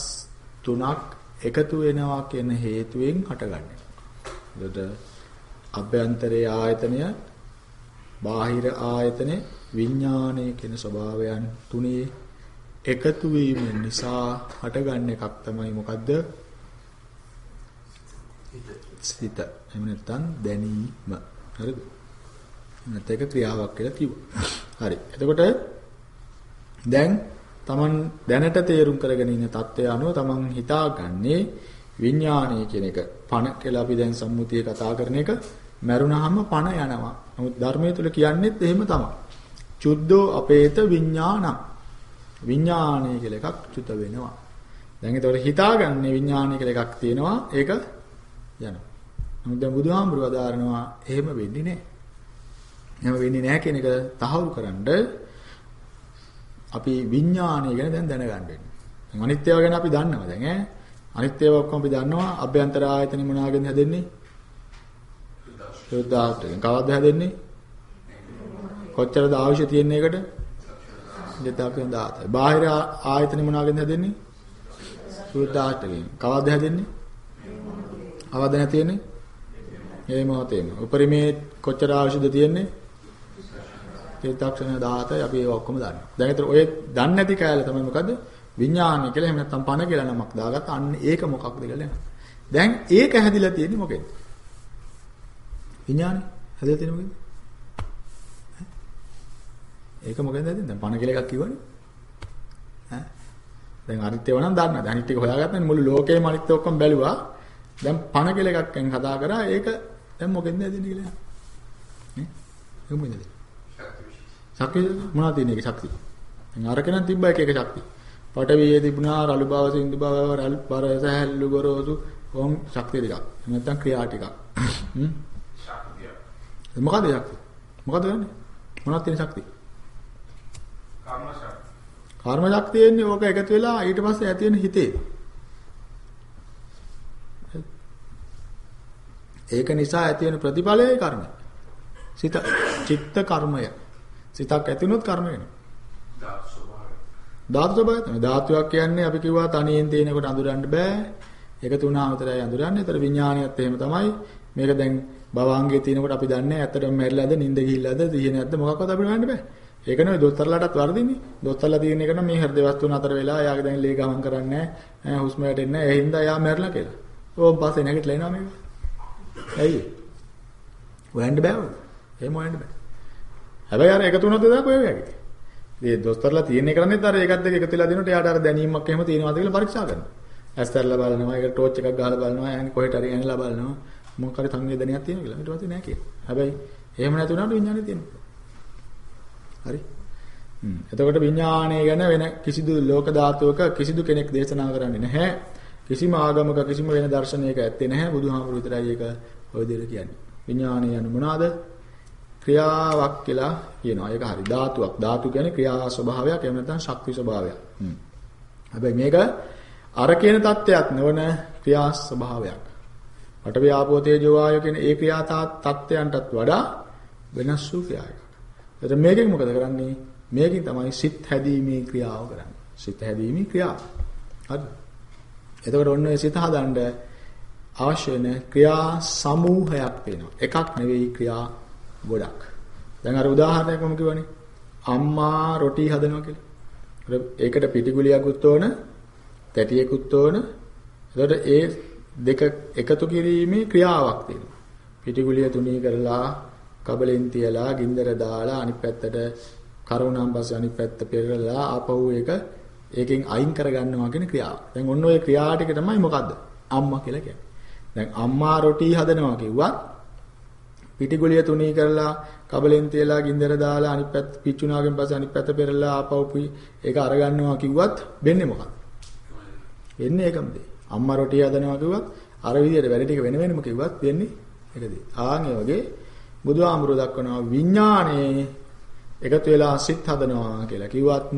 තුනක් එකතු වෙනවා කියන හේතුවෙන් හටගන්නේ. එතකොට අභ්‍යන්තරයේ ආයතනය බාහිර ආයතනය විඥානය කියන ස්වභාවයන් තුනේ එකතු වීම නිසා හටගන්න එකක් තමයි මොකද්ද? සිත. එහෙම නැත්නම් දැනීම. හරිද? නැත්නම් ඒක ක්‍රියාවක් කියලා කිව්වා. හරි. එතකොට දැන් Taman දැනට තේරුම් කරගෙන ඉන්න தත්ත්වය අනුව Taman හිතාගන්නේ විඥානය කියන එක පණ කියලා අපි දැන් සම්මුතිය කතා කරන එක මරුණාම පණ යනවා. නමුත් ධර්මයේ තුල කියන්නේත් එහෙම තමයි. චුද්ධෝ අපේත විඥානං විඥානය කියලා එකක් චුත වෙනවා. දැන් ඒතකොට හිතාගන්නේ විඥානය කියලා එකක් තියෙනවා. ඒක යනවා. නමුත් දැන් බුදුහාමුදුරුවෝ අදාරනවා එහෙම වෙන්නේ නැහැ. එහෙම වෙන්නේ නැහැ කියන එක තහවුරු කරන්න අපි විඥානය ගැන දැන් දැනගන්න වෙනවා. දැන් අනිත් ඒවා ගැන අපි දන්නවා දැන් ඈ. අනිත් ඒවා ඔක්කොම අපි දන්නවා. අභ්‍යන්තර ආයතනෙ මොනවාගෙන්ද හැදෙන්නේ? සුද්ධාස්ත්‍රයෙන්. කවද්ද හැදෙන්නේ? කොච්චරද අවශ්‍ය තියෙන එකට? 2017. බාහිර ආයතන මොනවාගෙන්ද හැදෙන්නේ? සූත්‍රාෂ්ටකයෙන්. කවද්ද හැදෙන්නේ? අවද නැතිනේ? මේ මොහොතේම. උපරිමේ කොච්චර අවශ්‍යද තියෙන්නේ? චේතක්ෂණ 17යි අපි ඒක ඔක්කොම දන්නවා. දැන් ඒතර ඔය දන්නේ නැති කෑල්ල තමයි මොකද්ද? විඥානය කියලා එහෙම නැත්නම් පණ කියලා නමක් දාගත්ත අන්න ඒක මොකක්ද කියලා දැන් ඒක හැදිලා තියෙන්නේ මොකෙන්ද? විඥානය හැදිලා තියෙන්නේ මොකෙන්ද? ඒක මොකෙන්ද හැදෙන්නේ? දැන් පණ කියලා එකක් කිව්වනේ. ඈ දැන් අනිත් ඒවා නම් දන්නවා. දැන් අනිත් එක හොයාගත්තනේ මුළු ලෝකේම අනිත් ඔක්කොම බැලුවා. දැන් පණ කියලා එකක්ෙන් කතා කරා ඒක දැන් මොකෙන්ද හැදෙන්නේ කියලා. නේ? ඒක මොකෙන්ද? ශක්තිය මොනවද තියෙන එක ශක්තිය? දැන් අරක නම් තිබ්බ එක එක ශක්තිය. පටවියේ තිබුණා රළු බව සින්දු බව රළු බර සහැල්ලු ගොරෝසු ඕම් ශක්තිය ටිකක්. නැත්තම් ක්‍රියා ටිකක්. හ්ම්. ශක්තිය. මොකද ශක්තිය? මොකද ගන්නේ? මොනවද තියෙන ශක්තිය? කර්ම ශක්තිය. කර්ම ශක්තිය එන්නේ ඕක එකතු වෙලා ඊට පස්සේ ඇති වෙන හිතේ. ඒක නිසා ඇති වෙන ප්‍රතිඵලයයි කර්මය. සිත චිත්ත කර්මය. සිතක් ඇති වුණොත් කර්ම වෙනවා. ධාතු ස්වභාවය. තමයි. ධාතුවක් කියන්නේ අපි කිව්වා තනියෙන් තියෙනකොට අඳුරන්න බෑ. එකතු වුණාම විතරයි අඳුරන්නේ. ඒතර විඥානියත් එහෙම තමයි. මේක දැන් භවංගයේ තියෙනකොට අපි දන්නේ ඇත්තටම මැරිලාද, නිින්ද ගිහිල්ලාද, තියෙන නැද්ද මොකක්වත් අපිට හොයන්න බෑ. ඒක නෙවෙයි දොස්තරලාටත් වරදින්නේ. දොස්තරලා තියෙන එක නම් මේ හෘද වස්තුන් අතර වෙලා එයාගේ දැන් ලේ ගමන් කරන්නේ නැහැ. හුස්ම වැටෙන්නේ නැහැ. ඒ හින්දා එයා මැරිලා කියලා. ඕම් පස්සේ නැගිටලා එනවා මේක. ඇයි? හොයන්න බෑ ඔය. එහෙම හොයන්න බෑ. හැබැයි අර එකතු වුණොත් එදා කොහෙ වගේ. මේ දොස්තරලා තියෙන එක කරන්නේ අර ඒකත් එක්ක එකතු වෙලා දිනනට එයාට අර දැනීමක් එහෙම තියෙනවද කියලා පරීක්ෂා කරනවා. ඇස්තරලා බලනවා, ඒක ටෝච් එකක් ගහලා බලනවා, යන්නේ කොහෙට හරි ඇනලා බලනවා. මොකක් හරි සංවේදනයක් තියෙනවා කියලා. ඊට පස්සේ නෑ කියනවා. හැබැයි එහෙම නැති වුණාට විඥානේ තියෙනවා. හරි. හ්ම්. එතකොට විඥානය ගැන වෙන කිසිදු ලෝක ධාතුවක කිසිදු කෙනෙක් දේශනා කරන්නේ නැහැ. කිසිම ආගමක කිසිම වෙන දර්ශනයක ඇත්තේ නැහැ. බුදුහාමුදුරු විතරයි ඒක ඔය දෙයට කියන්නේ. විඥානය යන මොනවාද? ක්‍රියාවක් කියලා කියනවා. ඒක හරි. ධාතුවක්. ධාතු කියන්නේ ක්‍රියා ස්වභාවයක් එහෙම නැත්නම් ශක්ති ස්වභාවයක්. හ්ම්. හැබැයි මේක අර කියන தත්වයක් නොවන ක්‍රියා ස්වභාවයක්. පඨවි ආපෝ තේජෝ වායෝ කියන ඒ ක්‍රියා තත්ත්වයන්ටත් වඩා වෙනස් වූ ක්‍රියාවක්. එතකොට මේකෙන් මොකද කරන්නේ? මේකෙන් තමයි සිත් හැදීමේ ක්‍රියාව කරන්නේ. සිත් හැදීමේ ක්‍රියාව. හරි. එතකොට ඔන්න ඔය සිත හදන්න අවශ්‍ය වෙන ක්‍රියා සමූහයක් වෙනවා. එකක් නෙවෙයි ක්‍රියා ගොඩක්. දැන් අර උදාහරණයක් මම කිව්වනේ. අම්මා රොටි හදනවා කියලා. ඒකට පිටිගුලියකුත් ඕන, තැටියකුත් ඕන. එතකොට ඒ දෙක එකතු කිරීමේ ක්‍රියාවක් තියෙනවා. පිටිගුලිය තුනී කරලා කබලෙන් තියලා ගින්දර දාලා අනිත් පැත්තට කරුණාන් පස්සේ අනිත් පැත්ත පෙරලා ආපහු ඒක ඒකෙන් අයින් කරගන්නවා කියන ක්‍රියාව. දැන් ඔන්න ඔය ක්‍රියාව ටික තමයි මොකද්ද? අම්මා කියලා කියන්නේ. දැන් අම්මා රොටි හදනවා කිව්වත් පිටිගුලිය තුනී කරලා කබලෙන් තියලා ගින්දර දාලා අනිත් පැත්ත පිච්චුනාගෙන් පස්සේ අනිත් පැත්ත පෙරලා ආපහු ඒක අරගන්නවා කිව්වත් වෙන්නේ මොකක්ද? වෙන්නේ ඒකම දෙයි. අම්මා රොටි හදනවා කිව්වත් අර විදියට වැඩ ටික වෙන වෙනම කිව්වත් වෙන්නේ ඒකදී. ආන් ඒ වගේ බුදුහාමුදුරුවෝ දක්වනවා විඥානේ එකතු වෙලා සිත් හදනවා කියලා කිව්වත්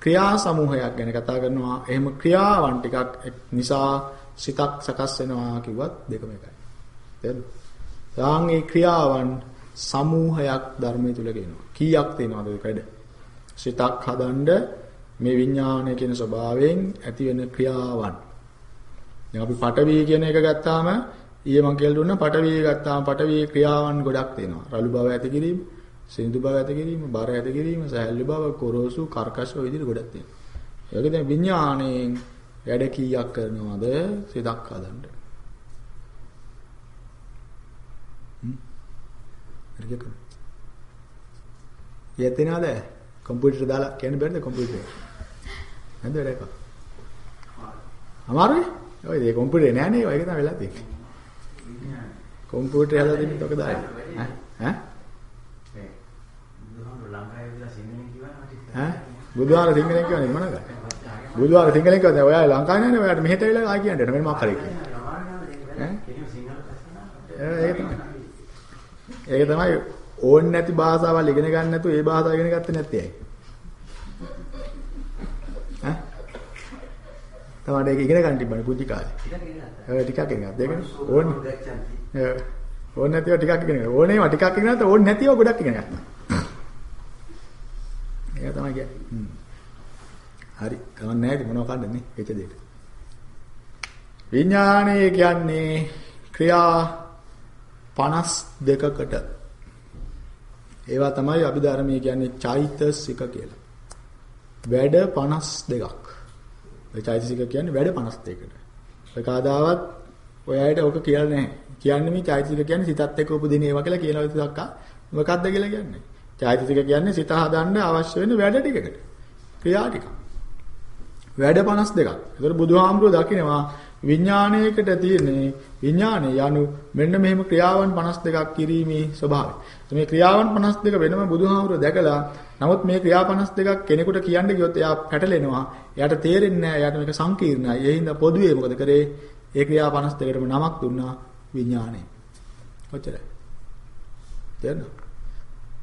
ක්‍රියා සමූහයක් ගැන කතා කරනවා. එහෙම ක්‍රියාවන් ටිකක් නිසා සිතක් සකස් වෙනවා කිව්වත් දෙකම එකයි. තේරුණාද? යාන්ගේ ක්‍රියාවන් සමූහයක් ධර්මයේ තුල කියනවා. කීයක් තියෙනවද වැඩ? සිතක් හදන්න මේ විඥානය කියන ස්වභාවයෙන් ඇති වෙන ක්‍රියාවන්. දැන් අපි පටවි කියන එක ගත්තාම ඊයේ මම කියලා දුන්නා පටවි ගත්තාම පටවි ක්‍රියාවන් ගොඩක් තියෙනවා. රළු බව ඇති කිරීම, සිනිඳු බව ඇති කිරීම, බර ඇති කිරීම, සහැල්ලු බව, කොරෝසු, කර්කශ ඔය විදිහට ගොඩක් තියෙනවා. ඒක දැන් විඥාණයෙන් වැඩ කීයක් කරනවද සිතක් හදන්න. හරි කරා. යතිනාද කම්පියුටර් දාලා කියන්න බැරිද කම්පියුටර් එක? නැද්ද වැඩ එක? අමාරුයි. ඔය ඒ කම්පියුටර් නෑ නේ ඒක තමයි වෙලා තියෙන්නේ. කම්පියුටර් හදලා දෙන්නේ තොක දාලා. ඈ? ඈ? ඈ? බුදුහාර සිංහලෙන් කියන්නේ මොනවද? බුදුහාර සිංහලෙන් කියන්නේ ඔයා ලංකාවේ නෑනේ ඔයාට මෙහෙට ඇවිල්ලා ආයි කියන්නේ මෙන්න මොකක් හරි කියන්නේ. ඈ? ඒක තමයි. ඒක තමයි ඕන් නැති භාෂාවල් ඉගෙන ගන්න නැතුව ඒ භාෂාව ඉගෙන ගත්තේ නැත්තේ ඇයි? ඈ? තමයි ඒක ඉගෙන ගන්න තිබ්බනේ පුංචි කාලේ. ඒක ටිකක් ඉගෙන ගත්තා. ඒකනේ ඕනේ. ඒ ඕනේ නැතිව ටිකක් ඉගෙන ගන්න. ඕනේ ඒවා ටිකක් ඉගෙන ගත්තා ඕනේ නැතිව ගොඩක් ඉගෙන ගත්තා. ඒක තමයි කියන්නේ. හරි. කමක් නැහැ මොනව කන්නන්නේ? වෙච්ච දෙයට. විඥානය කියන්නේ ක්‍රියා 52කට ඒවා තමයි අභිධර්මයේ කියන්නේ චෛතසික කියලා. වැඩ 52ක්. ඒ චෛතසික කියන්නේ වැඩ 52කට. ඔය කාදාවත් ඔය අයට ඔක කියලා නැහැ. කියන්නේ මේ චෛතසික කියන්නේ සිතත් එක්ක උපදින ඒවා කියලා කියනවා විතරක් මොකක්ද කියලා කියන්නේ. චෛතසික කියන්නේ සිත හදන්න අවශ්‍ය වෙන වැඩ ටිකකට. ක්‍රියා ටික. වැඩ 52ක්. ඒතර බුදුහාමුදුරුවෝ දකිනවා විඥාණයකට තියෙන්නේ විඥාණය යනු මෙන්න මෙහෙම ක්‍රියාවන් 52ක් කිරීමේ ස්වභාවය. මේ ක්‍රියාවන් 52 වෙනම බුදුහාමුදුරුවෝ දැකලා නමුත් මේ ක්‍රියා 52ක් කෙනෙකුට කියන්න ගියොත් එයා පැටලෙනවා. එයාට තේරෙන්නේ නැහැ. එයාට මේක සංකීර්ණයි. ඒ හින්දා පොදුවේ මොකද කරේ? ඒ ක්‍රියා 52කටම නමක් දුන්නා විඥාණය. ඔච්චරයි. තේරෙනවද?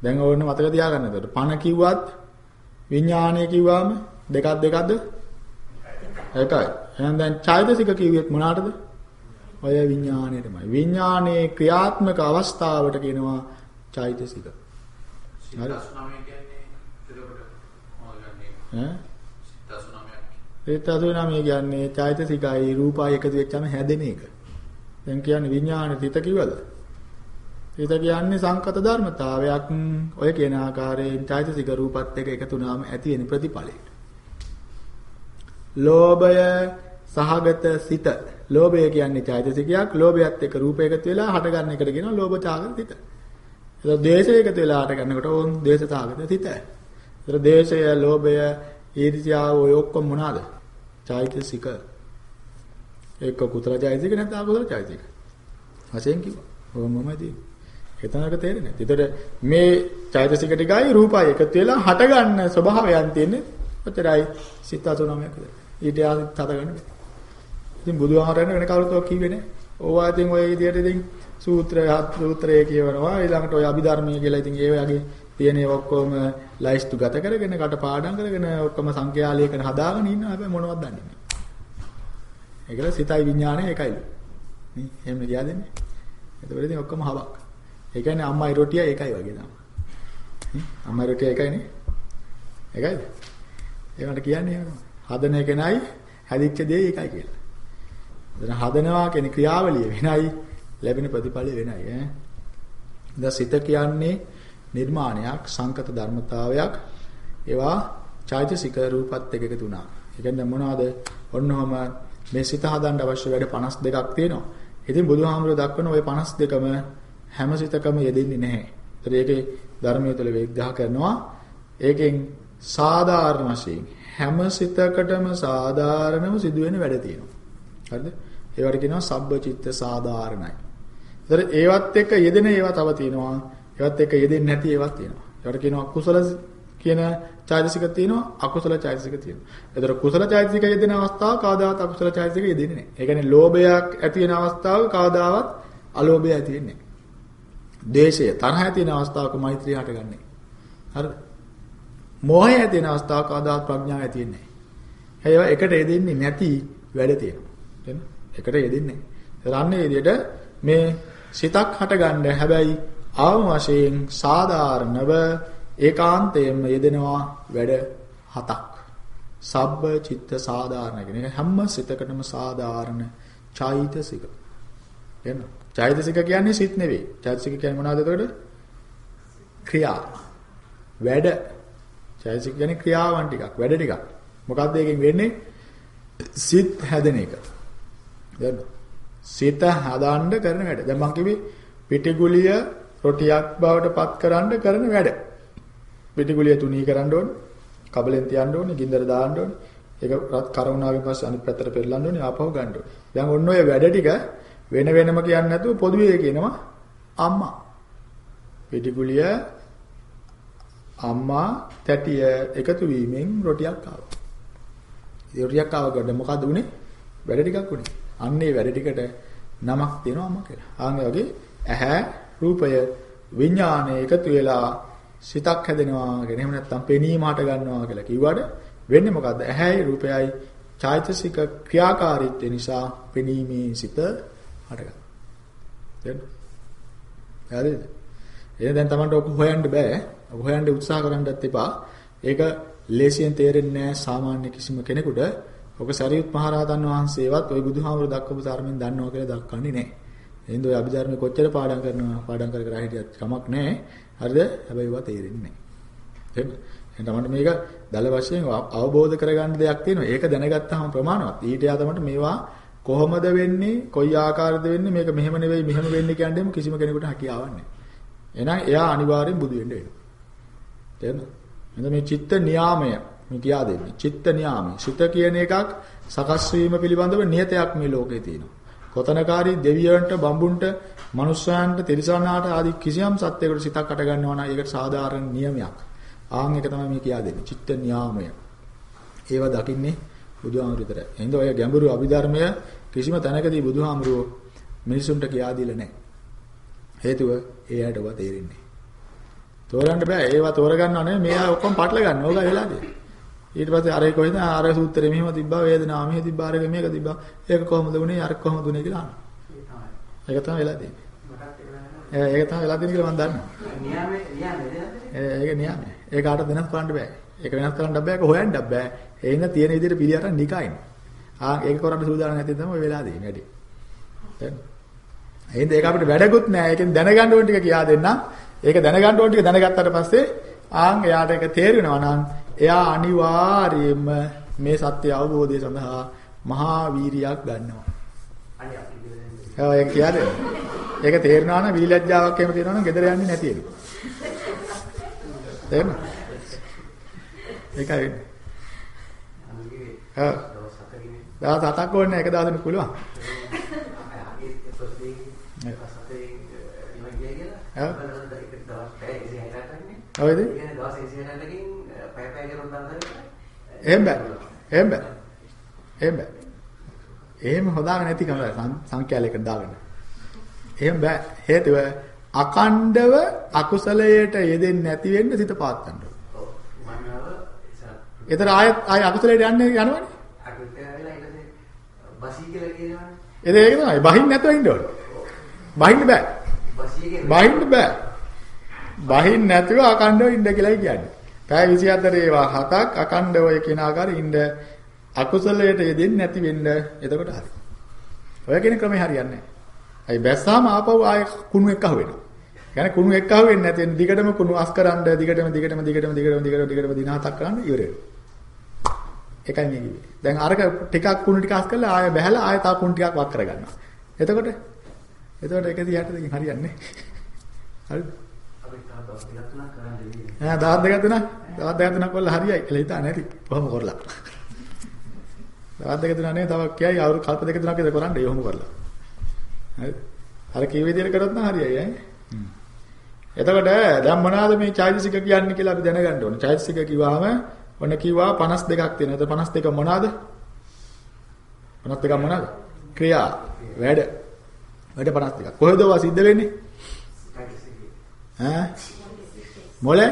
දැන් ඕන්න මතක තියාගන්න. එතකොට පණ කිව්වත් විඥාණය කිව්වම දෙකක් දෙකක්ද? එකයි. එහෙනම් දැන් චෛතසික කිව්වෙත් මොනකටද? ඔය විඥාණයටමයි. විඥානයේ ක්‍රියාත්මක අවස්ථාවට කියනවා චෛතසික. හරි. 89 කියන්නේ එතකොට මොකක්ද? ඈ? 89ක්. ඒ තදුනම කියන්නේ චෛතසිකයි රූපයි එකතු වෙච්චම හැදෙන එක. දැන් කියන්නේ විඥාන තිත කිව්වද? තිත කියන්නේ සංකත ධර්මතාවයක්. ඔය කියන ආකාරයෙන් චෛතසික රූපත් එක්ක එකතු වුණාම ඇති වෙන ප්‍රතිඵලයට. ලෝභය සහගත සිත. ලෝභය කියන්නේ චෛතසිකයක්. ලෝභයත් එක්ක රූපය එකතු වෙලා හට ගන්න එකට කියනවා ලෝභ චාගත සිත. ඒක ද්වේෂය එකතු වෙලා හට ගන්නකොට ඕන් ද්වේෂ සහගත සිත. ඒක ද්වේෂය, ලෝභය, ඊර්ෂ්‍යාව ඔය ඔක්කොම මොනවාද? චෛතසික. ඒක කුතල චෛතසික නැත්නම් අකුසල චෛතසික. වශයෙන් කිව්වා. ඔබමමයි තියෙන්නේ. එතනක තේරෙන්නේ. ඒතර මේ චෛතසික ටිකයි රූපයි එකතු වෙලා හට ගන්න ස්වභාවයන් තියෙන්නේ. ඔතරයි සිත 89ක් විතර. ඊට ආදිත් හද ගන්න බෑ. ඉතින් බුදුහාමරයන් වෙන කවුරුත් ඔක් කිව්වේ නෑ. ඕවා ඉතින් ඔය විදියට ඉතින් සූත්‍රය සූත්‍රය කියවනවා. ඊළඟට ඔය අභිධර්මයේ කියලා ඉතින් ඒ වගේ තියෙන ඒවා ඔක්කොම ලයිස්තු ගත කරගෙන කටපාඩම් කරගෙන ඔක්කොම සංඛ්‍යාලයකන හදාගෙන ඉන්නවා. හැබැයි මොනවද දන්නේ නෑ. ඒකල සිතයි විඥානය එකයිලු. නේ එහෙම ගියා දෙන්නේ. එතකොට ඉතින් ඔක්කොම හවක්. ඒ කියන්නේ අම්මයි රොටිය එකයි වගේ තමයි. නේ අම්මයි රොටිය එකයිනේ. එකයිද? ඒකට කියන්නේ එහෙම. හදන එකනයි හැදිච්ච දේ එකයි කියලා. එතන හදනවා කියන ක්‍රියාවලිය වෙනයි ලැබෙන ප්‍රතිඵලය වෙනයි ඈ. දැන් සිත කියන්නේ නිර්මාණයක් සංකත ධර්මතාවයක් ඒවා චෛතසික රූපත් එක්ක එකතු වුණා. ඒ කියන්නේ මොනවද? ඔන්නෝම මේ සිත හදන්න අවශ්‍ය වැඩ 52ක් තියෙනවා. ඉතින් බුදුහාමුදුරුවෝ දක්වන ওই 52ම හැම සිතකම යෙදෙන්නේ නැහැ. ඒතර ඒකේ ධර්මයේ තුල විග්‍රහ කරනවා. ඒකෙන් සාධාරණ වශයෙන් හැම සිතකටම සාධාරණව සිදුවෙන වැඩ තියෙනවා. හරිද? ඒවට කියනවා සබ්බචිත්ත සාධාරණයි. ඒතර ඒවත් එක්ක යෙදෙන ඒවා තව තියෙනවා. ඒවත් එක්ක යෙදෙන්නේ නැති ඒවාත් තියෙනවා. ඒවට කියනවා කුසල කියන චෛතසික තියෙනවා අකුසල චෛතසික තියෙනවා. ඒතර කුසල චෛතසික යෙදෙන අවස්ථාව කවදාවත් අකුසල චෛතසික යෙදෙන්නේ නැහැ. ඒ කියන්නේ ලෝභයක් ඇති වෙන අවස්ථාවක කවදාවත් අලෝභය ඇති වෙන්නේ නැහැ. ද්වේෂය තරහ ඇති වෙන අවස්ථාවක මෛත්‍රිය හටගන්නේ. හරිද? මෝහය ඇති වෙන අවස්ථාවක කවදාවත් ප්‍රඥාව ඇති වෙන්නේ නැහැ. ඒවා එකට යෙදෙන්නේ නැති වැඩ තියෙනවා. තේරෙනවද? එකට යෙදෙන්නේ නැහැ. රන්නේ විදිහට මේ සිතක් හටගන්න හැබැයි ආවම වශයෙන් සාධාරණව ඒකාන්තයෙන්ම යෙදෙනවා වැඩ හතක්. සබ්බ චිත්ත සාධාරණ කියන එක හැම සිතකටම සාධාරණ චෛතසික. එන්න. චෛතසික කියන්නේ සිත් නෙවෙයි. චෛතසික කියන්නේ මොනවද එතකොට? ක්‍රියා. වැඩ. චෛතසික කියන්නේ ක්‍රියාවන් ටිකක්, වැඩ ටිකක්. මොකක්ද ඒකෙන් වෙන්නේ? සිත් හැදෙන එක. දැන් සිත හදාන්න කරන වැඩ. දැන් මම කිව්වේ පිටිගුලිය රොටියක් බවට පත් කරන්න කරන වැඩ. පිටිගුලිය තුනී කරන්න ඕනේ. කබලෙන් තියන්න ඕනේ, ගින්දර දාන්න ඕනේ. ඒක රත් කරුණාවෙන් පස්සේ අනිත් පැත්තට පෙරලන්න ඕනේ, ආපහු ගන්න ඕනේ. දැන් ඔන්න ඔය වැඩ ටික වෙන වෙනම කියන්නේ නැතුව පොදුවේ කියනවා අම්මා. පිටිගුලිය අම්මා තැටිය එකතු වීමෙන් රොටියක් ආවා. ඒ රොටියක් ආව ගන්න මොකද උනේ? වැඩ ටිකක් උනේ. අන්න ඒ වැඩ ටිකට නමක් දෙනවා අම්මා කියලා. ආන් වගේ ඇහැ රූපය විඥානය එකතු වෙලා සිතක් හැදෙනවා කියන එහෙම නැත්නම් පෙනීම හට ගන්නවා කියලා කිව්වට වෙන්නේ මොකද්ද? ඇහැයි රූපයයි චෛතසික ක්‍රියාකාරීත්වය නිසා පෙනීමේ සිත හටගන්නවා. දැන් හරිද? එහෙනම් දැන් Tamanට ඔක හොයන්න බෑ. ඔක හොයන්න උත්සාහ කරන්නත් එපා. ඒක ලේසියෙන් තේරෙන්නේ නැහැ සාමාන්‍ය කිසිම කෙනෙකුට. ඔක සරියුත් මහරහතන් වහන්සේවත් ওই බුදුහාමුදුර දක්වපු ධර්මයෙන් දන්නවා කියලා දක්වන්නේ නැහැ. එහෙනම් ඔය අභිධර්ම කොච්චර පාඩම් කරනවා පාඩම් කර කර හිටියත් කමක් නැහැ. හරිද? හැබැයි ඒවා තේරෙන්නේ නැහැ. එහෙනම් තමයි මේක දල වශයෙන් අවබෝධ කරගන්න දෙයක් තියෙනවා. ඒක දැනගත්තාම ප්‍රමාණවත්. ඊට යා තමයි මේවා කොහොමද වෙන්නේ, කොයි ආකාරද වෙන්නේ, මේක මෙහෙම නෙවෙයි මෙහෙම වෙන්නේ කියන්නේ කිසිම කෙනෙකුට හැකියාවක් නැහැ. එහෙනම් එයා අනිවාර්යෙන් බුදු වෙන්න වෙනවා. තේරෙනවද? එහෙනම් මේ චිත්ත නියාමය මේ කියා දෙන්නේ. චිත්ත නියාමය. සිත කියන එකක් සකස් වීම පිළිබඳව නියතයක් මේ ලෝකේ තියෙනවා. කොතනකාරී දෙවියන්ට, බඹුන්ට, මනුස්සයන්ට, තිරිසනාට ආදී කිසියම් සත්‍යයකට සිතක් අට ගන්නවා නම් ඒකට සාධාරණ නියමයක්. ආන් එක තමයි මේ කියා දෙන්නේ. චිත්ත නියාමය. ඒව දකින්නේ බුදුහාමුදුර විතරයි. එහෙනම් ඔය ගැඹුරු අභිධර්මය කිසිම තැනකදී බුදුහාමුදුරෝ මිනිසුන්ට කියා දීලා නැහැ. හේතුව ඒ ඇයිටව තේරෙන්නේ. තෝරන්න බෑ. ඒවා තෝරගන්නව නෙමෙයි. මේවා ඔක්කොම පටල ගන්න. ඕක වෙලා තියෙන්නේ. ඊට පස්සේ අර කොහෙද අර සූත්‍රේ මෙහෙම තිබ්බා වේදනාව මෙහෙ තිබ්බා අර මේක තිබ්බා. ඒක කොහොමද වුනේ? අර කොහොමද වුනේ කියලා අහනවා. ඒක තමයි. වෙලා තියෙන්නේ. ඒක තමයි වෙලා තියෙන්නේ කියලා මම දන්නවා. නියමේ නියමේ ඒක නියමයි ඒක කාටවත් වෙනස් කරන්න බෑ. ඒක වෙනස් කරන්න බෑ. ඒක හොයන්න බෑ. ඒ ඉන්න තියෙන විදිහට පිළියරන් නිකයින්. ආ ඒක කරන්න සූදානම් නැති තමයි වෙලා තියෙන්නේ. වැඩි. දැන්. එහෙනම් ඒක අපිට වැඩකුත් නෑ. ඒකෙන් දැනගන්න ඕන ටික කියා දෙන්නම් ඒක දැනගන්න ඕන ටික දැනගත්තට පස්සේ ආන් එයාට ඒක තේරෙනවා නම් එයා අනිවාර්යයෙන්ම මේ සත්‍ය අවබෝධය සඳහා මහා වීරියක් ගන්නවා. ඔව් ඒක කියන්නේ. ඒක තේරෙනවා නම් විලැජ්ජාවක් එහෙම තියෙනවා නම් ගෙදර යන්නේ නැති එක. තේරෙනවද? ඒකයි. ඔව්. දවස් හතක් ඕනේ එක දවසෙක පුළුවන්. ඔව්. ඒක දවස් පැය 26ක් ගන්නේ. ඔයද? ඒ කියන්නේ දවස් 26කකින් පැය පැය කරන් දානවා. එහෙම බෑ. එහෙම බෑ. එහෙම බෑ. එහෙම හොදාගෙන නැති කම සංඛ්‍යාලයකට දාගෙන. එහෙම බෑ. හේතුව අකණ්ඩව අකුසලයට යෙදෙන්නේ නැති වෙන්න සිත පාත්තන්න ඕන. ඔව්. ඒතර ආයෙත් ආයෙ අකුසලයට යන්නේ යනවනේ. අකුත් වෙලා ඊට බසී කියලා කියනවනේ. ඒක ඒක තමයි. බහින්න නැතුව ඉන්න ඕන. බහින්න බෑ. බහින්න බෑ. බහින්න නැතුව අකණ්ඩව ඉන්න කියලායි කියන්නේ. පැය 24 ඒවා හතක් අකණ්ඩව කියන ආකාරයෙන් ඉන්න අකුසලයට යෙදෙන්නේ නැති වෙන්න එතකොට හරි. ඔය කියන ක්‍රමේ හරියන්නේ නැහැ. අයි බැස්සාම ආපහු ආය කුණු එක්ක අහුවෙනවා. يعني කුණු එක්ක අහුවෙන්නේ නැති වෙන දිගටම කුණු අස් කරන්න දිගටම දිගටම දිගටම දිගටම දිගටම දිගටම දින හතක් කරන්න ඉවර වෙනවා. ඒකයි මේ කිව්වේ. දැන් අරක ටිකක් කුණු ටික අස් කරලා ආය බහැලා ආය තව කුණු ටිකක් වක් කරගන්නවා. එතකොට එතකොට 160 දෙකින් හරියන්නේ. හරිද? දවස් දෙකක් තුනක් කරන් දෙන්නේ. ඈ දවස් දෙකක් තුනක් වල හරියයි කියලා හිතා නැති. කොහොම කරලා. දවස් දෙක තුනක් නේ තව කියයි අවුරු කල්ප දෙක තුනක් විතර කරන්න එහෙම කරලා. හරිද? අර කී විදියට කරොත් නම් හරියයි ඈ. එතකොට දැන් මොනවාද මේ චෛතසික කියන්නේ කියලා අපි දැනගන්න ඕනේ. චෛතසික කිව්වහම ඔන්න කිව්වා 52ක් තියෙනවා. එතකොට 52 මොනවාද? 52ක් මොනවාද? ක්‍රියා, වැඩ. වැඩ 52ක්. කොහෙද වා සිද්ධ වෙන්නේ? ඈ? මොලේ?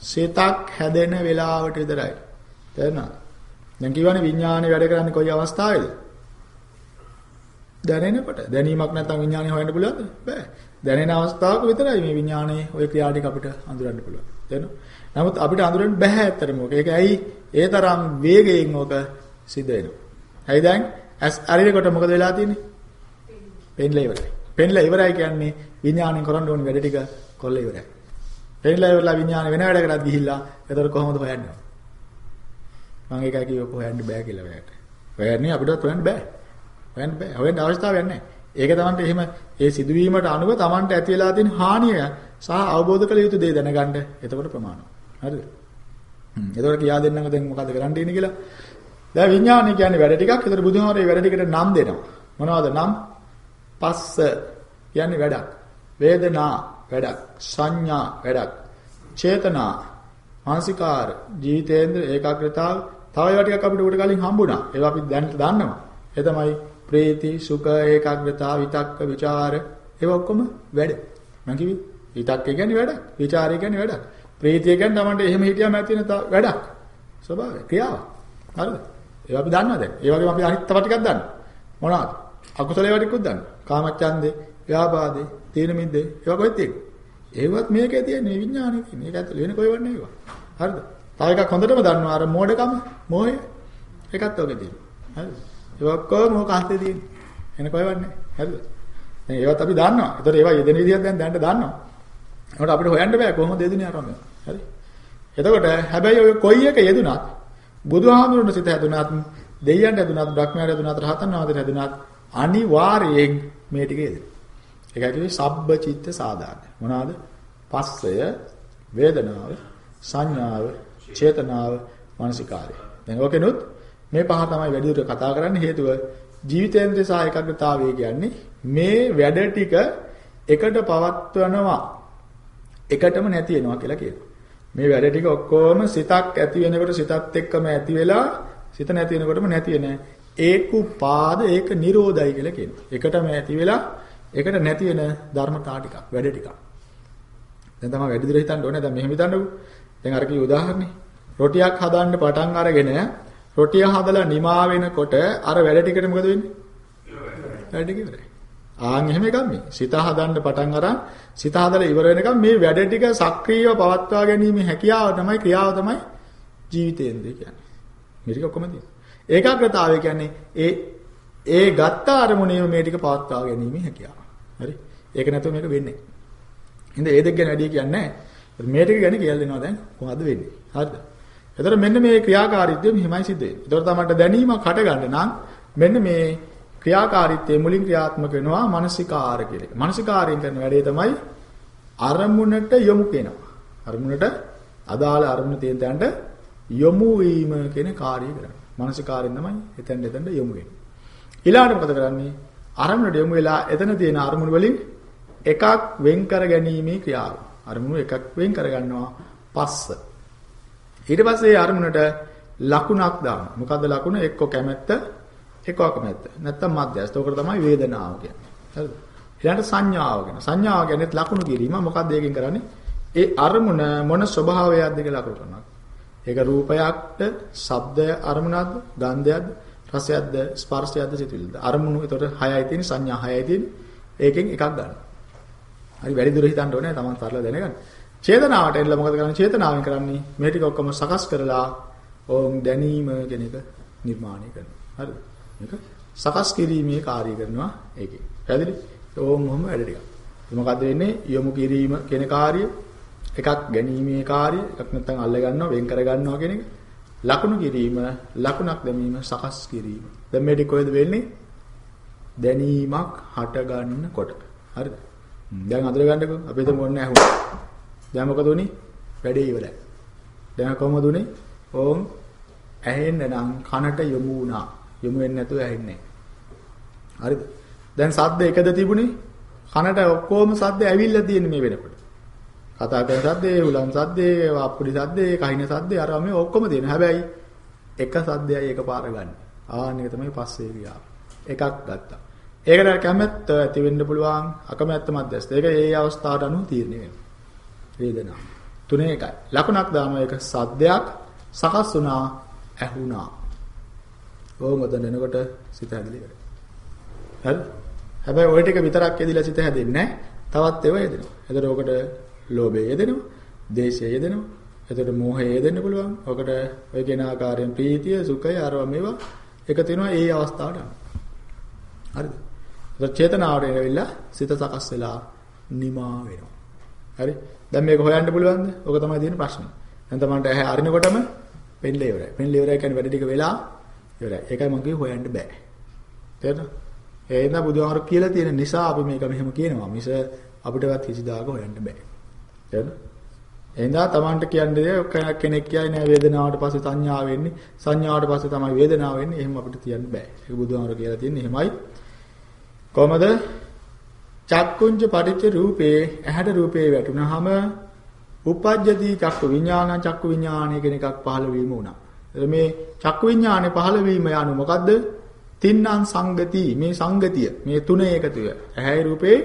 සිතක් හැදෙන වෙලාවට විතරයි. තේරුණාද? දැන් කියවනේ විඥානේ වැඩ කරන්නේ කොයි අවස්ථාවේද? දැනෙනකොට. දැනීමක් නැත්නම් විඥානේ හොයන්න පුළුවන්ද? බෑ. දැනෙන අවස්ථාවක විතරයි මේ විඥානයේ ওই ක්‍රියා ටික අපිට අඳුරන්න පුළුවන්. තේරෙනවද? නමුත් අපිට අඳුරන්න බෑ ඇත්තටම ඕක. ඒක ඇයි? ඒ තරම් වේගයෙන් ඕක සිද්ධ වෙනවා. ඇයි දැන් ඇස් අරිනකොට මොකද වෙලා තියෙන්නේ? පෙන්ලා ඉවරයි. පෙන්ලා ඉවරයි කියන්නේ විඥාණයෙන් කරන්න ඕනේ වැඩ ටික කොල්ල ඉවරයි. පෙන්ලා ඉවරලා විඥාණය වෙන වැඩකටත් ගිහිල්ලා එතකොට කොහොමද හොයන්නේ? මම ඒකයි කිව්ව හොයන්න බෑ කියලා ඔයාලට. හොයන්නේ අපිටවත් හොයන්න බෑ. හොයන්න බෑ. හොයන්න අවස්ථාවක් නැහැ. ඒක තමන්ට එහෙම ඒ සිදුවීමට අනුව තමන්ට ඇති වෙලා තියෙන හානිය සහ අවබෝධ කළ යුතු දේ දැනගන්න එතකොට ප්‍රමාණවත්. හරිද? හ්ම්. එතකොට කියා දෙන්නම දැන් මොකද කරන්න තියෙන්නේ කියලා. දැන් විඥානය කියන්නේ වැඩ ටිකක්. එතකොට බුදුහාමරේ වැඩ ටිකට නම් දෙනවා. මොනවද නම්? පස්ස කියන්නේ වැඩක්. වේදනා වැඩක්, සංඥා වැඩක්, චේතනා, මානසිකාර, ජීවිතේන්ද්‍ර ඒකාග්‍රතාව තව ඒවා ටිකක් අපිට උඩ කලින් හම්බුණා. ඒවා අපි දැනට දන්නවා. ඒ තමයි ප්‍රීති, සුඛ, ඒකාග්‍රතාව, විතක්ක, ਵਿਚාර ඒවා ඔක්කොම වැඩ. මම කිව්වේ විතක්ක කියන්නේ වැඩක්, ਵਿਚාරය කියන්නේ වැඩක්. ප්‍රීතිය කියන්නේ තමන්ට එහෙම හිටියාම ඇති වෙන වැඩක්. ස්වභාවය, ක්‍රියාවක්. හරිද? ඒවා අපි දන්නවා දැන්. ඒ වගේම අපි අනිත් තව ටිකක් දන්නවා. මොනවාද? අකුසල ඒවා ටිකක් දන්නවා. කාමච්ඡන්දේ, ව්‍යාපාදේ, තීන මිද්දේ ඒවා කොහෙද තියෙන්නේ? ඒවත් මේකේ තියෙන මේ විඥානේ තියෙන. ඒක ඇතුළේ වෙන කොහෙවත් නෙවෙයි. හරිද? තව එකක් හොඳටම දන්නවා අර මෝඩකම, මෝහය. ඒකත් ඔගේ තියෙනවා. හරිද? ඒ ඔක්කොම මොක අස්තේ තියෙන්නේ. එන කොහෙවත් නැහැ. හරිද? දැන් ඒවත් අපි දන්නවා. ඒතකොට ඒවා යෙදෙන විදිහක් දැන් දැනට දන්නවා. ඒකට අපිට හොයන්න බෑ කොහොමද යෙදුනේ අරම. හරි? එතකොට හැබැයි ඔය කොයි එක යෙදුනත් බුදුහාමුදුරන සිත හැදුනත් දෙයයන් හැදුනත් බ්‍රහ්මයාට හැදුනත් රහතන් වහන්සේට හැදුනත් අනිවාර්යයෙන් මේ ටික යෙදෙනවා. ඒකයි කිව්වේ සබ්බ චිත්ත සාධාරණ. මොනවාද? පස්සය, වේදනාව, සංඥාව, චේතනාව, මානසිකාරය. දැන් ඔකෙනුත් මේ පහ තමයි වැඩිදුර කතා කරන්න හේතුව ජීවිතේන්ද්‍රය සහ ඒකාග්‍රතාවය කියන්නේ මේ වැඩ ටික එකට පවත්වනවා එකටම නැති වෙනවා කියලා කියනවා. මේ වැඩ ටික ඔක්කොම සිතක් ඇති වෙනකොට සිතත් එක්කම ඇති වෙලා සිත නැති වෙනකොටම නැති වෙන ඒකුපාද ඒක නිරෝධයි කියලා කියනවා. එකටම ඇති වෙලා එකට නැති වෙන ධර්මතා ටිකක් වැඩ ටිකක්. දැන් තමයි වැඩි දුර හිතන්න ඕනේ. දැන් මෙහෙම හිතන්නකෝ. දැන් අර කිය උදාහරණේ. රොටියක් හදන්න පටන් අරගෙන රොටිය හදලා නිමා වෙනකොට අර වැඩ ටිකට මොකද වෙන්නේ? වැඩ ටික ඉවරයි. ආන් එහෙම එකක් මේ. සිත හදන්න පටන් අරන් සිත හදලා ඉවර වෙනකම් මේ වැඩ ටික සක්‍රීයව පවත්වා ගැනීම හැකියාව තමයි ක්‍රියාව තමයි ජීවිතේන්ද්‍රය කියන්නේ. මේ ටික ඔක්කොම තියෙනවා. ඒකාග්‍රතාවය කියන්නේ ඒ ඒ ගත්ත අරමුණේම මේ ටික පවත්වා ගැනීම හැකියාව. හරි? ඒක නැතුව මේක වෙන්නේ නැහැ. ඉතින් ඒ දෙක ගැන වැඩි කියන්නේ නැහැ. මේ ටික ගැන කියලා දෙනවා දැන් කොහොමද වෙන්නේ? හරිද? එතකොට මෙන්න මේ ක්‍රියාකාරීත්වය මෙහිමයි සිද්ධ වෙන්නේ. එතකොට තමයි දැනීමක් හටගන්න නම් මෙන්න මේ ක්‍රියාකාරීත්වයේ මුලින් ක්‍රියාත්මක වෙනවා මානසිකාර කියලා එක. මානසිකාරයෙන් කරන වැඩේ තමයි අරමුණට යොමු වෙනවා. අරමුණට අදාළ අරමුණ තියෙන තැනට යොමු වීම කියන කාර්යය කරන්නේ. මානසිකාරයෙන් තමයි එතෙන් එතෙන්ට යොමු වෙන්නේ. ඊළඟට මොකද කරන්නේ? අරමුණට යොමු වෙලා එතන තියෙන අරමුණු වලින් එකක් වෙන් කර ගැනීමේ ක්‍රියාව. අරමුණු එකක් වෙන් කර ගන්නවා පස්ස. ඊට පස්සේ අරමුණට ලකුණක් දානවා. මොකද්ද ලකුණ? එක්ක කැමැත්ත, එක්ක අකමැත්ත. නැත්තම් මධ්‍යස්ථ. ඕකට තමයි වේදනාව කියන්නේ. හරිද? ඊළඟට සංඥාව කියන. සංඥාව කියන්නේ ලකුණු කිරීම. මොකද්ද ඒකෙන් කරන්නේ? ඒ අරමුණ මොන ස්වභාවයක්ද කියලා ලකුණු කරනවා. ඒක රූපයක්ද, ශබ්දය අරමුණක්ද, ගන්ධයක්ද, රසයක්ද, ස්පර්ශයක්ද, සිතුවිලිද. අරමුණු ඒතකොට 6යි තියෙන්නේ, සංඥා 6යි තියෙන්නේ. ඒකෙන් එකක් ගන්න. හරි වැඩි දුර හිතන්න ඕනේ තමන් තරලා දැනගන්න. චේතනාවට එන්න මොකද කරන්නේ? චේතනාවෙන් කරන්නේ මේ ටික ඔක්කොම සකස් කරලා ඕම් දැනීම කියන එක නිර්මාණය කරනවා. හරිද? මේක සකස් කිරීමේ කාර්යය කරනවා ඒකේ. පැහැදිලි? ඕම් මොහොම වැඩ ටික. මොකද්ද වෙන්නේ? යොමු කිරීම කියන කාර්යය එකක් ගැනීමේ කාර්යය එකක් නැත්නම් අල්ල ගන්නවා වෙන් කර ගන්නවා කියන එක ලකුණු කිරීම ලකුණක් දැමීම සකස් කිරීම දැන් මේ ටික කොහෙද වෙන්නේ දැනීමක් හට ගන්නකොට හරිද දැන් අඳුර ගන්නකෝ අපි හිතමු ඔන්න ඇහුවා දැන් මොකද උනේ වැඩේ ඉවරයි දැන් කොහමද උනේ ඕම් ඇහෙන්න නම් කනට යොමු වුණා. යොමු වෙන්නේ නැතුව ඇහෙන්නේ නැහැ. හරිද? දැන් සද්ද එකද තිබුණේ? කනට ඔක්කොම සද්ද ඇවිල්ලා තියෙන මේ වෙනකොට. කතා කරන සද්දේ, උලන් සද්දේ, අප්පුඩි සද්දේ, කහින සද්දේ අර මේ ඔක්කොම තියෙන. හැබැයි එක සද්දයයි එකපාර ගන්න. ආන්න එක තමයි පස්සේ ගියා. එකක් ගත්තා. ඒකට කැමැත්ත ඇති වෙන්න පුළුවන් අකමැත්ත මැදස්ත. ඒක ඒ අවස්ථාවට අනුව තීරණය වෙනවා. වේදනාව. තුනේ එකයි. ලකුණක් දානවා ඒක සද්දයක් සකස් වුණා ඇහුණා. ඕම දැනෙනකොට සිත හැදිලි කරේ. හරි? හැබැයි ওই ටික විතරක් එදිලා සිත හැදෙන්නේ තවත් ඒවා යෙදෙනවා. එතකොට ඔකට ලෝභය යෙදෙනවා, දේශය යෙදෙනවා. එතකොට මෝහය යෙදෙන්න පුළුවන්. ඔකට ඔය කියන ආකාරයෙන් ප්‍රීතිය, සුඛය, අරවා මේවා එකතු වෙනවා ඒ අවස්ථාවට. හරිද? එතකොට චේතනාවට එනවිලා සිත සකස් වෙලා නිමා වෙනවා. හරි? දැන් මේක හොයන්න පුළුවන්ද? ඔක තමයි තියෙන ප්‍රශ්නේ. දැන් තමන්ට ඇහැ අරිනකොටම පෙන්ලේ ඉවරයි. පෙන්ලේ ඉවරයි කියන්නේ වැඩ ටික වෙලා ඉවරයි. ඒකයි මම කිව්වේ හොයන්න බෑ. තේරෙනවද? ඒ හින්දා බුදුහාමර කියලා තියෙන නිසා අපි මේක මෙහෙම කියනවා. මිස අපිටවත් කිසිදාක හොයන්න බෑ. තේරෙනවද? එහෙනම් තමන්ට කියන්නේ කෙනෙක් කියයි නෑ වේදනාවට පස්සේ සංඥා වෙන්නේ. සංඥාවට පස්සේ තමයි වේදනාව වෙන්නේ. එහෙම අපිට කියන්න බෑ. ඒක බුදුහාමර කියලා තියෙන්නේ එහෙමයි. කොහමද? චක්කුංච පටිච්ච රූපේ ඇහැට රූපේ වැටුනහම උපජ්ජති චක්කු විඥාන චක්කු විඥානය කියන එකක් පහළ වීම වුණා. මේ චක්කු විඥානේ පහළ වීම යනු මොකද්ද? තින්නම් සංගති මේ සංගතිය මේ තුනේ එකතුය. ඇහැයි රූපේ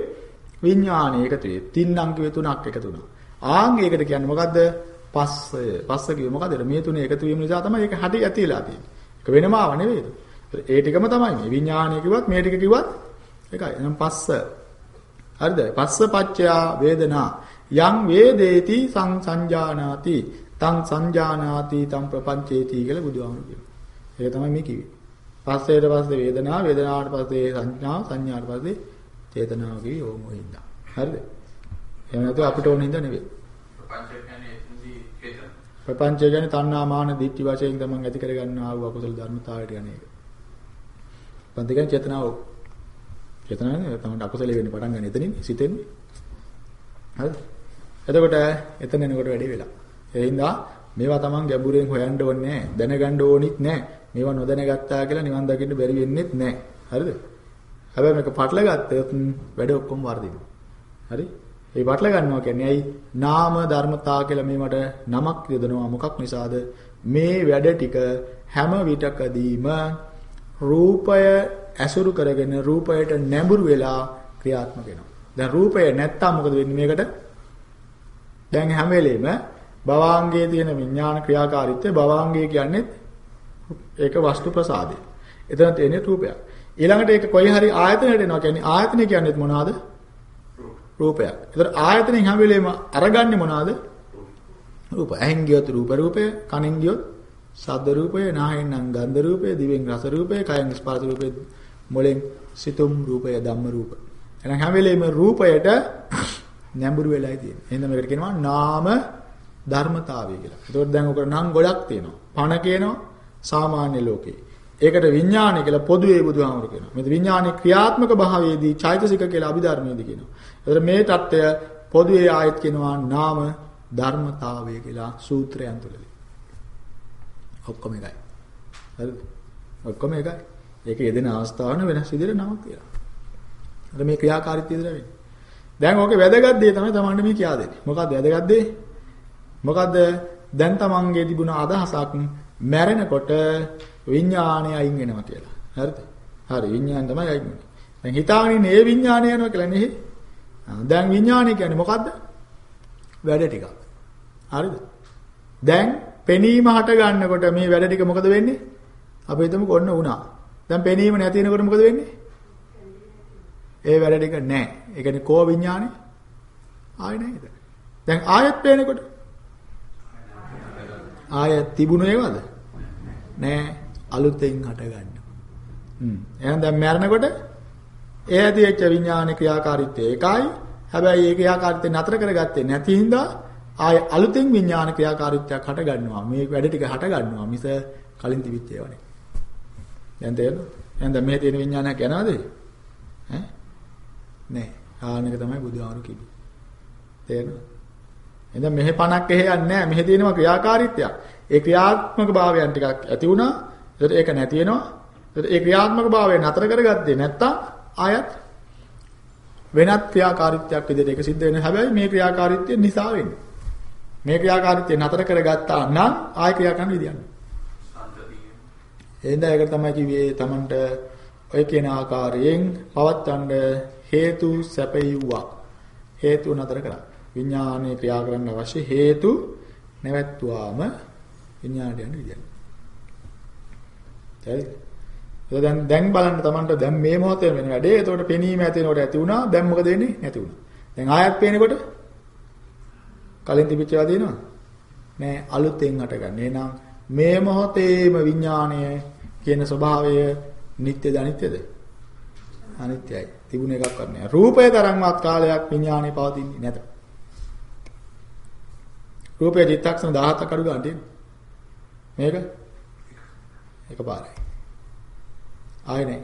විඥානේ එකතුය. තින්නම් කිව්වේ තුනක් එකතු වුණා. ආන් ඒකට කියන්නේ මොකද්ද? පස්සය. පස්ස කිව්වේ මොකද්ද? මේ තුනේ එකතු වීම නිසා තමයි ඒක හැටි ඇතිලා තියෙන්නේ. ඒක වෙනම ආව නෙවෙයිද? ඒ ටිකම තමයි මේ විඥානය කිව්වත් මේ ටික කිව්වත් එකයි. එහෙනම් පස්ස. හරිද? පස්ස පච්චයා වේදනා යං වේදේති සං සංජානාති තං සංජානාති තං ප්‍රපංචේති කියලා බුදුහාමුදුරුවෝ කියනවා. ඒක තමයි මේ කිව්වේ. පස්සේට පස්සේ වේදනාව, වේදනාවට පස්සේ සංඥා, සංඥාට පස්සේ චේතනාව කිව්වේ ඕම හින්දා. හරිද? එහෙම නැත්නම් අපිට ඕන හින්දා නෙවෙයි. ප්‍රපංච. ප්‍රපංචය කියන්නේ තණ්හා මාන දිට්ඨි වශයෙන් තමන් ඇති කරගන්නා වූ අකුසල ධර්මතාවයට යන එක. පන්ති කියන්නේ චේතනාව. චේතනාව තමයි අකුසල වෙන්නේ පටන් ගන්න එතනින් සිතෙන්නේ. හරිද? එතකොට එතන එනකොට වැඩි වෙලා. ඒ හින්දා මේවා තමන් ගැඹුරෙන් හොයන්න ඕනේ නැහැ. දැනගන්න ඕනිත් නැහැ. මේවා නොදැනගත්තා කියලා නිවන් දකින්න බැරි වෙන්නේත් නැහැ. හරිද? හැබැයි මේක පටල ගත්තොත් වැඩ ඔක්කොම වර්ධිනවා. හරි? ඒ පටල ගන්නවා කියන්නේ ඇයි? නාම ධර්මතා කියලා මේවට නමක් යොදනවා. මොකක් නිසාද? මේ වැඩ ටික හැම විටකදීම රූපය ඇසුරු කරගෙන රූපයට නැඹුරු වෙලා ක්‍රියාත්මක වෙනවා. දැන් රූපය නැත්තම් මොකද වෙන්නේ මේකට? දැන් හැම වෙලෙම භවාංගයේ තියෙන විඥාන ක්‍රියාකාරීත්වය භවාංගය කියන්නේ ඒක වස්තු ප්‍රසාදය. එතන තියෙන රූපයක්. ඊළඟට ඒක කොයි හරි ආයතනයකට එනවා කියන්නේ ආයතනය කියන්නේ මොනවාද? රූපයක්. ඒතර ආයතනෙන් හැම වෙලෙම අරගන්නේ මොනවාද? රූප. ඇහෙන් ගියොත් රූප රූපය, කනෙන් ගියොත් ශබ්ද රූපය, නාහෙන් නම් ගන්ධ රූපය, දිවෙන් රස රූපය, කයෙන් ස්පර්ශ රූපය, මොලෙන් සිතුම් රූපය, ධම්ම රූපය. එහෙනම් හැම වෙලෙම රූපයට නැඹුරු වෙලායි තියෙන්නේ. එහෙනම් මේකට කියනවා නාම ධර්මතාවය කියලා. ඒතකොට දැන් ඔකට නම් ගොඩක් තියෙනවා. පණ කියනවා සාමාන්‍ය ලෝකේ. ඒකට විඥානය කියලා පොදුවේ බුදුහාමුදුරු කියනවා. මේ විඥානයේ ක්‍රියාත්මක භාවයේදී චෛතසික කියලා අභිධර්මයේදී කියනවා. ඒතර මේ தত্ত্বය පොදුවේ ආයත් කියනවා නාම ධර්මතාවය කියලා සූත්‍රයන් තුලදී. ඔක්කොම එකයි. හරිද? ඔක්කොම එකයි. ඒක යෙදෙන අවස්ථාවන වෙනස් විදිහට නමක් කියලා. අර මේ ක්‍රියාකාරීත්වය විතර වෙන්නේ. දැන් ඕකේ වැදගත් දේ තමයි තමන්ට මේ කියා දෙන්නේ. මොකද්ද වැදගත් දේ? මොකද්ද? දැන් තමන්ගේ තිබුණ අදහසක් මැරෙනකොට විඥාණය අයින් වෙනවා කියලා. හරිද? හරි විඥාණය තමයි අයින් වෙන්නේ. දැන් හිතාගෙන ඉන්නේ ඒ විඥාණය යනවා කියලා නෙහි. දැන් විඥාණය කියන්නේ මොකද්ද? වැඩ ටිකක්. හරිද? දැන් පෙනීම හට ගන්නකොට මේ වැඩ ටික මොකද වෙන්නේ? අපි හිතමු කොන්න වුණා. දැන් පෙනීම නැති වෙනකොට මොකද වෙන්නේ? ඒ වැඩ ටික නැහැ. ඒ කියන්නේ කෝ විඥානේ ආයෙ නැහැද? දැන් ආයෙත් පේනකොට ආයෙ තිබුණ ඒවද? නෑ අලුතෙන් හට ගන්නවා. හ්ම්. එහෙනම් දැන් මැරෙනකොට ඒ ඇති වෙච්ච විඥාන ක්‍රියාකාරීත්වය ඒකයි. හැබැයි ඒ ක්‍රියාකාරීත්වය නතර කරගත්තේ නැති හින්දා ආයෙ අලුතෙන් විඥාන ක්‍රියාකාරීත්වයක් හට ගන්නවා. මේ වැඩ ටික හට ගන්නවා. මිස කලින් තිබිච්ච ඒවා නෙවෙයි. දැන් තේරෙනවද? එහෙනම් දැන් මේ තියෙන විඥානයක් යනවද? ඈ? නෑ. ආනක තමයි බුදුහාමුදුරු කිව්වේ. තේරෙනවද? එහෙනම් මෙහෙ පණක් එහෙ යන්නේ නැහැ. මෙහෙ තියෙනවා ක්‍රියාකාරීත්වයක්. ඒ ක්‍රියාත්මක භාවයන් ටිකක් ඇති වුණා. ඒකට ඒක නැති වෙනවා. ඒකට ඒ ක්‍රියාත්මක භාවය නතර කරගත්තේ නැත්තම් ආයත් වෙනත් ක්‍රියාකාරීත්වයක් විදිහට ඒක සිද්ධ වෙනවා. හැබැයි මේ ක්‍රියාකාරීත්වය නිසා වෙන්නේ. මේ ක්‍රියාකාරීත්වය නතර කරගත්තා නම් ආය ක්‍රියා කරන්න විදියක් නැහැ. සම්තතිය. එහෙනම් ඒකට තමයි කිව්වේ Tamanට ඔය කියන ආකාරයෙන් පවත්වන්න හේතු සැපයුවා. හේතු නතර කරා. විඥානයේ ක්‍රියා කරන්න අවශ්‍ය හේතු නැවැත්තුවාම විඥාණයට යන විදියක්. හරිද? ඒක දැන් දැන් බලන්න Tamanට දැන් මේ මොහොතේ වෙන වැඩේ. එතකොට පෙනීම ඇති වෙනකොට ඇති වුණා. දැන් මොකද වෙන්නේ? නැති වුණා. දැන් ආයත් පේනකොට කලින් තිබිච්ච ඒවා දෙනවා. නෑ අලුතෙන් හටගන්නේ. එහෙනම් මේ මොහොතේම විඥාණය කියන ස්වභාවය නිට්ටයද අනිත්‍යද? අනිත්‍යයි. තිබුණ එකක්වත් නෑ. රූපය තරම්වත් කාලයක් විඥාණය පවතින්නේ නැත. රූපය චිත්තක්ෂණ 17ක් අඩු ගන්න තියෙනවා. මේක එකපාරයි. ආයෙ නෑ.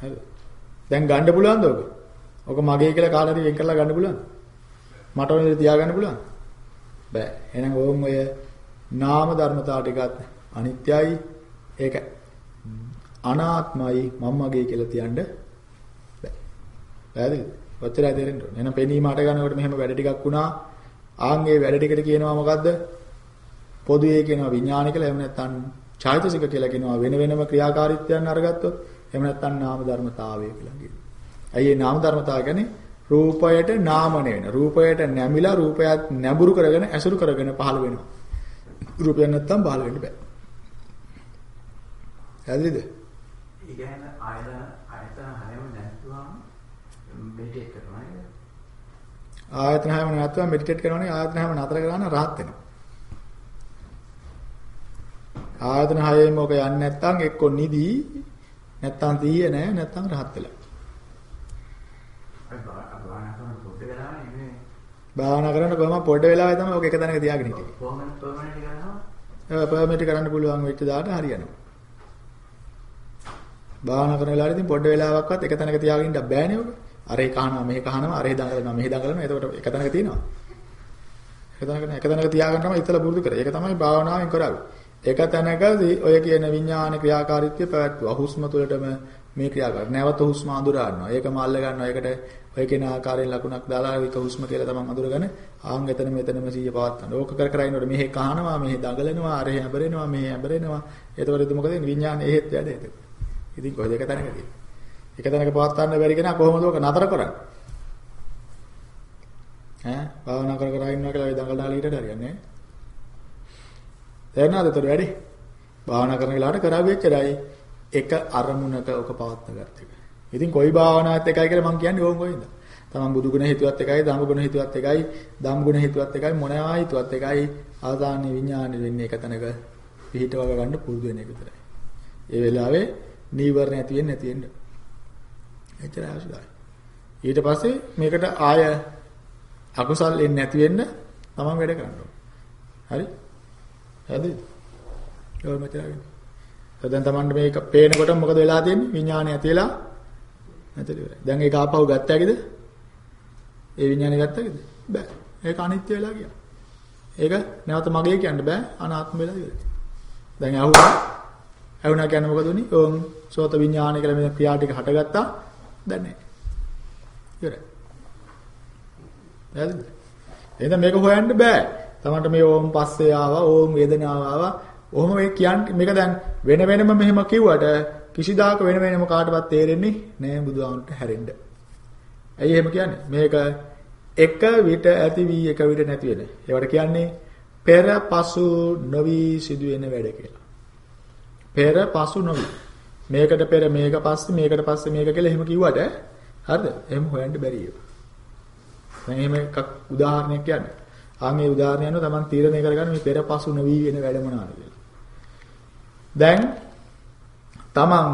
හරිද? දැන් ගන්න පුළුවන්ද ඔක? ඔක මගේ කියලා කාට හරි වෙන් කරලා ගන්න පුළුවන්ද? මට ඕනේ තියාගන්න පුළුවන්? බෑ. එහෙනම් ඕම් ඔය නාම ධර්මතාව ටිකත් අනිත්‍යයි. ඒක අනාත්මයි මම්මගේ කියලා තියන්න බෑ. පැහැදිලිද? ඔච්චරයි තේරෙන්න ඕනේ. එහෙනම් පෙනීම අට ගන්නකොට මෙහෙම වැඩ ටිකක් වුණා. ආන්ගේ වැඩ ටිකට කියනවා මොකද්ද? පොදුවේ කියනවා විඥාන කියලා. එහෙම නැත්නම් චෛතසික කියලා කියනවා වෙන වෙනම ක්‍රියාකාරීත්වයන් අරගත්තොත්. එහෙම නැත්නම් නාම ධර්මතාවය කියලා කියනවා. ඇයි මේ නාම ධර්මතාව කියන්නේ? රූපයට නාමන වෙන. රූපයට නැමිලා රූපයත් නැඹුරු කරගෙන ඇසුරු කරගෙන පහළ වෙනවා. රූපයක් නැත්තම් පහළ වෙන්න බෑ. හරිද? කියන්නේ ආයතන ආයතන හැම නැතුවම මෙඩිටේට් කරනවා නේද? ආයතන හැම නැත්තම් මෙඩිටේට් කරනවානේ ආයතන හැම නතර කරන rahat වෙනවා. ආයතන හයෙම ඔක යන්නේ නැත්තම් එක්ක නිදි නැත්තම් තීය නැහැ නැත්තම් rahat වෙලා. භාවනා කරන පොඩ්ඩ වෙලා නෙමෙයි. භාවනා කරන කොහම පොඩ වෙලාවෙ තමයි ඔක එක තැනක තියාගෙන හිටියේ. කොහොමද පර්මනන්ට් කරනවා? ඒ පර්මිට් කරන්න පුළුවන් වෙච්ච දාට හරියනවා. භාවනා කරන වෙලාවෙ ඉතින් පොඩ වෙලාවක්වත් එක තැනක තියාගෙන ඉන්න බෑනේ ඔක. අර ඒ කහනවා මෙහෙ කහනවා අර ඒ දඟලනවා මෙහෙ දඟලනවා එතකොට එක තැනක තියෙනවා. එක තැනක එක තැනක තියාගන්න තමයි ඉතල පුරුදු කරේ. ඒක තමයි භාවනාවෙන් කරන්නේ. එක තැනකදී ඔය කියන විඥාන ක්‍රියාකාරීත්වය පැවැත්වුවා. හුස්ම තුළටම මේ ක්‍රියාකාර. නැවත හුස්ම අඳුර ගන්නවා. ඒකම අල්ල ගන්නවා. ඒකට ඔය කියන ආකාරයෙන් ලකුණක් දාලා වික හුස්ම කියලා තමයි අඳුරගෙන ආන් එතන මෙතනම සීය පවත්වන්න. ඕක කර කර ඉන්නකොට මෙහෙ කහනවා, මෙහෙ දඟලනවා, අර හැඹරෙනවා, මෙහෙ හැඹරෙනවා. එතකොට ඉතින් මොකද වෙන්නේ? විඥානේ එහෙත් වැඩ ඒක. ඉතින් කොහෙද එක තැනකදී? එක තැනක පවත්වන්න බැරි කෙනා කොහොමද ඕක නතර කරන්නේ? ඈ භාවනා කර කර ඉන්නවා කියලා ඒ දඟල දාලා ඊට හරියන්නේ නැහැ. තේරෙනවද ඒතර වැඩි? භාවනා කරන වෙලාවට කරාවෙච්චරයි එක අරමුණක ඔක පවත්න ගත්ත එක. ඉතින් කොයි භාවනාවත් එකයි කියලා මම කියන්නේ ඕම් කොයින්ද? තමන් බුදු ගුණ හිතුවත් එකයි, ධම්ම ගුණ හිතුවත් එකයි, ධම් ගුණ හිතුවත් එකයි, මොනවා හිතුවත් එකයි, ආදාන්නේ විඥානෙ වෙන්නේ එක තැනක පිහිටව ගන්න පුරුදු වෙන එක විතරයි. ඒ වෙලාවේ නීවරණ ඇති වෙන්නේ නැති වෙන්න. එච්චර අවශ්‍යයි. ඊට පස්සේ මේකට ආය අකුසල් එන්නේ නැති වෙන්න තමන් වැඩ කරන්න ඕනේ. හරි? හරිද? ඒක මෙතන. දැන් තමන්ට මේක පේනකොට මොකද වෙලා තියෙන්නේ? විඥානය ඇති වෙලා නැතර ඉවරයි. දැන් ඒක ආපහු ගත්ත හැකිද? ඒ විඥානය ගත්ත හැකිද? බෑ. ඒක අනිත්‍ය වෙලා ගියා. ඒක නැවත මගේ කියන්න බෑ අනාත්ම වෙලා ඉවරයි. දැන් ඇහුවා. ඇහුණා කියන්නේ මොකද උනේ? ඕම් සෝත විඥානය කියලා මේ ක්‍රියා ටික හටගත්තා. දැන් නැහැ. ඉවරයි. හරිද? එහෙනම් මේක හොයන්න බෑ. තමන්ට මේ ඕම් පස්සේ ආවා, ඕම් වේදනාව ආවා. ඔහොම මේ කියන්නේ මේක දැන් වෙන වෙනම මෙහෙම කිව්වට කිසිදාක වෙන වෙනම කාටවත් තේරෙන්නේ නෑ බුදුහාමුදුරට හැරෙන්න. ඇයි එහෙම කියන්නේ? මේක එක විට ඇති වී එක විට නැති වෙන. ඒවට කියන්නේ පෙර පසු නොවි සිදුවෙන වැඩ කියලා. පෙර පසු නොවි. මේකට පෙර මේක පස්සේ මේකට පස්සේ මේක කියලා එහෙම කිව්වට හරිද? එහෙම හොයන්න බැරි ඒවා. දැන් එහෙම එකක් උදාහරණයක් කියන්නේ. ආන් මේ උදාහරණය අනුව Taman තීරණය කරගන්න මේ පෙර පසු නොවි වෙන වැඩ මොනවාද කියලා. දැන් Taman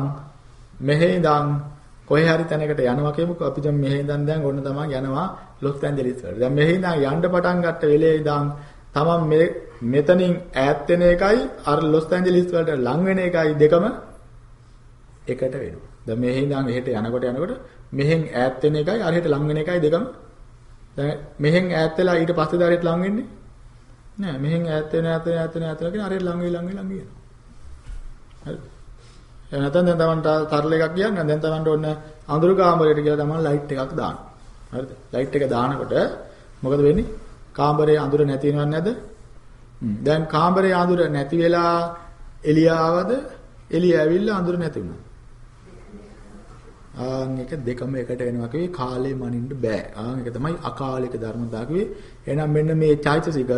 මෙහි ඉඳන් කොහේ හරි තැනකට යනවා කියමුකෝ අපි දැන් මෙහි ඉඳන් දැන් ඔන්න තමන් යනවා ලොස් ඇන්ජලිස් වලට. දැන් මෙහි ඉඳන් යන්න පටන් ගත්ත වෙලේ ඉඳන් තමන් මේ මෙතනින් ඈත් වෙන එකයි අර ලොස් ඇන්ජලිස් වලට ලං වෙන එකයි දෙකම එකට වෙනවා. දැන් මෙහි ඉඳන් එහෙට යනකොට යනකොට මෙහෙන් ඈත් වෙන එකයි අරහෙට ලං වෙන එකයි දෙකම දැන් මෙහෙන් ඈත් වෙලා ඊට පස්සේ දරේට ලඟ වෙන්නේ? නෑ මෙහෙන් ඈත් වෙන ඈත් වෙන ඈත් වෙන ඈත් වෙන කියන අරේ ළඟ වෙයි ළඟ වෙයි ළඟ වෙනවා හරිද එහෙනම් නැත්නම් දැන් Tamanට තරල එකක් කියන්නේ දැන් Tamanට ඕන අඳුරු කාමරයට කියලා Taman ලයිට් එකක් දාන්න. හරිද? ලයිට් එක දානකොට මොකද වෙන්නේ? කාමරේ අඳුර නැති වෙනවද නැද්ද දැන් කාමරේ අඳුර නැති වෙලා එළිය ආවද? එළිය ඇවිල්ලා අඳුර නැති වුණා. ආන් එක දෙකම එකට එනවා කිව්වේ කාලේ මනින්න බෑ. ආන් එක තමයි අකාලික ධර්මතා කිව්වේ. එහෙනම් මෙන්න මේ චෛතසික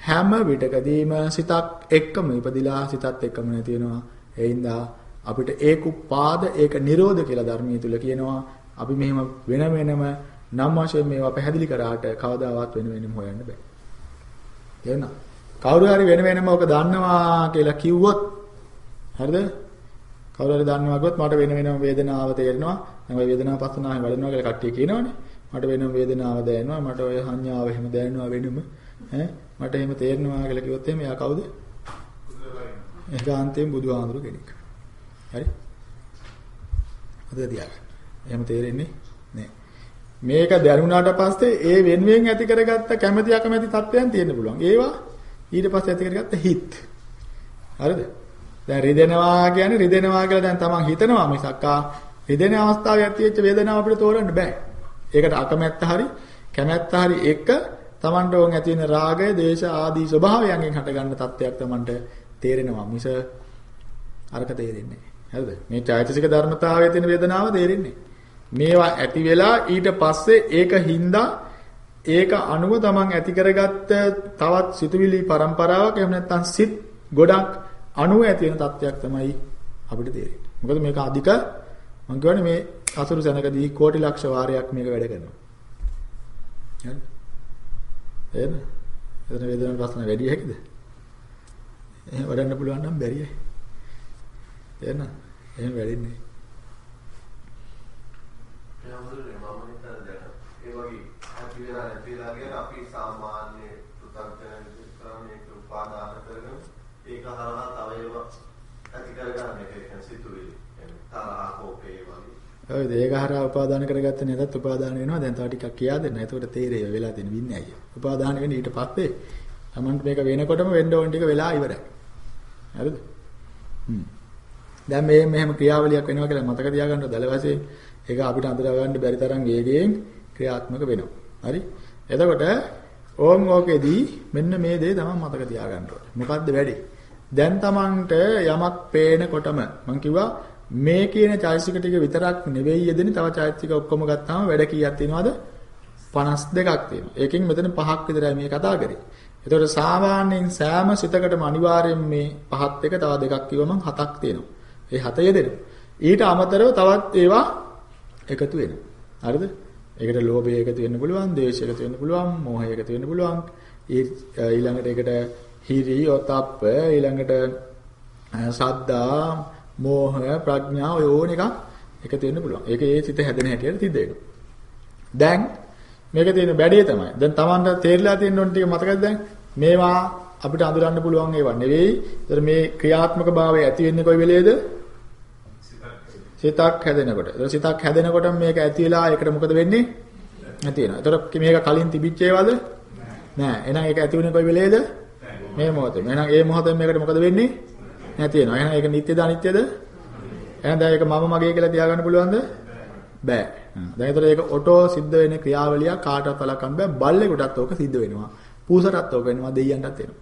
හැම විටකදීම සිතක් එක්කම ඉපදිලා සිතත් එක්කම නැති වෙනවා. ඒ හින්දා අපිට ඒක උපාද ඒක නිරෝධ කියලා ධර්මයේ තුල කියනවා. අපි මෙහෙම වෙන වෙනම නම් වශයෙන් මේවා පැහැදිලි කරාට කවදාවත් වෙන වෙනම හොයන්න බෑ. තේරුණා? කවුරු හරි වෙන වෙනම ඔක දන්නවා කියලා කිව්වොත් හරිද? කවුරු හරි දන්නවා කිව්වොත් මට වෙන වෙනම වේදනාව තේරෙනවා. මම ওই වේදනාව පස්සනාවෙන් වඩනවා කියලා කට්ටිය කියනවනේ. මට වෙනම වේදනාව දැනෙනවා. මට ඔය සංඥාව එහෙම දැනෙනවා වෙනම. ඈ මට එහෙම තේරෙනවා කියලා කිව්වොත් එහෙම එයා කවුද? ඒකාන්තයෙන් බුදුහාඳුරු කෙනෙක්. හරි? අද තියාගන්න. එහෙම තේරෙන්නේ නැහැ. මේක දැනුණාට පස්සේ ඒ වෙනුවෙන් ඇති කරගත්ත කැමැති අකමැති තත්ත්වයන් තියෙන්න පුළුවන්. ඒවා ඊට පස්සේ ඇති කරගත්ත හිත්. හරිද? දැන් රිදෙනවා කියන්නේ රිදෙනවා කියලා දැන් තමන් හිතනවා මිසක්කා රිදෙන අවස්ථාවේ ඇතිවෙච්ච වේදනාව අපිට තෝරන්න බෑ. ඒකට අකමැත්ත හරි කැමැත්ත හරි එක තමන්ට ඕන් ඇති වෙන රාගය, දේශ ආදී ස්වභාවයන්ගෙන් හටගන්න තත්ත්වයක් තමන්ට තේරෙනවා මිස අරක තේරෙන්නේ නැහැ. හරිද? මේ චෛතසික ධර්මතාවයේ තියෙන වේදනාව තේරෙන්නේ. මේවා ඇති වෙලා ඊට පස්සේ ඒක හින්දා ඒක අනුව තමන් ඇති කරගත්ත තවත් සිතුවිලි પરම්පරාවක් එහෙම නැත්නම් සිත් ගොඩක් අණුව ඇති වෙන තත්ත්වයක් තමයි අපිට තේරෙන්නේ. මොකද මේක අධික මම කියන්නේ මේ අසුරු සැනකදී කෝටි ලක්ෂ වාරයක් මේක වැඩ කරනවා. හරිද? එහෙම? එතන වේදනාවක් ප්‍රශ්න වැඩි හැකිද? එහෙම වඩන්න පුළුවන් නම් බැරියයි. එහෙම එහෙම වැඩින්නේ. එයාමදුනේ මම හිතන්නේ දැන් ඒ වගේ ඇති වෙලා නැති වෙලා කියන අපි සාමාන්‍ය පුතග්ජන විස්තරණයේ උපාදාන කරගෙන ඒක හරහා තව ඒවා ඇති කරගන්න එක එක සිතුවිලි එන්නේ තරහ කෝපේ වගේ ඔය ඒක හරහා උපාදාන කරගත්තේ නැතත් උපාදාන වෙනවා දැන් තව ටිකක් කියා දෙන්න. එතකොට තේරෙයි වෙලා තියෙන වින්නේ අයිය. උපාදාන වෙන්නේ ඊට පස්සේ Tamanට මේක වෙනකොටම වෙන්න ඕන ටික වෙලා ඉවරයි. හරිද? හ්ම්. දැන් මේ මෙහෙම ක්‍රියාවලියක් වෙනවා කියලා මතක තියාගන්න දල වශයෙන් ඒක අපිට අඳුරා ගන්න බැරි තරම් වේගයෙන් ක්‍රියාත්මක වෙනවා. හරි? එතකොට ඕම් ඕකෙදී මෙන්න මේ දේ තමයි මතක තියාගන්න ඕනේ. මොකද්ද වැඩි? දැන් Tamanට යමක් පේනකොටම මම කිව්වා මේ කියන චෛතසික ටික විතරක් නෙවෙයි යෙදෙන්නේ තව චෛතසික ඔක්කොම ගත්තාම වැඩ කීයක් තියෙනවද 52ක් තියෙනවා. ඒකෙන් මෙතන පහක් විතරයි මේ කතා කරේ. එතකොට සාමාන්‍යයෙන් සෑම සිතකටම අනිවාර්යෙන් මේ පහත් එක තව දෙකක් කිව්වම හතක් තියෙනවා. ඒ හත යෙදෙනවා. ඊට අමතරව තවත් ඒවා එකතු වෙනවා. හරිද? ඒකට ලෝභය එකතු වෙන්න පුළුවන්, ද්වේෂය එකතු වෙන්න පුළුවන්, මෝහය එකතු වෙන්න පුළුවන්. ඊළඟට ඒකට හිරි, ඔතප්ප, ඊළඟට සද්දා, මෝහ, ප්‍රඥා ඔය ඕන එකක් එකතු වෙන්න පුළුවන්. ඒක ඒ සිත හැදෙන හැටියට සිද්ධ වෙනවා. දැන් මේක තියෙන බැඩිය තමයි. දැන් Tamanට තේරිලා තියෙන ඕන ටික මතකද දැන්? මේවා අපිට අඳුරන්න පුළුවන් ඒවා නෙවෙයි. ඒතර මේ ක්‍රියාත්මක භාවය ඇති වෙන්නේ කොයි වෙලේද? සිතක් හැදෙනකොට. ඒතර සිතක් හැදෙනකොට මේක ඇති වෙලා ඒකට මොකද වෙන්නේ? නැති වෙනවා. ඒතර මේක කලින් තිබිච්ච ඒවාද? නෑ. එහෙනම් ඒක ඇති වෙන්නේ කොයි වෙලේද? මේ මොහොතේ. එහෙනම් ඒ මොහොතෙන් මේකට මොකද වෙන්නේ? නැති වෙනවා. එහෙනම් ඒක නිට්ටයද අනිත්‍යද? එහෙනම් දැන් ඒක මම මගේ කියලා තියාගන්න පුළුවන්ද? බෑ. දැන් ඒතර ඒක ඔටෝ සිද්ධ වෙන ක්‍රියාවලිය කාටවත් වළක්වන්න බෑ. බල්ලෙකුටත් ඕක සිද්ධ වෙනවා. පූසටත් ඕක වෙනවා. දෙයියන්ටත් වෙනවා.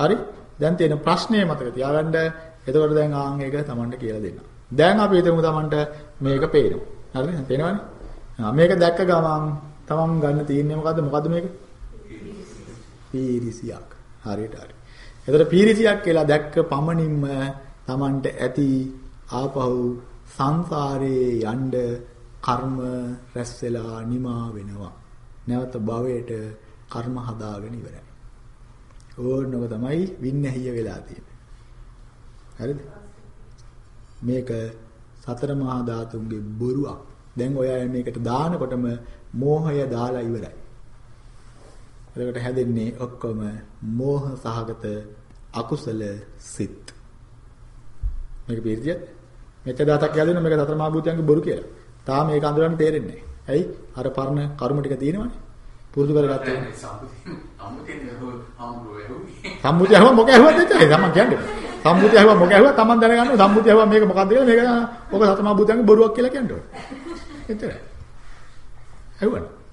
හරි? දැන් තියෙන ප්‍රශ්නේ මතක තියාගන්න. එතකොට දැන් ආන් ඒක Tamanට කියලා දෙන්න. දැන් අපි හිතමු Tamanට මේක පේනවා. හරිද? පේනවනේ? මේක දැක්ක ගමන් Taman ගන්න තියෙන්නේ මොකද්ද? මොකද්ද මේක? පීරිසියක්. හරියට හරි. එතකොට පීරිසියක් කියලා දැක්ක පමණින්ම Tamanට ඇති ආපහු සංසාරේ යන්න කර්ම රැස් වෙලා නිමා වෙනවා. නැවත භවයට කර්ම හදාගෙන ඉවරයි. ඕනක තමයි වින්නැහිය වෙලා තියෙන්නේ. හරිද? මේක සතර මහා ධාතුන්ගේ බොරුවක්. දැන් ඔය අය මේකට දානකොටම මෝහය දාලා ඉවරයි. එතකොට හැදෙන්නේ ඔක්කොම මෝහ සහගත අකුසල සිත්. මේක පිළිදියත් මෙච්ච දාතක් කියලා දෙනවා මේක සතර මහා භූතයන්ගේ බොරු කියලා. තාම මේක අඳුරන්න තේරෙන්නේ නැහැ. ඇයි? අර පරණ කර්ම ටික තියෙනවනේ. පුරුදු කරගත්තේ. සම්මුතිය අහුවා මොකද ඇහුවත් එච්චරයි තමන් කියන්නේ. සම්මුතිය අහුවා මොකද ඇහුවා තමන් දැනගන්න සම්මුතිය අහුවා මේක මොකක්ද කියලා මේක ඔක සතමා බුද්ධයන්ගේ බොරුවක් කියලා කියන්න. එච්චරයි. ඇහුවනේ.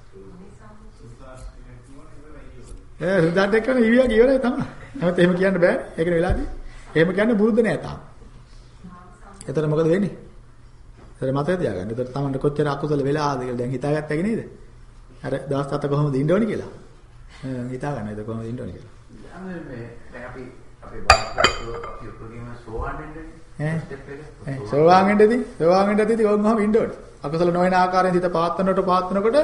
ඒ සුදාට එක්කම ඉවියා කියවලයි තමයි. නැවත එහෙම කියන්න බෑ. ඒකනේ වෙලාදී. එහෙම කියන්න බුරුද්ද නෑ තාම. එතන මොකද වෙන්නේ? එතන මතක තියාගන්න. එතන තමන්ට කොච්චර අකුසල වෙලාද කියලා දැන් හිතාගත්තා නේද? අර දවස් හත කොහොමද ඉන්න ඕනි කියලා. හිතා ගන්න. ඒක කොහොමද ඉන්න ඕනි කියලා. මේ දැන් අපි අපේ බාහිර අපි උපරිම සෝවන් වෙන්නේ ඈ සෝවාන් වෙන්නදී සෝවාන් වෙන්නදී ඕන් ඔහම ඉන්න ඕනේ. අකුසල නොවන ආකාරයෙන් හිත පාත්වනකොට පාත්වනකොට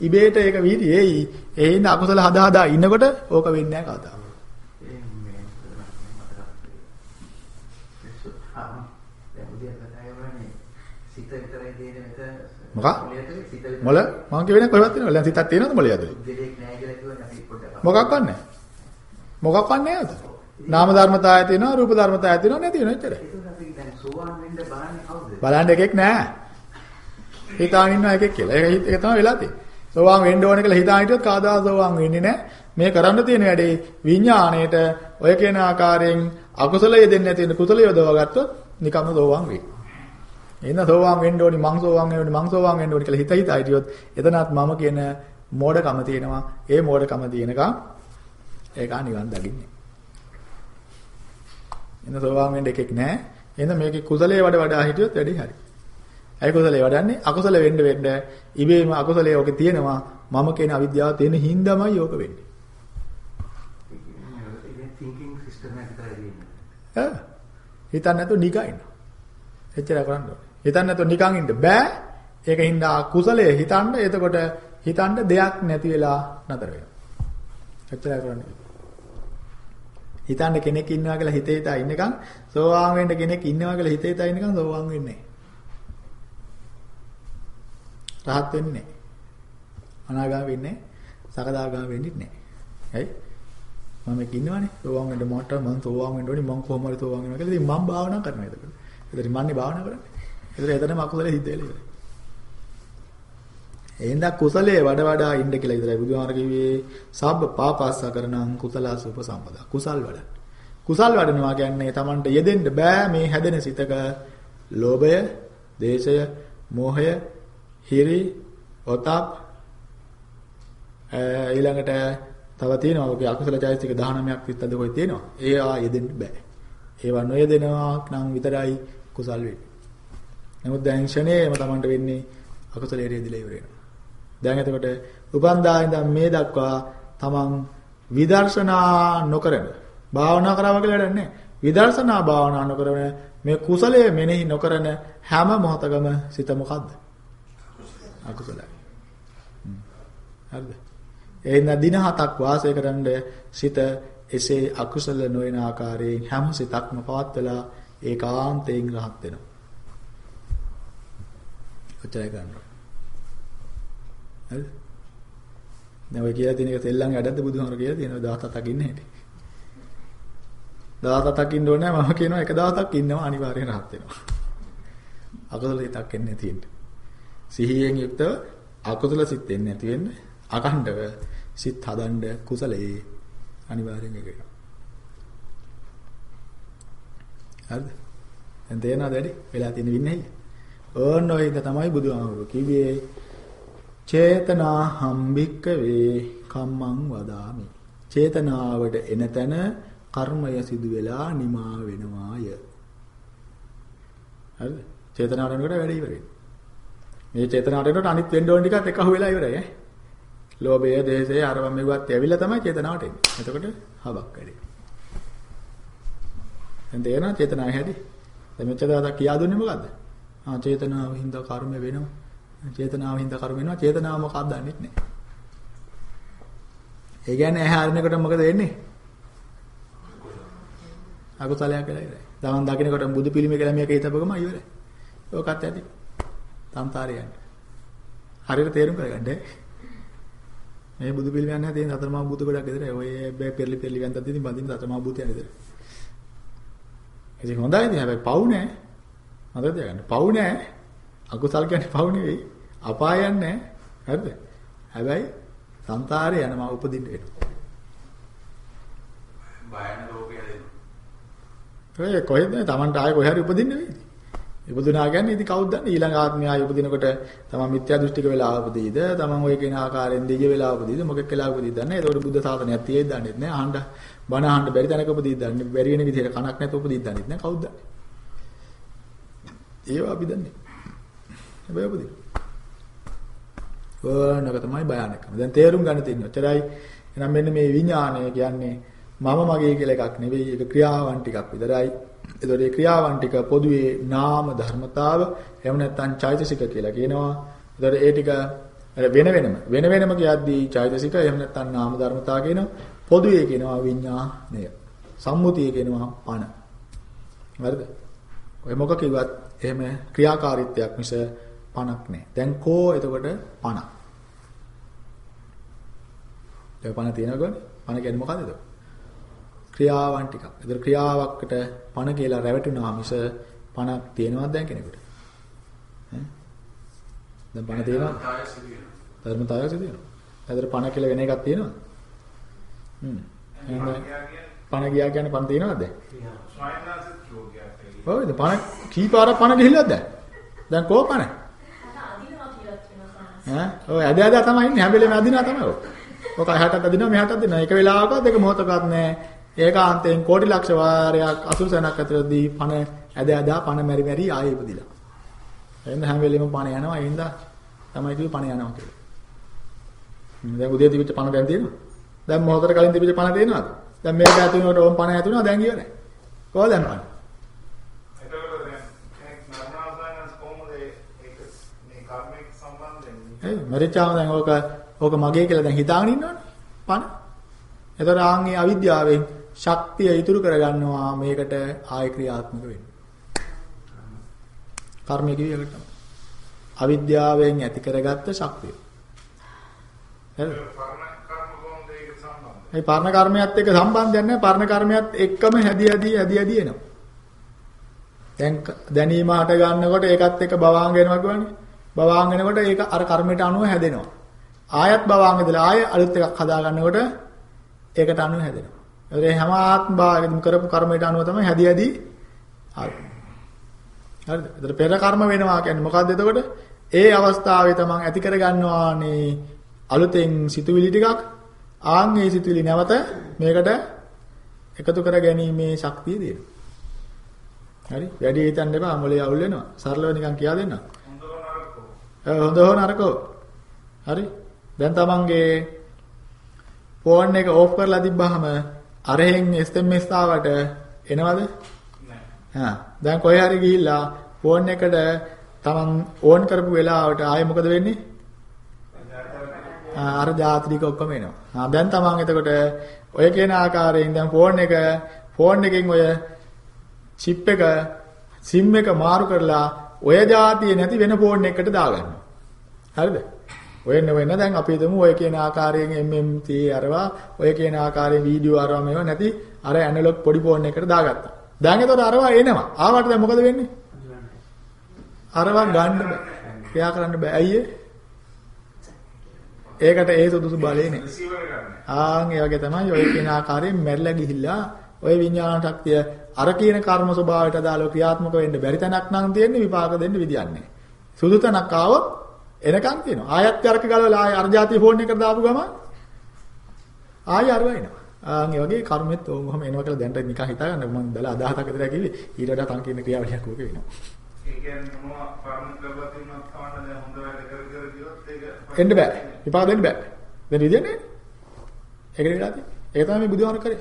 ඉබේට ඒක වීදි ඒයි. ඒ හින්දා අකුසල හදා හදා ඉන්නකොට ඕක වෙන්නේ නැහැ කවදාවත්. ඒ මේ මතක ආ දැන් උදේ කතා කරන්නේ සිත විතරයි තියෙන මෙතන මොකක්? මොළයට සිත විතරයි. මොළ මං කියවෙන කොහෙවත් තියෙනවද? දැන් සිතක් තියෙනවද මොළේ ඇතුලේ? දෙලෙක් නැහැ කියලා කිව්වනේ අපි පොඩ්ඩක්. මොකක් වන්නේ? මොකක් වන්නේ නැද්ද? නාම ධර්මතාවය තියෙනවා රූප ධර්මතාවය තියෙනවා නැති වෙනවා එච්චරයි. ඒක අපි දැන් සෝවන් වෙන්න බලන්නේ කවුද? බලන්න එකෙක් නැහැ. හිතාගෙන ඉන්න එකෙක් කියලා. ඒක හිත- ඒක තමයි වෙලා තියෙන්නේ. සෝවාන් වෙන්න ඕන කියලා හිතාන හිටියොත් කවදා සෝවාන් වෙන්නේ නැහැ. මේ කරන්න තියෙන වැඩේ විඥාණයට ඔය කියන ආකාරයෙන් අකුසල යෙදෙන්නේ නැති වෙන කුසල යොදව ගත්තොත් නිකම්ම සෝවාන් වෙයි. එහෙනම් සෝවාන් වෙන්න ඕනි මං සෝවාන් වෙන්න ඕනි මං සෝවාන් වෙන්න ඕනි කියලා හිත හිතා හිටියොත් එතනත් මම කියන මෝඩකම තියෙනවා. ඒ මෝඩකම තියෙනකම් ඒක නිවන් දකින්නේ. එන්න සෝවාන් වෙන්න එකෙක් නැහැ. එහෙනම් මේකේ කුසලයේ වඩ වඩා හිටියොත් වැඩි හරි. ඇයි කුසලයේ වඩන්නේ? අකුසල වෙන්න වෙන්න ඉබේම අකුසලයේ ඔකේ තියෙනවා. මම කියන අවිද්‍යාව තියෙන හින්දාමයි යෝග වෙන්නේ. හිතන්න නැතුව නිකන් ඉන්න. එච්චර කරන්න ඕනේ. හිතන්න නැතුව නිකන් ඉන්න බෑ. ඒක හින්දා කුසලයේ හිතන්න එතකොට හිතන්න දෙයක් නැති වෙලා නතර වෙනවා. එච්චර කරන්න. හිතන්න කෙනෙක් ඉන්නවා කියලා හිතේ හිතා ඉන්නකම් සෝවාන් වෙන්න කෙනෙක් ඉන්නවා කියලා හිතේ හිතා ඉන්නකම් සෝවාන් වෙන්නේ නැහැ. රහත් වෙන්නේ නැහැ. අනාගාම වෙන්නේ සකදාගාම වෙන්නේ නැහැ. හරි? මම එක්ක ඉන්නවනේ. සෝවාන් වෙන්න මට මම සෝවාන් වෙන්න ඕනේ මම කොහොම හරි සෝවාන් වෙනවා කියලා. ඉතින් මම භාවනා කරනවා එතකොට. එතකොට මන්නේ භාවනා කරන්නේ. එතකොට එතනම අකුසලෙ සිද්ධ වෙලා ඉවරයි. එහෙනම් කුසලයේ වඩ වඩා ඉන්න කියලා ඉදරයි බුදුහාමර කිව්වේ සබ්බ පාපස්ස කරනං කුසලස උපසම්පදා. කුසල් වඩ. කුසල් වඩනවා කියන්නේ Tamanට යෙදෙන්න බෑ මේ හැදෙන සිතක ලෝභය, දේශය, මෝහය, හිරි, ඔතප් ඊළඟට තව තියෙනවා ඔගේ අකුසල චෛතසික 19ක් විතරද කොයි තියෙනවා. ඒවා යෙදෙන්න බෑ. ඒවා නොයෙදෙනවා නම් විතරයි කුසල් වෙන්නේ. නමුත් දැන් ක්ෂණයේම Tamanට වෙන්නේ අකුසලයේ රෙදිලා ඉවර වෙනවා. දැන් එතකොට උපන්දා ඉඳන් මේ දක්වා Taman විදර්ශනා නොකරන භාවනා කරාම කියලා වැඩක් නැහැ. විදර්ශනා භාවනා නොකරන මේ කුසලයේ මෙනෙහි නොකරන හැම මොහොතකම සිත මොකද්ද? අකුසලයි. හරිද? එහෙනම් දින හතක් වාසය කරන්න සිත එසේ අකුසල නොවන ආකාරයෙන් හැම සිතක්ම පවත්වලා ඒකාන්තයෙන් රහත් වෙනවා. ඔච්චරයි ගන්නවා. හරිද? දැන් ඔය කියලා තියෙන එක සෙල්ලම් වැඩක්ද බුදුහාමර කියලා තියෙනවා 17ක් ඉන්න හැටි. 17ක් ඉන්න ඕනේ මම කියනවා එක දවසක් ඉන්නවා අනිවාර්යෙන් rahat වෙනවා. අකුසල සිතක් එන්නේ නැති වෙන්න. සිහියෙන් යුක්තව අකුසල සිත් එන්නේ නැති වෙන්න අකණ්ඩව සිත් හදන්න කුසලයේ අනිවාර්යෙන් එක වෙනවා. හරිද? දැන් තේරෙනවද වැඩි? වෙලා තියෙන වින්නේ ඇයි? ඕන්න ඔය ඉඳ තමයි බුදුහාමුදුරු කිව්වේ චේතනා හම්බික්ක වේ කම්මං වදාමි. චේතනාවට එන තැන කර්මය සිදු වෙලා නිමා වෙනවාය. හරිද? චේතනාවට එනකොට වැඩ ඉවරයි. මේ චේතනාවට එනකොට අනිත් වෙන්න ඕන ටිකත් එක අහුවෙලා ඉවරයි ඈ. ලෝභය, දේශය, අරව මෙව්වත් ඇවිල්ලා තමයි චේතනාවට එන්නේ. එතකොට හබක් වැඩි. දැන් තේරෙනවද චේතනාවේ හැටි? දැන් මෙච්චර දවසක් කියා දුන්නේ මොකද්ද? ආ චේතනාව හින්දා කර්ම වෙනවා. චේතනාව හින්දා කර්ම වෙනවා. චේතනාව මොකක්ද දන්නේ නැහැ. ඒ කියන්නේ ඇහැ අරිනකොට මොකද වෙන්නේ? අකුසලයක් කියලා ඉවරයි. දවන් දකින්නකොට බුදු පිළිමේ කියලා මේක හිතපගම ඉවරයි. ඕකත් ඇති. තන්තරය යන්නේ. හරියට තේරුම් කරගන්න. මේ බුදු නැහැ තියෙන සතරමා බුදු ගොඩක් ගෙදර. ඔය බෑ පෙරලි පෙරලි වැන්දත් ඉතින් බඳින්න සතරමා බුතයන් ගෙදර. ඉතින් හොඳයි ඉතින් හැබැයි පව් නෑ. මතකද ගන්න. පව් නෑ. අකුසල් කියන්නේ පව් නෙවෙයි. අපායයක් නෑ. හරිද? හැබැයි සංසාරේ යනවා උපදින්න වෙනවා. බයන ලෝකයේ. ඔය කොහෙද තමන්ට ආයෙ කොහේ හරි උපදින්න වෙයිද? ඉපදුනා කියන්නේ ඉතින් කවුද දන්නේ ඊළඟ ආත්මය ආයෙ උපදිනකොට තමන් මිත්‍යා දෘෂ්ටික වෙලා උපදීද? තමන් ඔය කියන ආකාරයෙන් දෙය වෙලා උපදීද? මොකෙක් වෙලා උපදීද දන්නේ? ඒතකොට බුද්ධ සාසනයක් තියෙයිද දන්නේ නැහැ. අහන්න බණ අහන්න බැරි තැනක උපදීද දන්නේ. බැරි වෙන විදිහට කණක් නැතුව උපදීද දන්නේ නැහැ. කවුද දන්නේ? ඒවා අපි දන්නේ. හැබැයි උපදින. ඕනක තමයි භයානකම. දැන් තේරුම් ගන්න තියෙන්නේ. ඔච්චරයි. එහෙනම් මෙන්න මේ විඥානය කියන්නේ මම මගේ කියලා එකක් නෙවෙයි. ඒක ක්‍රියාවන් ටිකක් විතරයි. ඒතකොට මේ ක්‍රියාවන් ටික පොදුවේ නාම ධර්මතාව එහෙම නැත්නම් චෛතසික කියලා කියනවා. ඒතකොට ඒ ටික වෙන වෙනම වෙන වෙනම කියද්දී චෛතසික එහෙම නැත්නම් නාම ධර්මතාව කියනවා. පොදුවේ කියනවා විඥානය. සම්මුතිය කියනවා පණ. හරිද? ඔය මොක කිව්වත් එහෙම ක්‍රියාකාරීත්වයක් මිස පණක් නෑ. දැන් කෝ එතකොට පණ. දැන් පණ තියෙනවද? පණ කියන්නේ මොකද්ද එතකොට? ක්‍රියාවන් ටිකක්. ඒතර ක්‍රියාවකට පණ කියලා රැවටුණා මිස පණක් තියෙනවද දැන් කෙනෙකුට? ඈ? දැන් පණ තියෙනවද? තාය සිදුවෙනවා. ධර්මතාවය තියෙනවා. ඒතර පණ කියලා වෙන එකක් තියෙනවද? හ්ම්. පණ ගියා කියන්නේ පණ තියෙනවද ඔයද පණ කී පාරක් පණ ගිහිල්ලාද දැන්? දැන් කෝ පණ? අදිනවා කියලා කියනවා ඈ ඔය ඇද ඇද තමයි ඉන්නේ හැම වෙලේම අදිනවා තමයි ඔය. ඔක එහාටත් අදිනවා මෙහාටත් අදිනවා. එක වෙලාවකවත් එක මොහොතකවත් නෑ. ඒකාන්තයෙන් කෝටි ලක්ෂ වාරයක් අසුසනක් ඇතුළතදී පණ ඇද ඇදා පණ මෙරි මෙරි ආයෙ ඉපදිලා. එහෙනම් හැම වෙලේම පණ යනවා. ඒ හින්දා තමයි කිව්වේ පණ යනවා කියලා. දැන් උදේ තිබිච්ච පණ දැන් තියෙනවා. දැන් මොහොතකට කලින් තිබිච්ච පණ තියෙනවද? දැන් මේක ඇතුළේට ඕම් පණ ඇතුණා දැන් ඉවරයි. කොහොමද දැන් පණ? එතකොට ඒ මරිචාම දැන් ඕක ඕක මගේ කියලා දැන් හිතාගෙන ඉන්නවනේ. පණ. ඒතර ආන්ගේ අවිද්‍යාවෙන් ශක්තිය ඉතුරු කරගන්නවා මේකට ආය ක්‍රියාත්මක වෙන්න. කර්මය කියේකට තමයි. අවිද්‍යාවෙන් ඇති කරගත්ත ශක්තිය. හරිද? පරණ කර්ම කොහොමද ඒක සම්බන්ධ? මේ පරණ කර්මයත් එක්ක සම්බන්ධයක් නැහැ. පරණ කර්මයත් එක්කම හැදි හැදි හැදි හැදි එනවා. දැන් ක- දැනීම හට ගන්නකොට ඒකත් එක්ක භවාංග වෙනවා කියන්නේ. භවාංග වෙනකොට ඒක අර කර්මයට අනුව හැදෙනවා. ආයත් භවාංග දලා ආය අලුත් එකක් හදා ගන්නකොට ඒකට අනුව හැදෙනවා. ඒ හැම ආත්ම භාගෙම කරපු කර්මයට අනුව තමයි හැදි හැදි ආවේ. හරිද? ඒතර පෙර කර්ම වෙනවා කියන්නේ මොකද්ද එතකොට? ඒ අවස්ථාවේ තමන් ඇති කර ගන්නවානේ අලුතෙන් සිතුවිලි ටිකක් ආන්ගේ සිතුවිලි නැවත මේකට එකතු කර ගැනීමේ ශක්තිය දෙනවා. හරි? වැඩි හිතන්න එපා මොලේ අවුල් වෙනවා. සරලව නිකන් කියා දෙන්න. හොඳව නරකෝ. හොඳ හෝ නරකෝ. හරි? දැන් තමන්ගේ ෆෝන් එක ඕෆ් කරලා තිබ්බහම අරහෙන් SMS ආවට එනවද? නෑ. හා දැන් කොහේ හරි ගිහිල්ලා ෆෝන් එකට තමන් ඕන් කරපු වෙලාවට ආයෙ මොකද වෙන්නේ? අර ජාත්‍රික ඔක්කොම එනවා. ආ දැන් තමන් එතකොට ඔය කියන ආකාරයෙන් දැන් ෆෝන් එක ෆෝන් එකෙන් ඔය chip එක SIM එක මාරු කරලා ඔය જાතිය නැති වෙන ෆෝන් එකකට දාගන්නවා. හරිද? ඔය වෙන දැන් අපි හිතමු ඔය කියන ආකාරයෙන් MMT අරවා ඔය කියන ආකාරයෙන් වීඩියෝ අරවා මේවා නැති අර ඇනලොග් පොඩි ෆෝන් එකකට දාගත්තා. දැන් එතකොට අරවා එනවා. ආවට දැන් මොකද වෙන්නේ? අරවා ගන්න බෑ. ක්‍රියා කරන්න බෑ. ඇයි ඒ? ඒකට ඒ සුදුසු බලේ නෑ. රිසීවර් ගන්න. ආන් ඒ වගේ තමයි ඔය කියන ආකාරයෙන් මැරිලා ගිහිල්ලා ඔය විඥාන ශක්තිය අර කියන කර්ම ස්වභාවයට අදාළව ක්‍රියාත්මක වෙන්න බැරි තැනක් නම් තියෙන්නේ විපාක දෙන්න විදියක් නැහැ. සුදු තැනක් ආවොත් එනකන් තියෙනවා. ආයත් කරක ගලවලා ආය අර જાති ෆෝන් එකට දාපු ගමන් ආය අරව එනවා. ආන් ඒ වගේ කර්මෙත් ඕම එනවා කියලා දැනට නිකන් හිතාගන්න මම දැලා අදහසක් විතර කිව්වේ ඊට වඩා කියන ක්‍රියාවලියක් ඕක වෙනවා. ඒ කියන්නේ මොනවා පරණ කරලා තියෙනවද කවන්න දැන් හොඳ වැඩ කර කර ගියොත් ඒක එන්න බෑ. විපාක දෙන්න බෑ. දැන් විදියක් නැහැ. ඒකට වෙලා තියෙන්නේ. ඒක තමයි මේ බුදුහාම කරේ.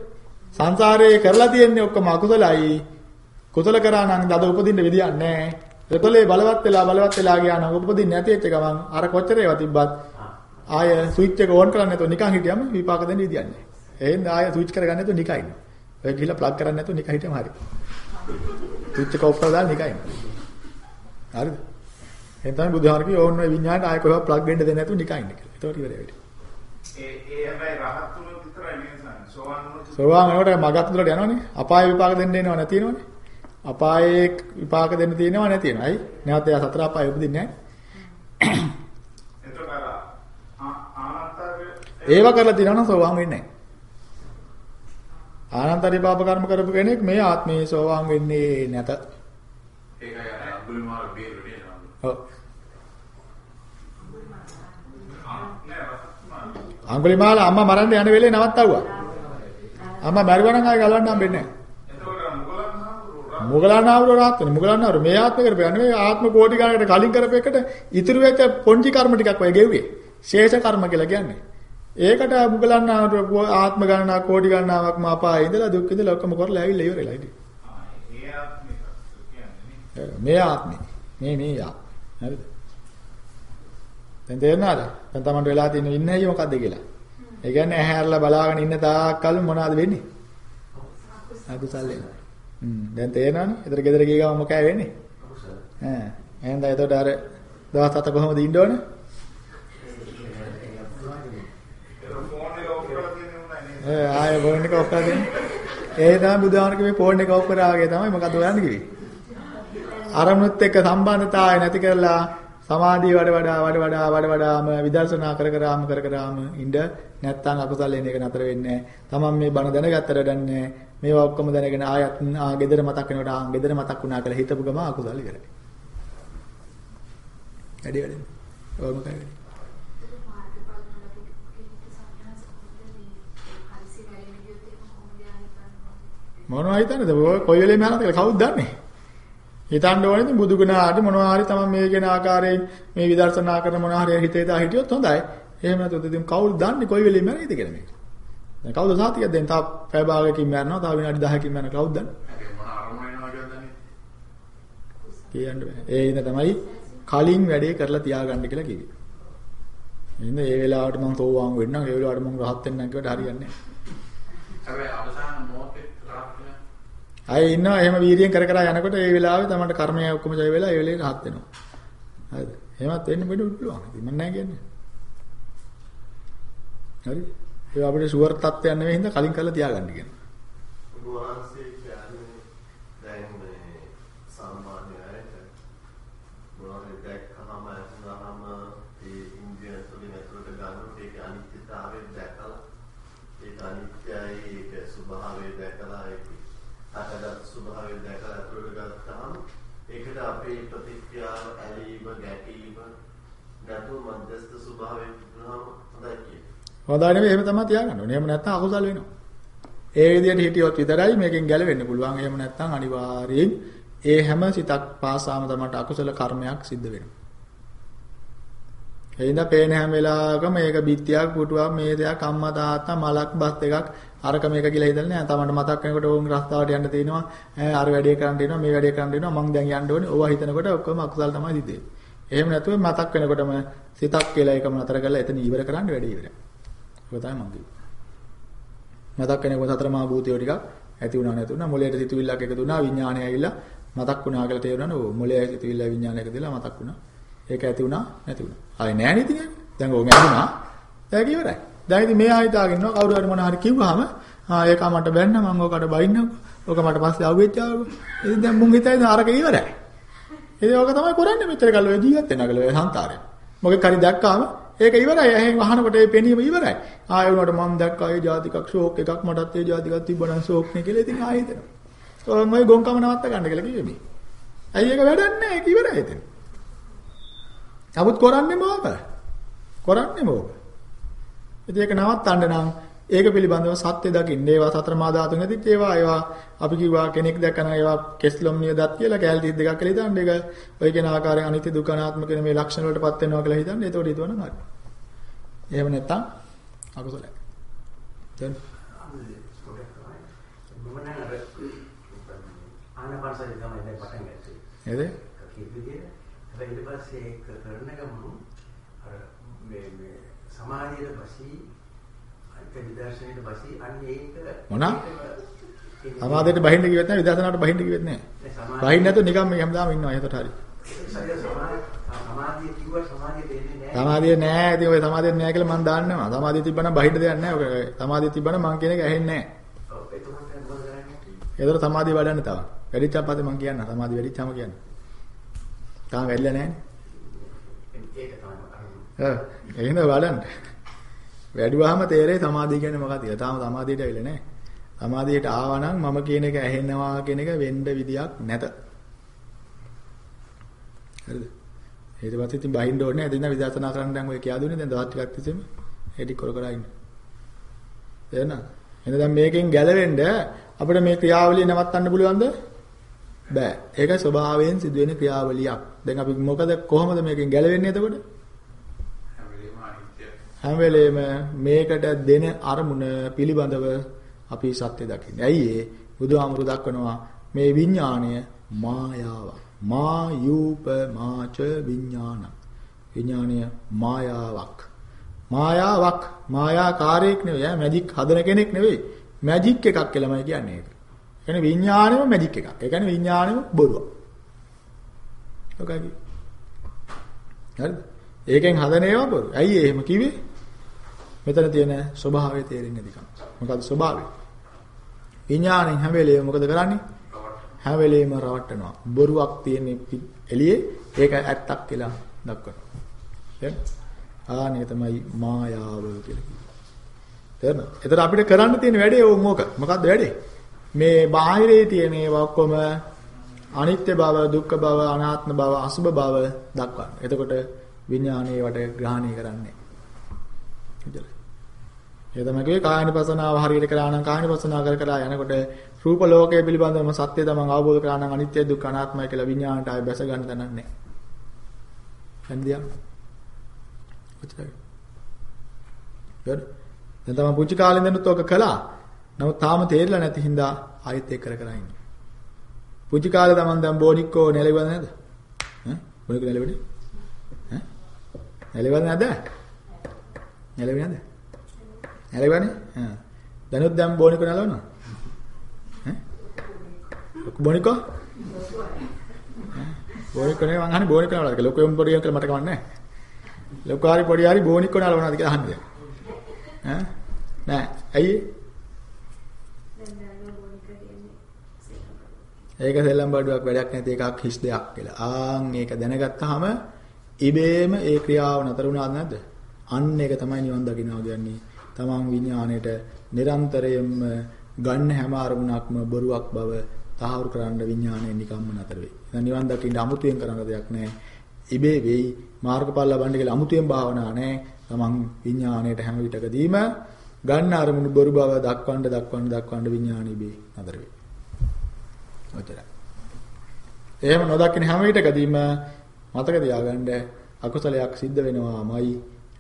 සංසාරේ කරලා තියෙන්නේ ඔක්කොම අකුසලයි. කුසල කරා නම් දද උපදින්න විදියක් නැහැ. ඒකලේ බලවත් වෙලා බලවත් වෙලා ගියා නම් උපදින්න නැති වෙච්ච ගමන් අර කොච්චර ඒවා තිබ්බත් ආය ස්විච් එක ඕන් කරන්නේ නැතුව නිකන් හිටියම විපාක දෙන්න විදියක් නැහැ. එහෙනම් ආය ස්විච් කරගන්න නැතුව නිකන් ඉන්න. ඔය ගිහිල්ලා ප්ලග් කරන්නේ නැතුව නිකන් හිටියම හරි. ස්විච් එක ඔෆ් කරලා නිකන් ඉන්න. හරිද? එහෙනම් තමයි බුදුහාම කිව්වේ ඕන්න ඔය විඤ්ඤාණයට ආය කොහෙවත් ප්ලග් වෙන්න දෙන්නේ නැතුව නිකන් ඉන්න කියලා. ඒතකොට ඉවරයි වෙන්නේ. ඒ ඒ හැබැයි රහත් තුන විතරයි නේද සෝවාන් වුණොත් සෝවාන් වෙනකොට මගත් තුලට යනවනේ. අපාය විපාක දෙන්න එනව නැති වෙනවනේ. අපායේ විපාක දෙන්න තියෙනව නැති වෙනවයි. නැවත එයා සතර අපාය උපදින්නේ නැහැ. එතකොට ආනන්තර ඒව කරලා තියෙනවා නම් සෝවාන් වෙන්නේ නැහැ. ආනන්තරී පාප කර්ම කරපු කෙනෙක් මේ ආත්මේ සෝවාන් වෙන්නේ නැත. ඒකයි අර අඟුලිමාල බේරුවේ නේද? ඔව්. නෑ රහත්තුමා. අඟුලිමාල අම්මා මරන්න යන වෙලේ නවත්තවුවා. අම්මා මැරුවා නම් ආයෙ ගලවන්න හම්බෙන්නේ නැහැ. එතකොට මුගලන් හාමුදුරුවෝ මුගලන් ආවරෝ රාත් වෙන මුගලන් ආවරෝ මේ ආත්ම කරපේ නෙවෙයි ආත්ම කෝටි ගණනකට කලින් කරපේකට ඉතුරු වෙච්ච පොන්චි කර්ම ටිකක් ඔය ගෙව්වේ. ශේෂ කර්ම කියලා කියන්නේ. ඒකට මුගලන් ආවරෝ ආත්ම ගණනාවක් කෝටි ගණනාවක් මා අපායේ ඉඳලා දුක් විඳලා ඔක්කොම කරලා ඇවිල්ලා ඉවරලා ඉතින්. මේ ආත්මේ. මේ මේ ආ හරිද? දැන් තේරෙනවද? දැන් Tamanට වෙලා තියෙන ඉන්නේ ඇයි මොකද්ද කියලා? ඒ කියන්නේ ඇහැරලා බලාගෙන ඉන්න තාක්කල් මොනවද වෙන්නේ? අකුසල් වෙනවා හ්ම් දැන් තේරෙනවනේ ඒතර ගෙදර ගිය ගමන් මොකෑ වෙන්නේ. ඈ එහෙනම් එතකොට අර දවස් හත කොහොමද ඉන්න ඕන? ඒ ආයෙ ෆෝන් එක ඔෆ් කරලා දෙන්න. ඒ තමයි බුදුහාමර කිව්වේ ෆෝන් එක ඔෆ් කරා වගේ තමයි මොකද හොයන්නේ කිව්වේ. අරමුණුත් එක්ක සම්බන්ධතාවය නැති කරලා සමාධිය වඩ වඩා වඩ වඩා වඩ වඩාම විදර්ශනා කර කරාම කර කරාම ඉඳ නැත්තම් අකුසල් එන එක නතර වෙන්නේ නැහැ. තමන් මේ බණ දැනගත්තට දන්නේ මේවා ඔක්කොම දැනගෙන ආයත් ආ gedara මතක් වෙනකොට ආ gedara මතක් වුණා කියලා හිතපු ගම අකුසල් ඉවරයි. වැඩි වැඩි. ඔය මොකද? මොනවා හිතන්නේද? ඔය කොයි වෙලේ මහානද කියලා කවුද දන්නේ? හිතන්න ඕනේ ඉතින් බුදු ගුණ ආදී මොනවා හරි තමයි මේ කියන ආකාරයෙන් මේ විදර්ශනා කරන මොනවා හරි හිතේ දා හිටියොත් හොඳයි. එහෙම නැත්නම් ඉතින් කවුද දන්නේ කොයි වෙලේ මැරෙයිද කියලා මේක. දැන් කවුද සාතිකයක් දෙන්න? තා පැය භාගයකින් මැරෙනවා, තා විනාඩි 10කින් මැරෙනවා. කවුද දන්නේ? ඒ ඉඳ තමයි කලින් වැඩේ කරලා තියාගන්න කියලා කිව්වේ. ඉතින් ඒ වෙලාවට මම තෝවාන් වෙන්නම්, ඒ වෙලාවට මම රහත් වෙන්නම් කියවට හරියන්නේ නැහැ. හැබැයි අවසාන මොහොතේ රහත් වෙන අය ඉන්නවා එහෙම වීර්යයෙන් කර කර යනකොට ඒ වෙලාවේ තමයි කර්මය ඔක්කොම ජය වෙලා ඒ වෙලේ රහත් වෙනවා. හරිද? එහෙමත් වෙන්න බඩු පුළුවන්. ඉතින් මම නැහැ කියන්නේ. හරි? ඒ අපිට ෂුවර් තත්ත්වයක් නෙවෙයි හින්දා කලින් කරලා තියාගන්න කියන. වහන්සේ කියන්නේ දැන් මේ සාමාන්‍ය අයට මොනවද දැක්කම අහුනහම ඒ ඉන්දියන් තුලින් ඇතුළට ගන්නකොට ඒක අනිත්‍යතාවය දැකලා ඒක අනිත්‍යයි ඒක ස්වභාවය දැකලා ඒක අටගත් ස්වභාවය දැකලා ඇතුළට ගත්තාම ඒකට අපේ ප්‍රතික්‍රියාව ඇලීම ගැටීම නැතුව මධ්‍යස්ථ ස්වභාවය තිබුණාම හොඳයි කියන්නේ. හොඳයි නෙවෙයි එහෙම තමයි තියාගන්න ඕනේ. එහෙම නැත්නම් අකුසල් වෙනවා. ඒ විදිහට හිටියොත් විතරයි මේකෙන් ගැලවෙන්න පුළුවන්. එහෙම නැත්නම් අනිවාර්යයෙන් ඒ හැම සිතක් පාසාම තමයි අකුසල කර්මයක් සිද්ධ වෙනවා. එයින්ද පේන හැම වෙලාවකම මේක බිත්තියක් පුටුවක් මේසයක් අම්මා තාත්තා මලක් බත් එකක් අරක මේක කියලා හිතන්නේ නැහැ. තමන්ට මතක් වෙනකොට ඕන් රස්තාවට යන්න තියෙනවා. ඈ අර වැඩේ කරන්න තියෙනවා මේ වැඩේ කරන්න තියෙනවා මං දැන් යන්න ඕනේ. ඕවා හිතනකොට ඔක්කොම අකුසල් තමයි සිද්ධ එහෙම නැතුව මතක් වෙනකොටම සිතක් කියලා එකම නතර කරලා එතන ඉවර කරන්න වැඩේ ඉවරයි. ඔය තමයි මං කිව්වේ. මතක් වෙනකොට සතර මහා භූතයෝ ටිකක් ඇති වුණා නැති වුණා මොලේට සිතුවිල්ලක් එකතු වුණා විඥානය ඇවිල්ලා මතක් වුණා කියලා තේරුණා නෝ මොලේ සිතුවිල්ල විඥානය එකතු වෙලා මතක් වුණා. ඒක ඇති වුණා නැති වුණා. ආයේ නෑ නේද ඉතින් දැන් ඕක ඇතුණා. දැන් ඒක ඉවරයි. දැන් ඉතින් මේ ආයිතාගෙන ඉන්නවා කවුරු හරි මොනවා හරි කිව්වහම ආ ඒක මට බැන්න මම ඕකට බයින්නකො. ඕක මට පස්සේ අවුෙච්චාවකො. ඉතින් දැන් මුන් හිතයි අරක ඉවරයි. ඉතින් ඕක තමයි කරන්නේ මෙච්චර කල් ඔය ජීවත් වෙනා කියලා ඔය සංතාරේ. මොකෙක් හරි දැක්කාම ඒක ඉවරයි. එහෙන් වහනකොට ඒ පෙනීම ඉවරයි. ආයෙ උනට මම දැක්කා ඒ ජාතිකක් ෂෝක් එකක් මටත් ඒ ජාතිකක් තිබ්බනම් ෂෝක් නේ කියලා ඉතින් ආයෙ හිතනවා. ඔය මොයි ගොංකම නවත්ත ගන්න කියලා කිව්වේ මේ. ඇයි ඒක වැඩක් නැහැ. ඒක ඉවරයි ඉතින්. නමුත් කරන්නේ මොකද? කරන්නේ මොකද? ඉතින් ඒක නවත්තන්න නම් ඒක පිළිබඳව සත්‍ය දකින්න ඒවා සතර මා ධාතු නැතිත් ඒවා ඒවා අපි කිව්වා කෙනෙක් දැක්කම ඒවා කෙස්ලොම් නියදත් කියලා කැලේ 32ක් කියලා හිතන්න ඒක ඔය කියන ආකාරයෙන් අනිත්‍ය දුක්ඛ අනාත්ම කියන මේ ලක්ෂණ වලටපත් වෙනවා කියලා හිතන්න ඒතකොට හිතවනම් හරි. එහෙම නැත්තම් අකුසලයි. දැන් ආනපනසයි තමයි දැන් පටන් ගත්තේ. නේද? ඊට පස්සේ කරන ගමන් අර මේ මේ සමාධියට අන්ත විදර්ශනයට බසී අන්න ඒක මොනවා? සමාධියට බහින්න කිව්වෙත් නැහැ විදර්ශනාවට බහින්න කිව්වෙත් නැහැ. බහින්න නැතුව නිකන් මේ හැමදාම ඉන්නවා එතකොට හරි. සමාධිය කිව්ව සමාධිය දෙන්නේ නැහැ. සමාධිය නෑ. ඉතින් ඔය සමාධිය නෑ කියලා මම දාන්නවා. සමාධිය තිබ්බනම් බහින්න දෙයක් නෑ. ඔය සමාධිය තිබ්බනම් මං කියන එක ඇහෙන්නේ නෑ. ඔව් එතකොට මොකද කරන්නේ? ඒතර සමාධිය වඩන්න තව. වැඩිච්චාම පස්සේ මං කියන්න. සමාධිය වැඩිච්චාම කියන්න. තාම වැඩිලා නෑනේ. ඒක තමයි ඔව්. එහෙනම් වඩන්න. වැඩුවාම තේරෙයි සමාධිය කියන්නේ මොකක්ද කියලා. තාම සමාධියට ඇවිල්ලා නැහැ. සමාධියට ආවනම් මම කියන එක ඇහෙනවා කියන එක වෙන්න විදියක් නැත. හරිද? ඊට පස්සේ ඉතින් බහින්න ඕනේ නැහැ. දැන් විදර්ශනා කරන්න දැන් ඔය කියා දුන්නේ දැන් දවස් ටිකක් තිස්සෙම හෙඩි කර කර ඉන්න. එහෙනම් එහෙනම් දැන් මේකෙන් ගැලවෙන්න අපිට මේ ක්‍රියාවලිය නවත්තන්න පුළුවන්ද? බෑ. ඒක ස්වභාවයෙන් සිදුවෙන ක්‍රියාවලියක්. දැන් අපි මොකද කොහොමද මේකෙන් ගැලවෙන්නේ එතකොට? හැම වෙලේම අනිත්‍ය. හැම වෙලේම මේකට දෙන අරමුණ පිළිබඳව අපි සත්‍ය දකින්නේ. ඇයි ඒ? බුදුහාමුදුරු දක්වනවා මේ විඥාණය මායාවක්. මායූප මාච විඥාන. විඥාණය මායාවක්. මායාවක් මායාකාරයක් නෙවෙයි ඈ මැජික් හදන කෙනෙක් නෙවෙයි. මැජික් එකක් කියලාමයි කියන්නේ ඒක. ඒ කියන්නේ විඥාණයම මැජික් එකක්. ඒ කියන්නේ විඥාණයම බොරුවක්. ඔකයි. හරිද? ඒකෙන් හදන ඒවා බොරු. ඇයි එහෙම කිව්වේ? මෙතන තියෙන ස්වභාවය තේරෙන්නේ නැතිකම. මොකද්ද ස්වභාවය? විඥාණයෙන් හැම වෙලේම මොකද කරන්නේ? හැම වෙලේම රවට්ටනවා. බොරුවක් තියෙන එළියේ ඒක ඇත්තක් කියලා දක්වනවා. දැන් ආනේ තමයි මායාව කියලා කියන්නේ. තේරෙනවද? එතන අපිට කරන්න තියෙන වැඩේ ඕක. මොකද්ද වැඩේ? මේ බාහිරේ තියෙන ඒවා ඔක්කොම අනිත්‍ය බව, දුක්ඛ බව, අනාත්ම බව, අසුභ බව දක්වන්න. එතකොට විඥානයේ වට ග්‍රහණය කරන්නේ. එච්චරයි. ඒ තමයි කියේ කායනිපසනාව හරියට කරා නම් කායනිපසනාව කර කර යනකොට රූප ලෝකයේ පිළිබඳවම සත්‍ය තමන් අවබෝධ කරා නම් අනිත්‍ය දුක්ඛ අනාත්මයි කියලා විඥාණයට ආය බැස ගන්න තැනක් නැහැ. හන්දියක්. ඔච්චරයි. හරි. දැන් තමයි පුංචි කාලේ ඉඳන්ත් ඔක කළා. නමුත් තාම තේරිලා නැති හින්දා ආයෙත් ඒක කර කර ඉන්නේ. පුංචි කාලේ තමන් දැන් බෝනික්කෝ නැලෙවද නැද්ද? ඈ? බෝනික්කෝ නැලෙවද? ඈ? නැලෙවද නැද්ද? නැලෙවද නැද්ද? නැලෙවනේ? ආ. දැනුත් දැන් බෝනික්කෝ නැලවනවා? ඈ? බෝනික්කෝ? බෝනික්කෝ නේ මං අහන්නේ බෝනික්කෝ නලවද කියලා. ලොකු එම් පොඩි කියලා මට කවන්නේ නැහැ. ලොකු හරි පොඩි හරි බෝනික්කෝ නලවනවාද කියලා අහන්නේ. ඈ? නෑ. ඇයි? ඒක සෙල්ලම් බඩුවක් වැඩක් නැති එකක් හිස් දෙයක් කියලා. ආන් ඒක දැනගත්තාම ඉබේම ඒ ක්‍රියාව නතර වුණාද නැද්ද? අන්න ඒක තමයි නිවන් දකින්නවා කියන්නේ. තමන් විඥාණයට නිරන්තරයෙන්ම ගන්න හැම අරමුණක්ම බොරුවක් බව තහවුරු කරන්න විඥාණය නිකම්ම නතර වෙයි. දැන් නිවන් දකින්න අමුතුවෙන් කරන්න දෙයක් නැහැ. ඉබේ වෙයි මාර්ගඵල ලබන්න කියලා අමුතුවෙන් භාවනා නැහැ. තමන් විඥාණයට හැම විටකදීම ගන්න අරමුණු බොරු බව දක්වන්න දක්වන්න දක්වන්න විඥාණය ඉබේ නතර වෙයි. ඔච්චරයි. එහෙම නොදකින හැම විටකදීම මතක තියාගන්න අකුසලයක් සිද්ධ වෙනවාමයි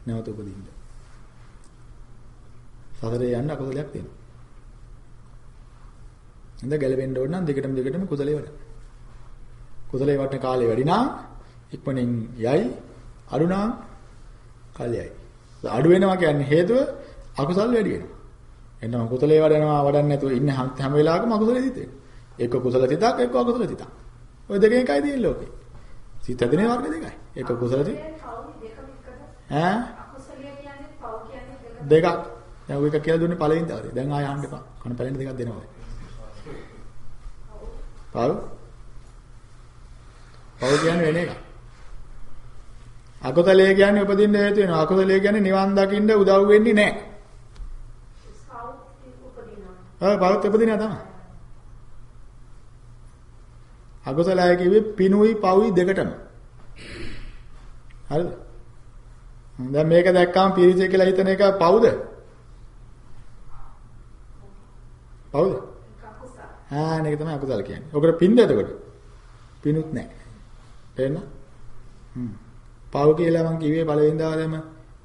නැවත උපදින්න. සතරේ යන්න අකුසලයක් තියෙනවා. ඉඳ ගැලවෙන්න ඕන නම් දෙකටම දෙකටම කුසලයේ වඩ. කුසලයේ වටන කාලේ වැඩි නම් ඉක්මනින් යයි අඩු නම් කාලයයි. අඩු වෙනවා කියන්නේ හේතුව අකුසල් වැඩි වෙනවා. එනවා කුසලයේ වඩනවා වඩන්නේ නැතුව ඉන්න හැම වෙලාවකම අකුසලෙ දිතේ. එක්ක කුසල සිතක් එක්ක අකුසල සිතක්. ওই දෙකෙන් එකයි තියෙන්නේ ලෝකේ. සිත හැදෙන වර්ග දෙකයි. එක්ක කුසල සිත. ඈ දෙකක්. දැන් ඔය එක කියලා දුන්නේ පළවෙනි දවසේ. දැන් ආය අහන්න එපා. කන පළවෙනි දෙකක් දෙනවා. පව්. පව් කියන්නේ වෙන එකක්. අකුසලයේ කියන්නේ උපදින්න හේතු වෙනවා. අකුසලයේ කියන්නේ නිවන් දකින්න උදව් වෙන්නේ නැහැ. ඔව් පව් උපදිනවා තමයි. අකුසලය කිව්වේ පිනුයි පවුයි දෙකටම. හරිද? දැන් මේක දැක්කම පිරිසෙ කියලා හිතන එක පවුද? පවුද? ආ මේක තමයි අකුසල කියන්නේ. ඔකට පින්ද එතකොට? පිනුත් නැහැ. තේරෙනවද? හ්ම්. පව් කියලා මං කිව්වේ පළවෙනි දවසේම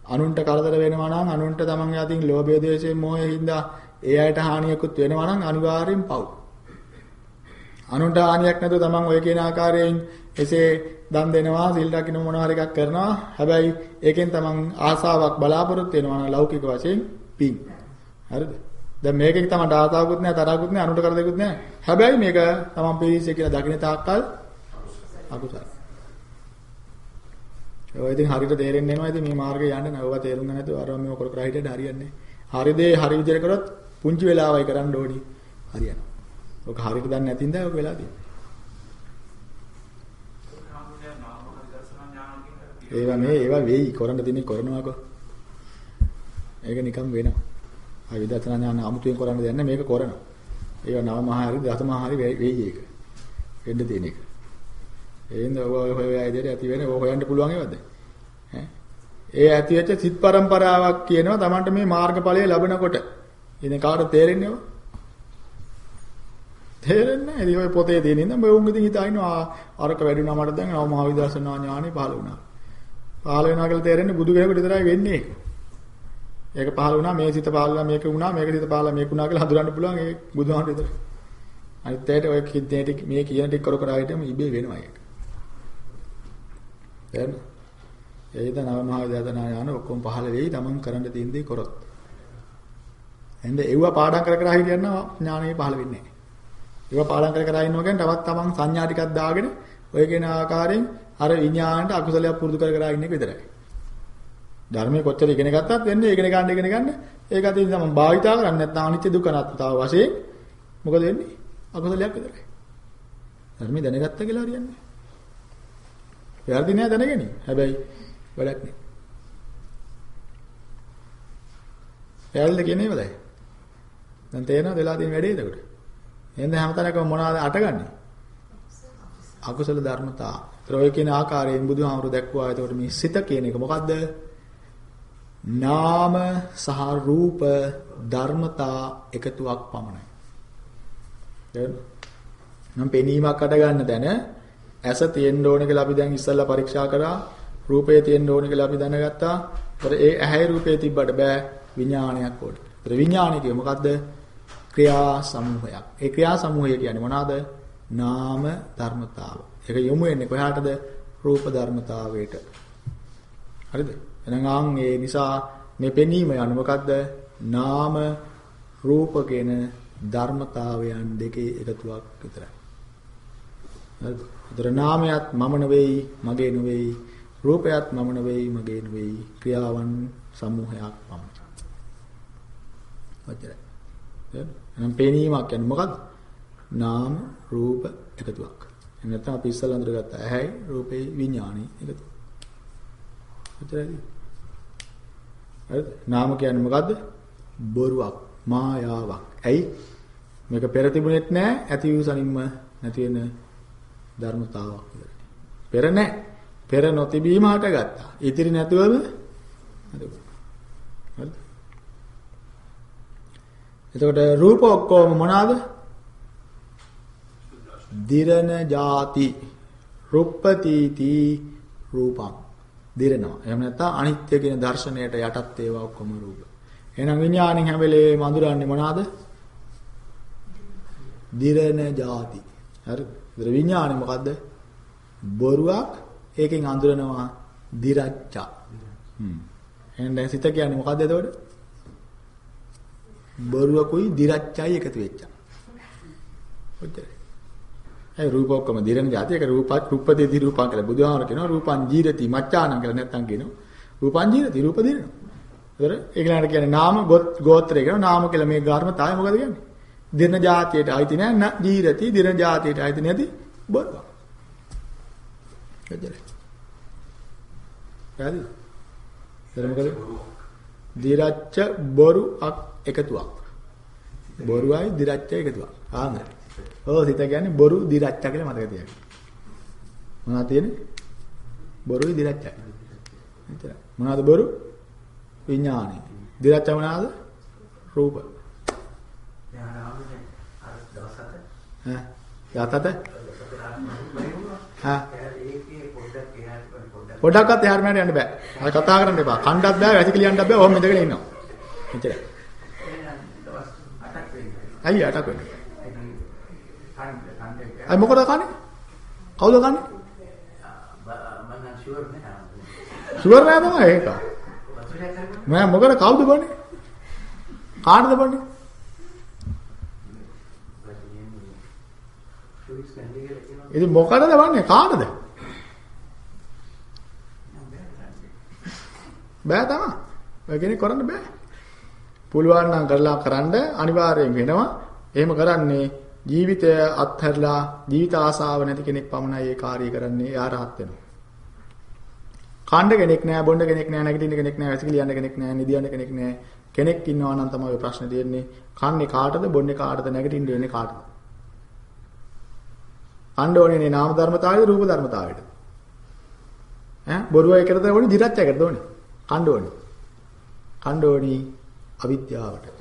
අනුන්ට කරදර වෙනවා නම් අනුන්ට තමන් යතින් ලෝභය ද්වේෂය මොහය හින්දා ඒ අයට හානියකුත් වෙනවා නම් අනිවාර්යෙන් පව්. අනුන්ට හානියක් නැතුව තමන් ඔය කියන ආකාරයෙන් එසේ දන් දෙනවා සිල් රකින්න මොනවා හරි එකක් කරනවා. හැබැයි ඒකෙන් තමන් ආසාවක් බලාපොරොත්තු වෙනවා නම් ලෞකික වශයෙන් පිං හරිද? දැන් මේකෙන් තමයි ආසාවකුත් නැහැ තරහකුත් නැහැ අනුන්ට කරදෙකුත් නැහැ. හැබැයි මේක තමන් පිළිසිය කියලා දකින්න තාක්කල් අකුසල. ඔය ඉතින් හරියට තේරෙන්නේ නැහැ ඉතින් මේ මාර්ගේ යන්න නෑව තේරුම් ගන්න නැතුව අර මේ කර කර හිටියට හරියන්නේ හරි දේ හරි විදිහට කරොත් පුංචි වෙලාවයි කරන්න ඕනි. හරියනවා ඔක හරියට දන්නේ නැතිනම් දැන් ඔක වෙලා තියෙනවා. ඒවා මේ ඒවා වෙයි කරන්න දෙන්නේ කරනවාකෝ. ඒක නිකන් වෙනවා. ආ විදර්ශනා ඥාන අමුතුවෙන් කරන්න දෙයක් නැහැ මේක කරනවා. ඒක නව මහා හරි දස මහා හරි වෙයි ඒක. වෙන්න තියෙන එක. එහෙනම් ඔය හොය ඔය ඇයිදට ඇති වෙන ඔය හොයන්න පුළුවන් ඒවද? ඈ ඒ ඇති වෙච්ච සිත් પરම්පරාවක් කියනවා Tamanට මේ මාර්ගඵලය ලැබෙනකොට. ඉතින් කාටද තේරෙන්නේ ඔය? තේරෙන්නේ නැහැ. ඉතින් ඔය පොතේ තියෙන ඉඳන් මේ උන් ඉතින් හිතා ඉන්නවා අරක වැඩි වුණා මට දැන් නව මහා විදර්ශනා ඥානෙ පහළ වුණා. පහළ වෙනවා කියලා තේරෙන්නේ බුදු කෙනෙකුට විතරයි වෙන්නේ ඒක. ඒක පහළ වුණා මේ සිත පහළ වුණා මේක වුණා මේක සිත පහළ මේක වුණා කියලා හඳුනන්න පුළුවන් ඒ බුදුහාමර විතරයි. අනිත් ඇයිට ඔය කිද්දේ ටික මේ කියන ටික කර කර ආයෙතම ඉබේ වෙනවා ඒක. තේරෙනවද? ඒද නව මහා විදර්ශනා ඥාන ඔක්කොම පහළ වෙයි තමන් කරන්න තියෙන දේ කරොත්. එඳ ඒව පාඩම් කර කර හිටියනවා ඥානෙ පහළ වෙන්නේ නැහැ. ඒව පාඩම් කර කර ඉන්නවා කියන්නේ තවත් තමන් සංඥා ටිකක් දාගෙන ඔය කියන ආකාරයෙන් අර විඥාණයට අකුසලයක් පුරුදු කර කර ඉන්න එක විතරයි. ධර්මයේ කොච්චර ඉගෙන ගත්තත් වෙන්නේ ඉගෙන ගන්න ඉගෙන ගන්න ඒක අතින් තමයි භාවිතා කරන්නේ නැත්නම් අනිත්‍ය දුක්ඛ අනාත්මතාව වශයෙන් මොකද වෙන්නේ? අකුසලයක් විතරයි. ධර්මයේ දැනගත්ත කියලා හරියන්නේ. වැරදි නෑ දැනගැනීම. හැබැයි වැඩක් නෑ. එයාලද කියන්නේ මොකදයි? දැන් තේරෙනවද වෙලා තියෙන වැඩේ එතකොට? එහෙනම් හැමතැනකම මොනවද අටගන්නේ? අකුසල ධර්මතා. ඒතර ඔය කියන ආකාරයෙන් බුදුහාමුදුරු දැක්වුවා. එතකොට මේ සිත කියන එක මොකද්ද? නාම සහ රූප ධර්මතා එකතුවක් පමණයි. නම් පෙනීමක් අට ගන්න දැන ඇස තියෙන්න ඕන කියලා අපි දැන් ඉස්සල්ලා පරීක්ෂා කරා. රූපය තියෙන්න ඕන කියලා අපි දැනගත්තා. ඒතර ඒ ඇහැයි රූපේ තිබ්බට බෑ විඥානයක් ඕන. ඒතර විඥානය කියන්නේ මොකද්ද? ක්‍රියා සමූහයක්. ඒ ක්‍රියා සමූහය කියන්නේ මොනවාද? නාම ධර්මතාව. ඒක යොමු වෙන්නේ කොහාටද? රූප ධර්මතාවයට. හරිද? එහෙනම් ආන් ඒ නිසා මේ පෙනීම යන මොකද්ද? නාම රූප කියන ධර්මතාවයන් දෙකේ එකතුවක් විතරයි. හරිද? ඒතර නාමයක් මම නෙවෙයි, මගේ නෙවෙයි, රූපයත් මම නෙවෙයි, මගේ නෙවෙයි, ක්‍රියාවන් සමූහයක් පමණයි. ඔච්චරයි. එහෙනම් පෙනීමක් කියන්නේ මොකද්ද? නාම රූප එකතුවක්. එහෙනම් නැත්නම් අපි ඉස්සල්ලා අඳුරගත්ත ඇහැයි රූපේ විඥානයි එකතු. ඔච්චරයි. හරිද? නාම කියන්නේ මොකද්ද? බොරුවක්, මායාවක්. ඇයි? මේක පෙර තිබුණෙත් නෑ, ඇති වූ සනින්ම නැති වෙන ධර්මතාවක් විතරයි. පෙර නෑ. පෙර නොතිබීම හටගත්තා. ඉතිරි නැතුවම හරිද? එතකොට රූප ඔක්කොම මොනවාද? දිරණ ಜಾති රුප්පතිති රූපං දිරනවා. එහෙම නැත්නම් අනිත්‍ය කියන දර්ශනයට යටත් ඒවා ඔක්කොම රූප. එහෙනම් විඥාණයෙන් හැම වෙලේම අඳුරන්නේ මොනවාද? දිරණ ಜಾති. හරි. ඒතර විඥාණය මොකද්ද? බොරුවක් ඒකෙන් අඳුරනවා දිරච්චා. හ්ම්. එහෙනම් දැන් සිත කියන්නේ මොකද්ද එතකොට? බොරුවකුයි දිරච්චයි එකතු වෙච්චා. ඔච්චරයි. ඒ රූප ඔක්කොම දිරණ જાති. ඒක රූපත් රූපදේ දි රූපං කියලා බුදුහාමර කියනවා රූපං ජීරති මච්ඡානං කියලා නැත්තම් කියනවා රූපං ජීරති රූප දිරණ. ඒතර ඒගලන්ට කියන්නේ නාම ගෝත්‍රය කියනවා නාම කියලා මේ ධර්මතාවය මොකද කියන්නේ? දිරණ જાතියට අයිති නෑ ජීරති දිරණ જાතියට අයිති නැති බොරුව. එදැයි. හරි. ඒතර මොකද? දිරච්ච බොරු එකතුවක්. බොරුවයි දිරච්ච එකතුවක්. ආමයි. ඔව් සිත කියන්නේ බොරු දිරච්ච කියලා මතක තියාගන්න. මොනවද තියෙන්නේ? බොරුයි දිරච්චයි. විතරයි. මොනවද බොරු? විඥානයි. දිරච්ච මොනවද? රූප. යාතත හා පොඩක්වත් එහාට මෙහාට යන්න බෑ. අර කතා කරන්න එපා. කණ්ඩත් බෑ, වැසිකිලි යන්නත් බෑ. ඔහොම ඉඳගෙන ඉන්නවා. එච්චරයි. අයිය අටක් වෙන්නේ. අය මොකද කන්නේ? කවුද කන්නේ? මම ෂුවර් නෑ. ෂුවර් නෑ තමයි ඒක. මම මොකද කවුද බන්නේ? කාටද බන්නේ? ඉතින් මොකටද බන්නේ? කාටද? බෑ තමයි. ඔය කෙනෙක් කරන්න බෑ. පුළුවන් නම් කරලා කරන්න අනිවාර්යෙන් වෙනවා. එහෙම කරන්නේ ජීවිතය අත්හැරලා ජීවිත ආසාව නැති කෙනෙක් පමණයි ඒ කාර්යය කරන්නේ. එයා rahat වෙනවා. කණ්ඩ කෙනෙක් නෑ, බොණ්ඩ කෙනෙක් නෑ, නැගිටින්න කෙනෙක් නෑ, වැසිකිලි යන්න කෙනෙක් නෑ, නිදියන්න කෙනෙක් නෑ. කෙනෙක් ඉන්නවා නම් තමයි ප්‍රශ්නේ තියෙන්නේ. කන්නේ කාටද, බොන්නේ කාටද, නැගිටින්න වෙන්නේ කාටද? කණ්ඩ ඕනේ නාම ධර්මතාවයද, රූප ධර්මතාවයද? ඈ බොරුව එකටද ඕනේ, දිරච්ච එකටද ඕනේ? කණ්ඩ ඕනේ. කණ්ඩ ඕනේ අවිද්‍යාවට.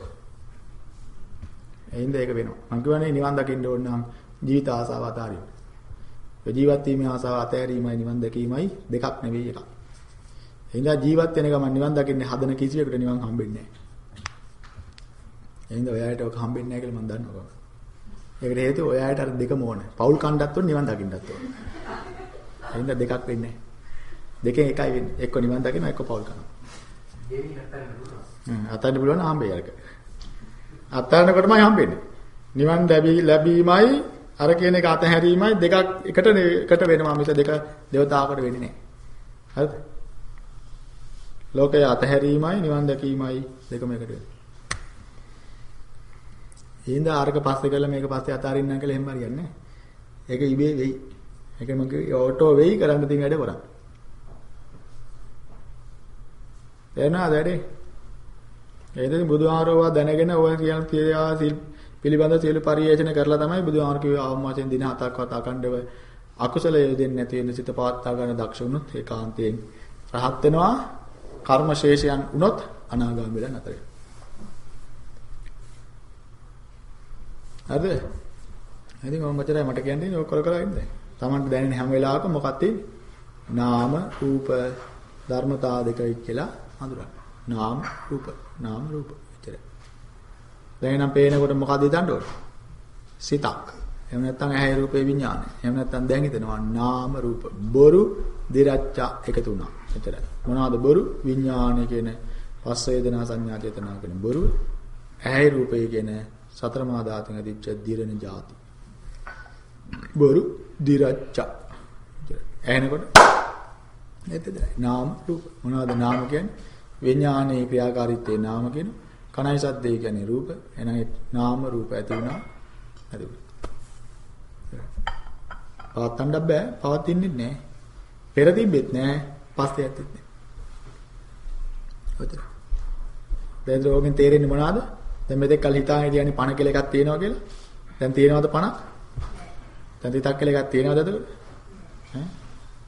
එයින්ද ඒක වෙනවා. මම කියවනේ නිවන් දකින්න ඕන නම් ජීවිත ආසාව අතාරින්න. ජීවත් වීමේ ආසාව අතෑරීමයි නිවන් දැකීමයි දෙකක් නෙවෙයි එකක්. එහෙනම් ජීවත් වෙන ගමන් නිවන් දකින්නේ හදන කිසිවෙකුට නිවන් හම්බෙන්නේ නැහැ. එහෙනම් ඔයාලට ඔක හම්බෙන්නේ නැහැ කියලා මම දන්නවා. ඒකට හේතුව ඔයාලට අර දෙකම ඕන. පෞල් කණ්ඩත් ඕන නිවන් දකින්නත් ඕන. එහෙනම් දෙකක් වෙන්නේ දෙකෙන් එකයි වෙන්නේ. එක්ක නිවන් දකින්න එක්ක පෞල් කරනවා. දෙවි නැත්නම් පුළුවන්. හ්ම් අතන්න පුළුවන් හම්බෙයි අරක. අත්හරිනකොටමයි හම්බෙන්නේ. නිවන් ලැබී ලැබීමයි අර කියන එක අතහැරීමයි දෙකක් එකට එකට වෙනවා මිස දෙක දෙවතාවකට වෙන්නේ නැහැ. හරිද? ලෝකය අතහැරීමයි නිවන් දැකීමයි දෙකම එකට වෙනවා. හිඳ ආරක පස්සේ කළා මේක පස්සේ අතාරින්නම් කියලා එහෙම හරියන්නේ නැහැ. ඒක ඉබේ වෙයි. ඒක මගේ ඕටෝ වෙයි කරන්න තියෙන වැඩ කරා. එනවා වැඩේ. ඒකෙන් බුදුහාරෝවා දැනගෙන ඔය කියන තියා සිල් පිළිබඳ සියලු පරිේෂණ කරලා තමයි බුදුහාර කිව්වේ ආවම වශයෙන් දින හතක්වත් අකණ්ඩව අකුසල යෙදෙන්නේ නැති වෙන සිත පවත්වා ගන්න දක්ෂ වුණොත් ඒකාන්තයෙන් රහත් වෙනවා. කර්ම ශේෂයන් වුණොත් අනාගාමී වෙලා නැතර. හරිද? ඉතින් මම මචරයි මට කියන්නේ ඔය කර කර ඉන්නේ. Tamanට දැනෙන හැම වෙලාවකම මොකක්ද තියෙන්නේ? නාම රූප ධර්මතා දෙකයි කියලා හඳුනන්න. නාම රූප. නාම රූප විතරයි. දැන් නම් පේනකොට මොකද හිතන්න ඕනේ? සිතක්. එහෙම නැත්නම් ඇහැ රූපේ විඥානය. එහෙම නැත්නම් දැන් හිතනවා නාම රූප. බොරු දිරච්ච එකතු වුණා. එතරයි. මොනවාද බොරු? විඥානය කියන පස්ස වේදනා සංඥා චේතනා කියන බොරු. ඇහැ රූපේ කියන සතර මහා ධාතුන් ඇදිච්ච දිරණ જાති. බොරු දිරච්ච. ඇහෙනකොට එතෙදයි. නාම රූප. මොනවාද නාම කියන්නේ? විඥානයේ ක්‍රියාකාරීත්වයේ නාම කියන කණයි සද්දේ කියන්නේ රූප. එහෙනම් නාම රූප ඇති වුණා. හරි පවත්තන්න බෑ. පවතින්නේ නැහැ. පෙර තිබෙත් නැහැ. පස්සේ ඇත්තෙත් නැහැ. ඔතන. දැන් රෝගෙන් තේරෙන්නේ මොනවද? දැන් මෙතෙක් කල් හිතාගෙන ඉතියන්නේ පණ කියලා එකක් තියෙනවා කියලා. දැන් තියෙනවද පණක් දැන් තිතක් කියලා එකක් තියෙනවද එතකොට? ඈ?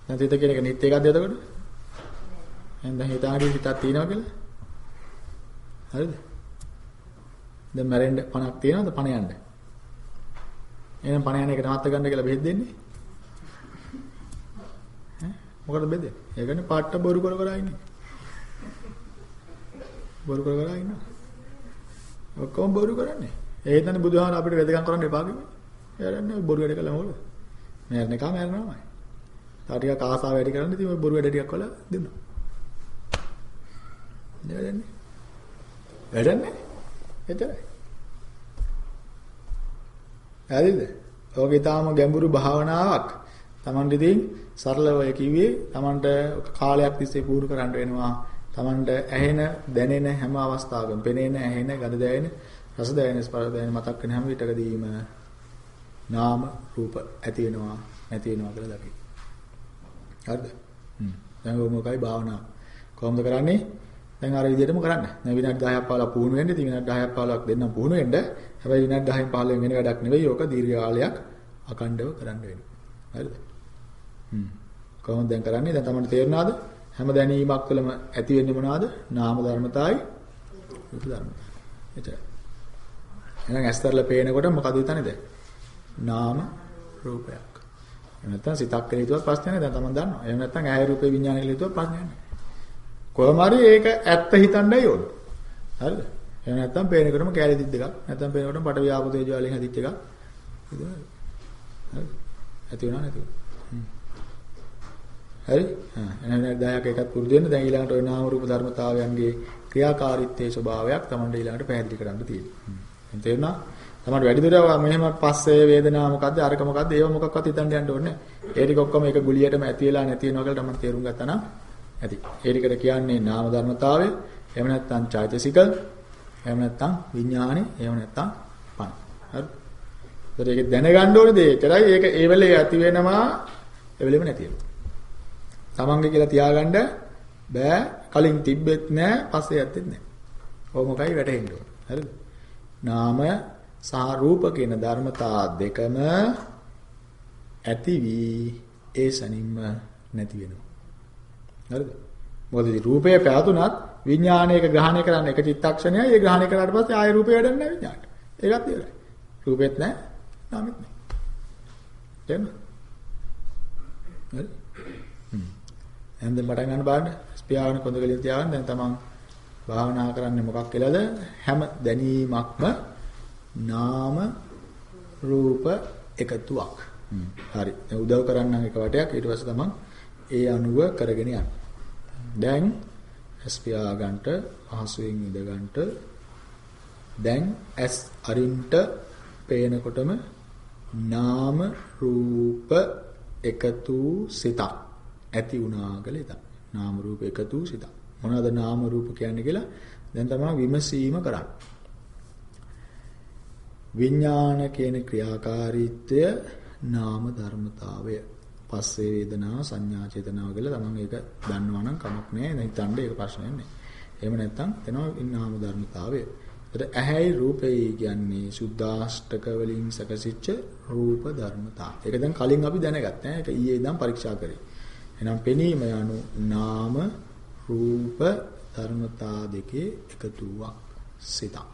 දැන් තිත කියන එක නිත්‍ය එකක්ද එතකොට? එහෙනම් දැන් හිතාගෙන හිතක් තියනවා කියලා. හරිද? දැන් මැරෙන්න පණක් තියනවද පණ යන්න? එහෙනම් පණ යන එක නවත්ත ගන්න කියලා බෙහෙත් දෙන්නේ. ඈ මොකටද බෙදෙන්නේ? ඒ කියන්නේ පාට්ට බොරු කර කර ඉන්නේ. බොරු කර කර ඉන්නවා. ඔක්කොම බොරු කරන්නේ. ඒ හිතන්නේ බුදුහාම අපිට වෙදකම් කරන්න එපා කිව්වේ. එයාරන්නේ බොරු වැඩ කළා මොකද? මෑරෙන එක මෑරෙනවාමයි. තා ටිකක් ආසාව වැඩි කරන්න ඉතින් ඔය බොරු වැඩ ටිකක් කළා දෙන්නවා. වැඩන්නේ. වැඩන්නේ. එතරයි. හරිද? ඔක ඊටාම ගැඹුරු භාවනාවක්. Taman ඉතින් සරලව කිව්වේ Tamanට කාලයක් තිස්සේ පුහුණු කරන්න වෙනවා. Tamanට ඇහෙන, දැනෙන හැම අවස්ථාවකම පෙනෙන, ඇහෙන, ගඳ දැනෙන, රස දැනෙන, ස්පර්ශ දැනෙන මතක් වෙන හැම විටකදීම නාම රූප ඇති වෙනවා, නැති වෙනවා කියලා දකි. හරිද? හ්ම්. දැන් මොකයි භාවනාව? කොහොමද කරන්නේ? දැන් අර විදිහටම කරන්න. දැන් විනාඩි 10ක් 15ක් පුහුණු වෙන්න. ඉතින් විනාඩි 10ක් 15ක් දෙන්නම් පුහුණු වෙන්න. හැබැයි විනාඩි 10න් 15න් වෙන වැඩක් නෙවෙයි. ඕක දීර්ඝ කාලයක් අකණ්ඩව කරන්න වෙනවා. හරිද? හ්ම්. කොහොමද දැන් කරන්නේ? දැන් තමයි තේරෙනවද? හැම දැනීමක් තුළම ඇති වෙන්නේ මොනවද? නාම ධර්මතාවයි රූප ධර්මතාවයි. එතන. එහෙනම් ඇස්තරලා පේනකොට මොකද හිතන්නේ දැන්? නාම රූපයක්. එහෙම නැත්නම් සිතක් කියලා හිතුවත් ප්‍රශ්නයක් නෑ. දැන් තමයි දන්නවා. එහෙම නැත්නම් ඇහැ රූපේ විඥානය කියලා හිතුවත් ප්‍රශ්නයක් නෑ. කොහොම හරි ඒක ඇත්ත හිතන්නයි ඕන. හරිද? එහෙම නැත්නම් පේන එකටම කැලේ දිද්ද එකක්. නැත්නම් පේන එකටම පට ව්‍යාපෘත තේජෝ වලින් හදිච්ච එකක්. හරිද? ඇති වෙනව නැති වෙනව. හරි? හා එහෙනම් 10ක් එකක් පුරුදු වෙන්න දැන් ඊළඟට ওই නාම රූප ධර්මතාවයන්ගේ ක්‍රියාකාරීත්වයේ ස්වභාවයක් තමයි ඊළඟට පැහැදිලි කරන්න තියෙන්නේ. හ්ම්. තේරුණා? තමයි වැඩි දුර මෙහෙම පස්සේ වේදනාව මොකද්ද අරක මොකද්ද ඒව මොකක්වත් හිතන්න යන්න ඕනේ නැහැ. ඒ ටික ඔක්කොම එක ගුලියටම ඇති වෙලා නැති වෙනවා කියලා තමයි තේරුම් ගත්තා නම් ඇති. ඒ ටිකට කියන්නේ නාම ධර්මතාවය. එහෙම නැත්නම් චෛතසික. එහෙම නැත්නම් විඥානෙ. එහෙම නැත්නම් පණ. හරි. ඒතර ඒක දැනගන්න ඕනේ දේ. ඒතරයි ඒක ඒ වෙලේ ඇති වෙනවා ඒ වෙලෙම නැති වෙනවා. තමන්ගේ කියලා තියාගන්න බෑ. කලින් තිබ්බෙත් නෑ, පස්සේ යත්තෙත් නෑ. කොහොමකයි වැටහෙන්න ඕන. හරිද? නාම සහ රූප කියන ධර්මතා දෙකම ඇති වී ඒ සනින්ම නැති වෙනවා. හරිද? මොකද රූපය පැවතුනත් විඥානයක ග්‍රහණය කරන්න එක චිත්තක්ෂණයයි ඒ ග්‍රහණය කරාට පස්සේ ආය රූපය වැඩන්නේ නැහැ විඥානට. ඒකත් ඉවරයි. රූපෙත් නැහැ, නාමෙත් නැහැ. තේරෙනවද? හරි? හ්ම්. එහෙනම් දැන් පටන් ගන්න බලන්න. ස්පියාවන කොඳගලින් තියාගන්න දැන් තමන් භාවනා කරන්නේ මොකක් කියලාද? හැම දැනීමක්ම නාම රූප එකතුවක්. හරි. දැන් උදව් කරන්නම් එක වටයක් ඊට පස්සේ තමන් ඒ අනුව කරගෙන යන්න. දැන් ඇස් පියාගන්නට පහසුවෙන් ඉඳ ගන්නට දැන් ඇස් අරින්ට පේනකොටම නාම රූප එකතු සිතක් ඇති වුණා කියලා හිතන්න. නාම රූප එකතු සිතක්. මොනවාද නාම රූප කියන්නේ කියලා දැන් තමයි විමසීම කරන්නේ. විඥාන කියන ක්‍රියාකාරීත්වය නාම ධර්මතාවය. පස්සේ වේදනා සංඥා චේතනාව කියලා තමන් ඒක දන්නවා නම් කමක් නැහැ. දැන් හිතන්න ඒක ප්‍රශ්නයක් නැහැ. එහෙම නැත්නම් එනවා නාම ධර්මතාවය. ඒතර ඇහැයි රූපෙයි කියන්නේ සුද්ධාෂ්ටක වලින් සැකසිච්ච රූප ධර්මතා. ඒක දැන් කලින් අපි දැනගත්තා. ඒක ඊයේ ඉඳන් පරීක්ෂා කරේ. එහෙනම් පෙනීම යනු නාම රූප ධර්මතා දෙකේ එකතුවක් සිතක්.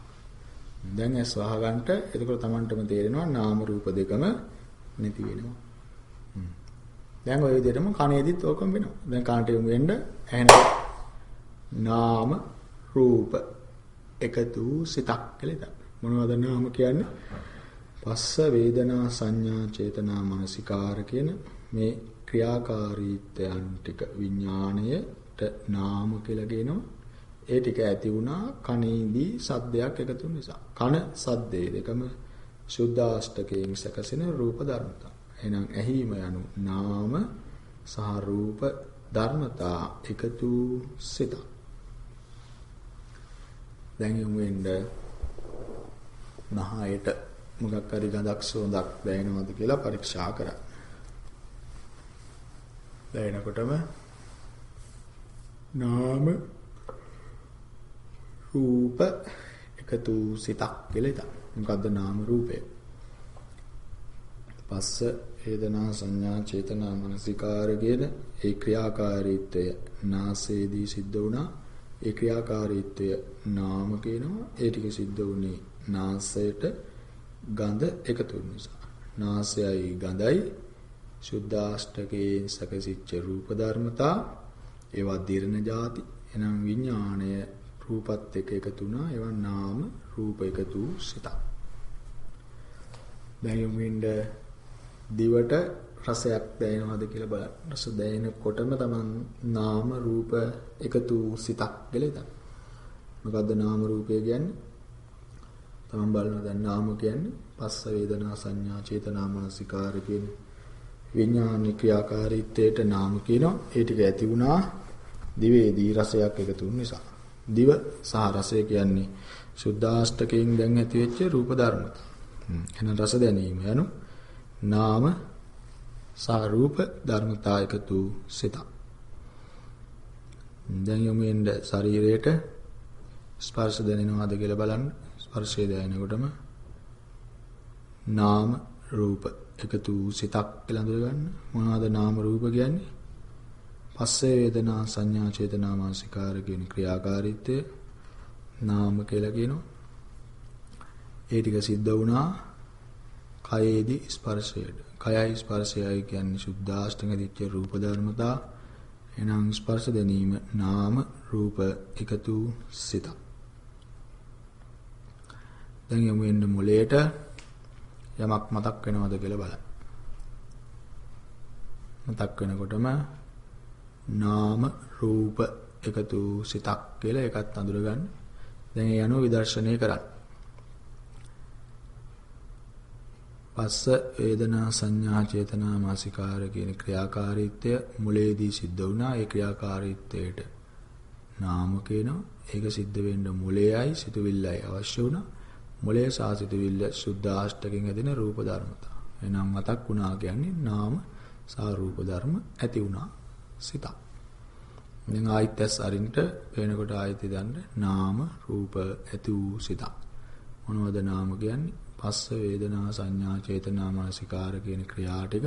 දැන් ඇස් වහගන්නට එතකොට Tamanටම තේරෙනවා නාම රූප දෙකම නැති වෙනවා. දැන් ওই විදිහටම කනේදිත් ඕකම වෙනවා. දැන් කනට යමු වෙන්න ඇහෙන නාම රූප එකතු සිතක් කියලා හිතන්න. මොනවද නාම කියන්නේ? පස්ස වේදනා සංඥා චේතනා මානසිකාර කියන මේ ක්‍රියාකාරීත්වයන් ටික විඥාණයට නාම කියලා කියනවා. ඒ ටික ඇති වුණා කනේදී සද්දයක් එකතු නිසා. කන සද්දේ දෙකම සුද්ධාෂ්ටකයෙන් සැකසෙන රූප ධර්මතා. එහෙනම් ඇහිම යනු නාම සහ රූප ධර්මතා එකතු සිතක්. දැන් යමු වෙන්න නහයට මොකක් හරි ගඳක් සුවඳක් දැනෙනවද කියලා පරීක්ෂා කරා. දැනෙනකොටම නාම රූප එකතු සිතක් කියලා හිතන්න. මොකද්ද නාම රූපය? පස්ස වේදනා සංඥා චේතනා මනසිකාර කියන ඒ ක්‍රියාකාරීත්වය නාසයේදී සිද්ධ වුණා. ඒ ක්‍රියාකාරීත්වය නාම කියනවා. ඒ ටික සිද්ධ වුණේ නාසයට ගඳ එකතු නිසා. නාසයයි ගඳයි සුද්ධාෂ්ටකයෙන් සකසිච්ච රූප ධර්මතා ඒවා දිරණ ಜಾති එනම් විඥාණය රූපත් එක්ක එකතු වුණා ඒවා නාම රූප එකතු සිතක් දැන් යොමුින්ද දිවට රසයක් දැනෙනවද කියලා බලන්න. රස දැනෙනකොටම තමන් නාම රූප එකතු සිතක් කියලා හිතන්න. මොකද්ද නාම රූපය කියන්නේ? තමන් බලනවා දැන් නාම කියන්නේ පස්ස වේදනා සංඥා චේතනා මනසිකාර කියන විඥානික ක්‍රියාකාරීත්වයට නාම කියනවා. ඒ ටික ඇති වුණා දිවේදී රසයක් එකතු වුන නිසා. දිව සහ රසය කියන්නේ සුද්ධාෂ්ටකයෙන් දැන් ඇති වෙච්ච රූප ධර්මතා. එහෙනම් රස දැනීම යනු නාම සහ රූප ධර්මතා එකතු සිත. දැන් යමු එන්න ශරීරයට ස්පර්ශ දැනෙනවද කියලා බලන්න. ස්පර්ශය දැනෙනකොටම නාම රූප එකතු සිතක් කියලා අඳුර ගන්න. මොනවද නාම රූප කියන්නේ? පස්සේ වේදනා සංඥා චේතනා මානසිකාර කියන ක්‍රියාකාරීත්වය නාම කියලා කියනවා. ඒ ටික සිද්ධ වුණා කයේදී ස්පර්ශයට. කයයි ස්පර්ශයයි කියන්නේ සුද්ධාෂ්ටක දිච්ච රූප ධර්මතා. එනම් ස්පර්ශ දැනීම නාම රූප එකතු සිත. දැන් යමු එන්න මොලේට යමක් මතක් වෙනවද කියලා බලන්න. මතක් වෙනකොටම නාම රූප එකතු සිතක් කියලා එකත් අඳුර ගන්න. දැන් ඒ අනුව විදර්ශනය කරන්න. පස්ස වේදනා සංඥා චේතනා මාසිකාර කියන ක්‍රියාකාරීත්වය මුලේදී සිද්ධ වුණා. ඒ ක්‍රියාකාරීත්වයට නාම කියනවා. ඒක සිද්ධ වෙන්න මුලයයි සිතුවිල්ලයි අවශ්‍ය වුණා. මුලයේ සාසිතුවිල්ල සුද්ධාෂ්ටකෙන් ඇදෙන රූප ධර්මතා. එහෙනම් මතක් වුණා කියන්නේ නාම සා රූප ධර්ම ඇති වුණා. සිතක්. දැන් ආයිත් ඇස් අරින්ට පේනකොට ආයිත් දන්න නාම රූප ඇති වූ සිතක්. මොනවද නාම කියන්නේ? පස්ස වේදනා සංඥා චේතනා මානසිකාර කියන ක්‍රියා ටික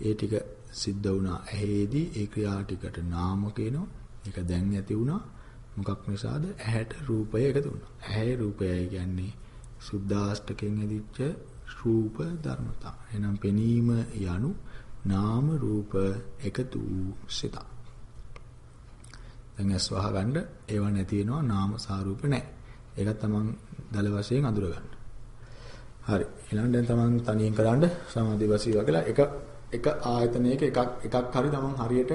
ඒ ටික සිද්ධ වුණා. ඇහෙදී ඒ ක්‍රියා ටිකට නාම කියනවා. ඒක දැන් ඇති වුණා. මොකක් නිසාද? ඇහැට රූපය එකතු වුණා. ඇහැ රූපයයි කියන්නේ සුද්ධාෂ්ටකෙන් ඇදිච්ච රූප ධර්මතා. එහෙනම් පෙනීම යනු නාම රූප එකතු වූ සිතක්. දැන් ඇස් වහගන්න ඒව නැති වෙනවා නාම සාරූප නැහැ. ඒක තමන් දල වශයෙන් අඳුර ගන්න. හරි. ඊළඟ දැන් තමන් තනියෙන් කරන්න සමාධි වශයෙන් වගේලා එක එක ආයතනයක එකක් එකක් හරි තමන් හරියට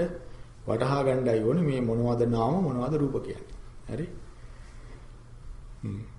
වටහා ගන්නයි ඕනේ මේ මොනවද නාම මොනවද රූප කියන්නේ. හරි? හ්ම්.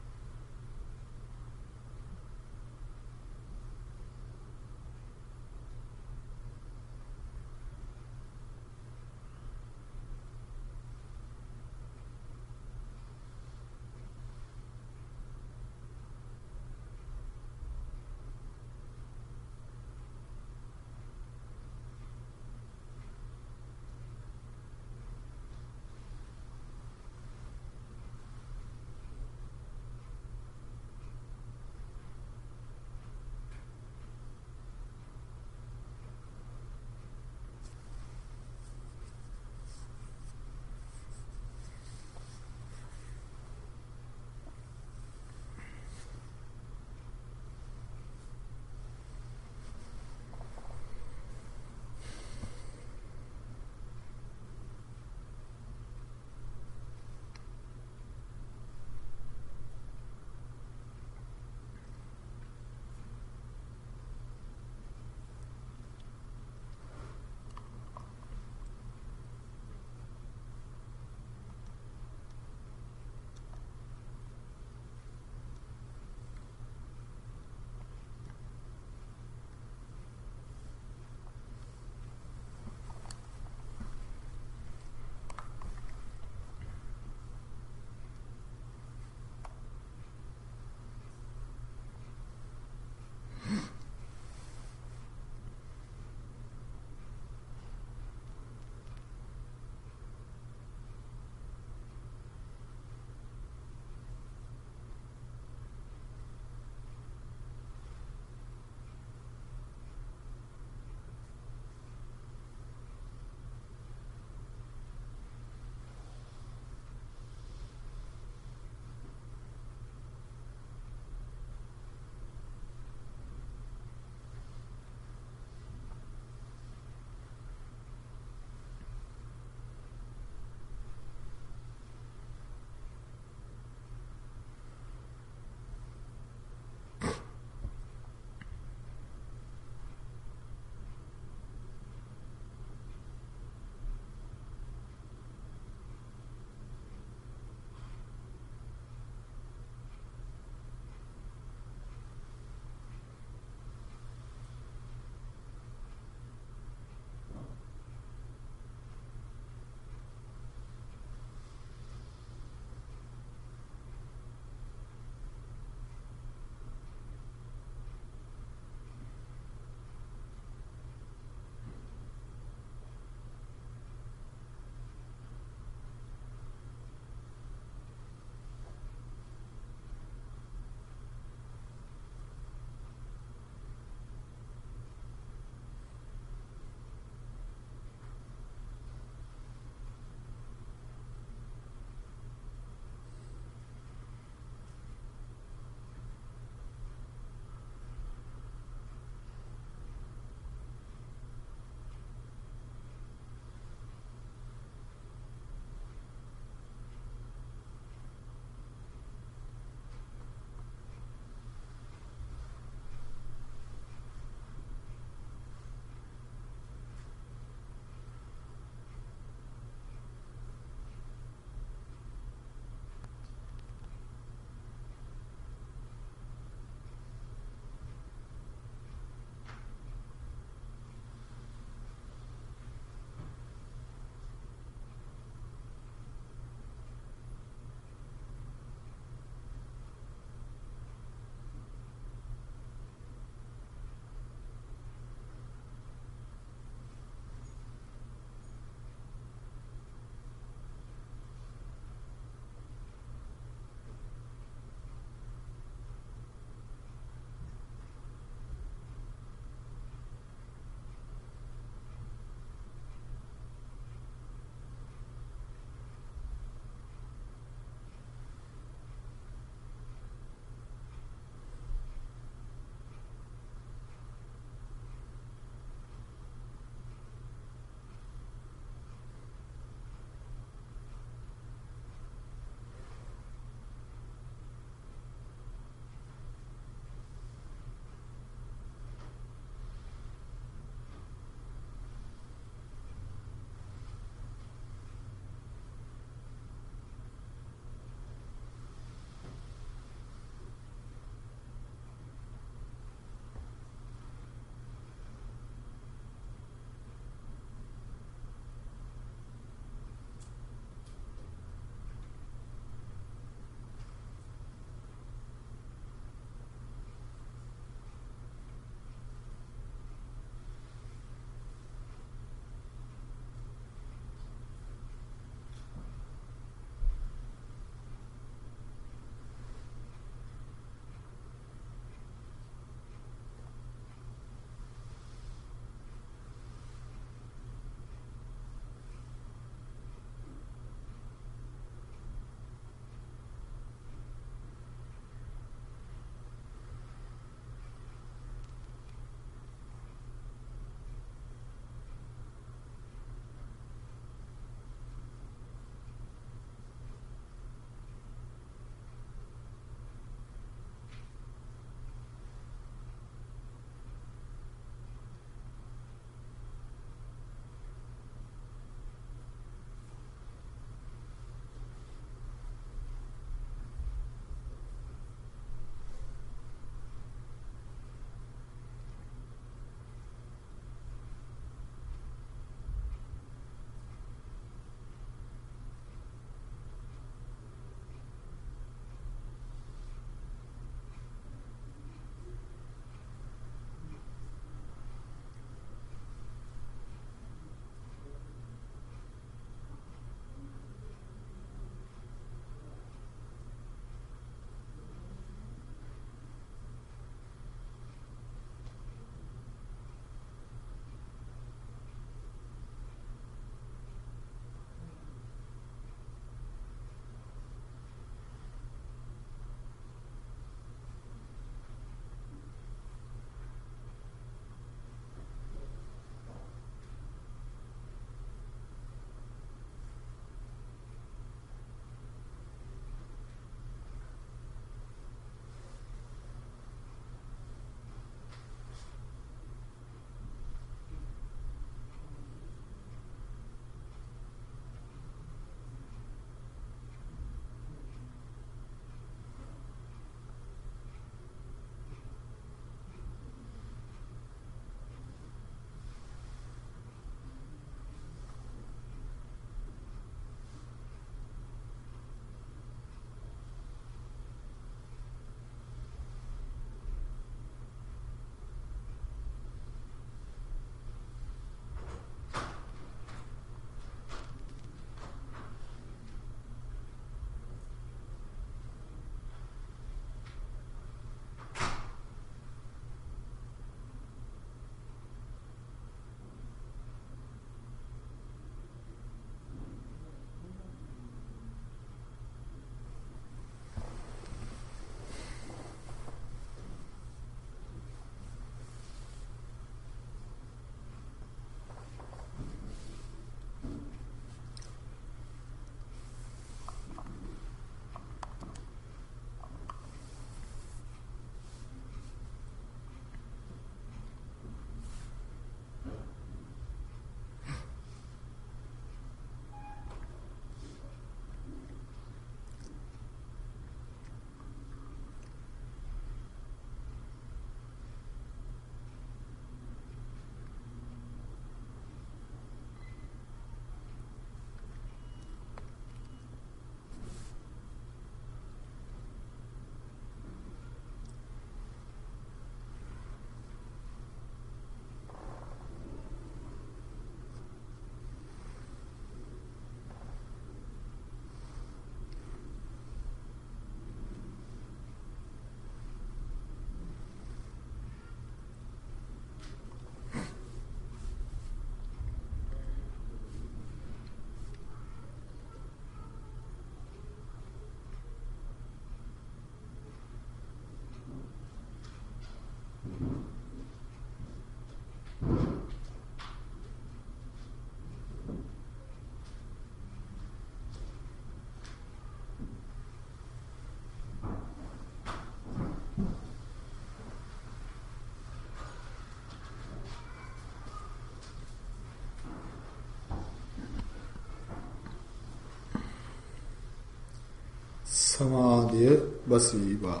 සමාධිය බසීවා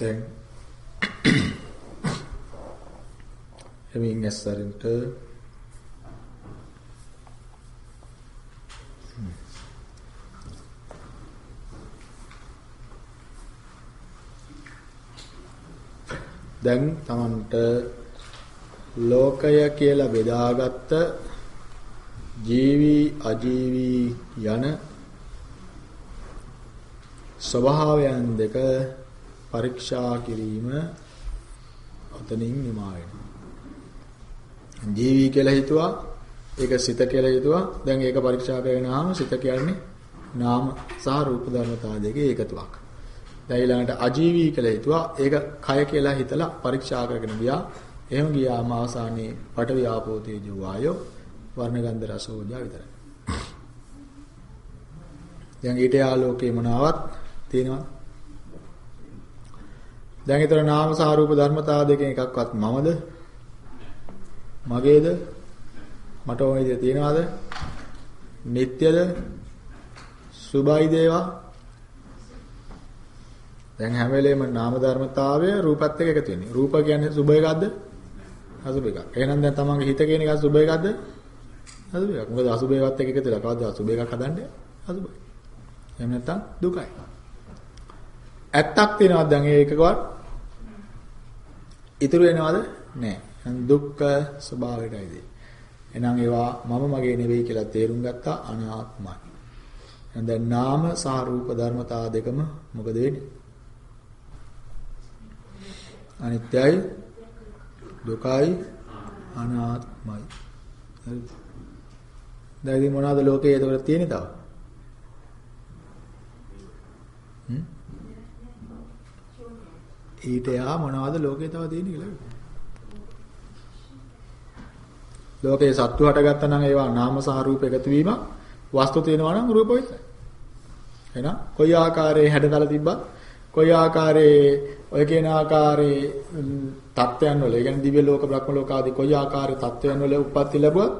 දැන් එමින් ඇස්සරින්ට දැන් Tamanට ලෝකය කියලා බෙදාගත්ත ජීවි අජීවි යන ස්වභාවයන් දෙක පරීක්ෂා කිරීම අතනින් නිමා වෙනවා. ජීවි කියලා හිතුවා ඒක සිත කියලා හිතුවා දැන් ඒක පරීක්ෂා කරගෙනාම සිත කියන්නේ නාම සහ රූප ධර්මතා දෙකේ එකතුවක්. දැන් ඊළඟට අජීවී කියලා හිතුවා ඒක කය කියලා හිතලා පරීක්ෂා කරගෙන ගියා. එහෙම ගියාම අවසානයේ පඨවි ආපෝ තේජෝ වායෝ වර්ණ ගන්ධ රස ඕජා විතරයි. දැන් ඊට ආලෝකේ මොනවත් තියෙනවද? දැන් ඊතර නාම සහ රූප ධර්මතා දෙකෙන් එකක්වත් මමද? මගේද? මට ඕන විදිහට තියනවාද? නিত্যද? සුභයි දේවා? දැන් හැම වෙලේම නාම ධර්මතාවය රූපත් එක්ක එකතු වෙන්නේ. රූප කියන්නේ සුභ එකක්ද? අසුභ එකක්. එහෙනම් දැන් තමන්ගේ හිත කියන එක සුභ එකක්ද? අසුභ එකක්. මොකද අසුභ එකත් එක්ක එකතු වෙලා කවදාද අසුභ එකක් හදන්නේ? අසුභයි. එහෙම නැත්නම් දුකයි. ඇත්තක් තියනවද දැන් ඒකකවත්? ඉතුරු වෙනවද? නැහැ. දුක්ඛ ස්වභාවයටයි දෙන්නේ. එහෙනම් ඒවා මම මගේ නෙවෙයි කියලා තේරුම් ගත්තා අනාත්මයි. එහෙනම් දැන් නාම සහ රූප ධර්මතා දෙකම මොකද වෙන්නේ? අනිත්‍යයි දුකයි අනාත්මයි. හරිද? දැන් ඉතින් මොනවද ලෝකේ එතකොට තියෙන්නේ තව? හ්ම්? ඊට යා මොනවද ලෝකේ තව තියෙන්නේ කියලා. ලෝකේ සත්තු හටගත්තා නම් ඒවා නාම සහ රූප එකතු වීම වස්තු තියෙනවා නම් රූප විතරයි. එහෙනම් කොයි ආකාරයේ හැඩතල තිබ්බත් කොයි ආකාරයේ ඔය කියන ආකාරයේ තත්ත්වයන් වල, ඒ කියන්නේ දිව්‍ය ලෝක, බ්‍රහ්ම ලෝක ආදී කොයි ආකාරයේ තත්ත්වයන් වල උප්පත්ති ලැබුවත්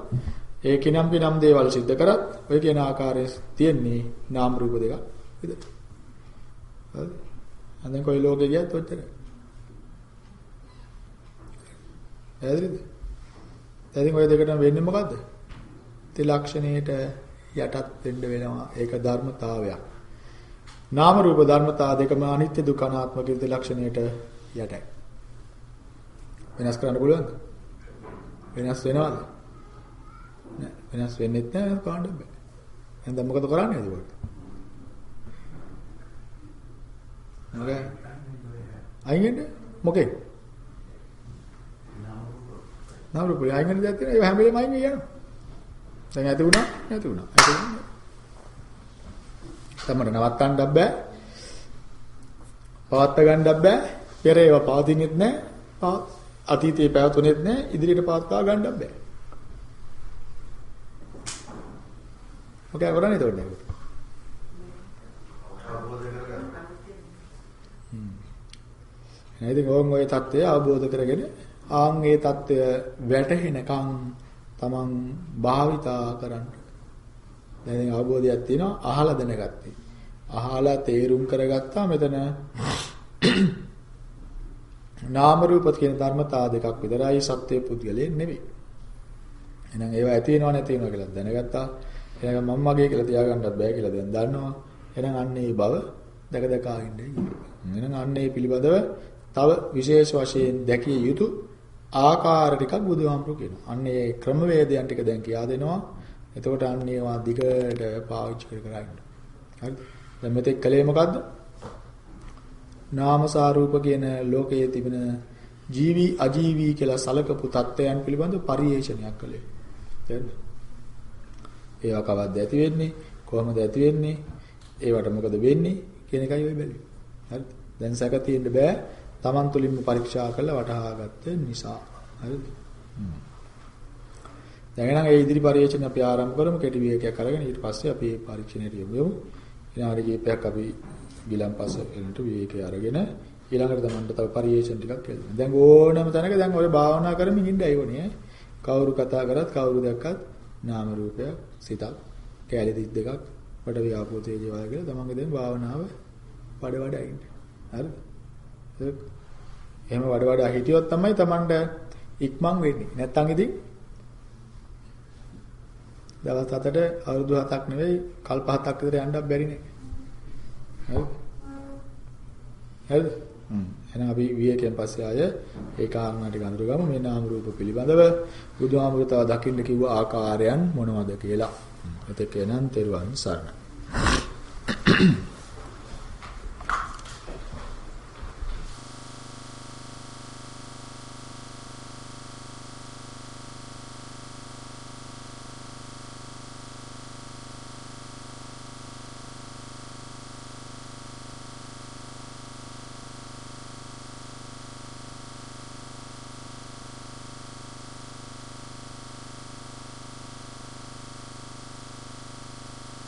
ඒ කිනම් කිනම් දේවල් සිද්ධ කරත් ඔය කියන ආකාරයේ තියෙන්නේ නාම රූප දෙක විතරයි. හරි? අනේ කොයි ලෝකෙ ගියත් ඔච්චරයි. පැහැදිලිද? දැන් ඔය දෙකටම වෙන්නේ මොකද්ද? ත්‍රිලක්ෂණයට යටත් වෙන්න වෙනවා. ඒක ධර්මතාවයක්. නාම රූප ධර්මතා දෙකම අනිත්‍ය දුක්ඛ අනාත්ම කියන ත්‍රිලක්ෂණයට යටයි. වෙනස් කරන්න පුළුවන්ද? වෙනස් වෙනවද? නෑ වෙනස් වෙන්නේ නැහැ කාණ්ඩ බෑ. එහෙනම් මොකද කරන්නේ ඒකට? මොකද? අයින් වෙන්න මොකේ? නාම රූපය අයින් වෙන දෙයක් තියෙනවා. ඒ හැම වෙලේම අයින් වෙනවා. දැන් ඇති වුණා නැති වුණා. ඇති වුණා. තමයි නවත්තන්න බෑ. පවත්ත ගන්න බෑ. පෙර ඒවා පවතිනෙත් නැහැ. අතීතේ පැවතුනේත් නැහැ. ඉදිරියට පවත්වා ගන්න බෑ. මොකද කරන්නේ එතකොට නේද? නේද ඕන් ওই தත්ත්වය අවබෝධ කරගෙන ආන් ඒ தත්ත්වය වැටහෙනකන් තමන් භාවිතා කරන්න. දැන් අවබෝධයක් තියෙනවා අහලා දැනගත්තේ. අහලා තේරුම් කරගත්තා මෙතන නාම රූප කියන ධර්මතා දෙකක් විතරයි සත්‍ය පුද්ගලයෙන් නෙවෙයි. එහෙනම් ඒවා ඇති වෙනව නැති වෙනව කියලා දැනගත්තා. එහෙනම් මම මගේ කියලා තියාගන්නත් බෑ කියලා දැන් දන්නවා. එහෙනම් අන්න ඒ බව දැක දැක ඉන්නේ. එහෙනම් අන්න ඒ පිළිබඳව තව විශේෂ වශයෙන් දැකිය යුතු ආකාර ටිකක් බුදුහාමුදුරු කියනවා. අන්න ඒ ක්‍රමවේදයන් ටික දැන් කියා දෙනවා. එතකොට අන්න ඒවා දිගට පාවිච්චි කර කර ඉන්න. හරිද? දැන් මෙතෙක් කලේ මොකද්ද? නාම සාරූප කියන ලෝකයේ තිබෙන ජීවි අජීවි කියලා සලකපු தත්ත්වයන් පිළිබඳ පරිේශනයක් කළේ. තේරෙනවද? ඒවා කවද්ද ඇති වෙන්නේ? කොහොමද ඇති වෙන්නේ? ඒවට මොකද වෙන්නේ කියන එකයි ඔය බැලුවේ. හරිද? දැන් සැක තියෙන්න බෑ. Taman තුලින්ම පරීක්ෂා කරලා වටහා ගත්ත නිසා. හරිද? දැන් එහෙනම් ඒ ඉදිරි පරීක්ෂණ අපි ආරම්භ කරමු කෙටි විවේකයක් අරගෙන ඊට පස්සේ අපි මේ පරීක්ෂණයට යමු. විනාඩි කිහිපයක් අපි ගිලන්පස එලට විවේකය අරගෙන ඊළඟට තමන්ට තව පරිේෂණ ටිකක් කියන්න. දැන් ඕනම තැනක දැන් ඔය භාවනා කරමින් ඉන්න අයෝනේ. කවුරු කතා කරත් කවුරු දැක්කත් නාම රූපයක් සිතක් කැලේ දිස් දෙකක් පඩවි ආපෝ තේජෝ වායු කියලා තමන්ගේ දැන් භාවනාව වඩ වඩා ඉන්න. හරිද? ඒක එහෙම වඩ වඩා හිටියොත් තමයි තමන්ට ඉක්මන් වෙන්නේ. නැත්තම් ඉතින් දවස් 7ට අවුරුදු 7ක් නෙවෙයි කල්ප 7ක් විතර යන්නත් බැරි නේ. හරිද? හරිද? හ්ම්. එහෙනම් අපි විවේකයෙන් පස්සේ ආය ඒ කාරණා ටික අඳුරගමු මේ නාම රූප පිළිබඳව බුදුහාමුදුරුවෝ තව දකින්න කිව්ව ආකාරයන් මොනවද කියලා. එතෙක් එනන් තෙරුවන් සරණයි.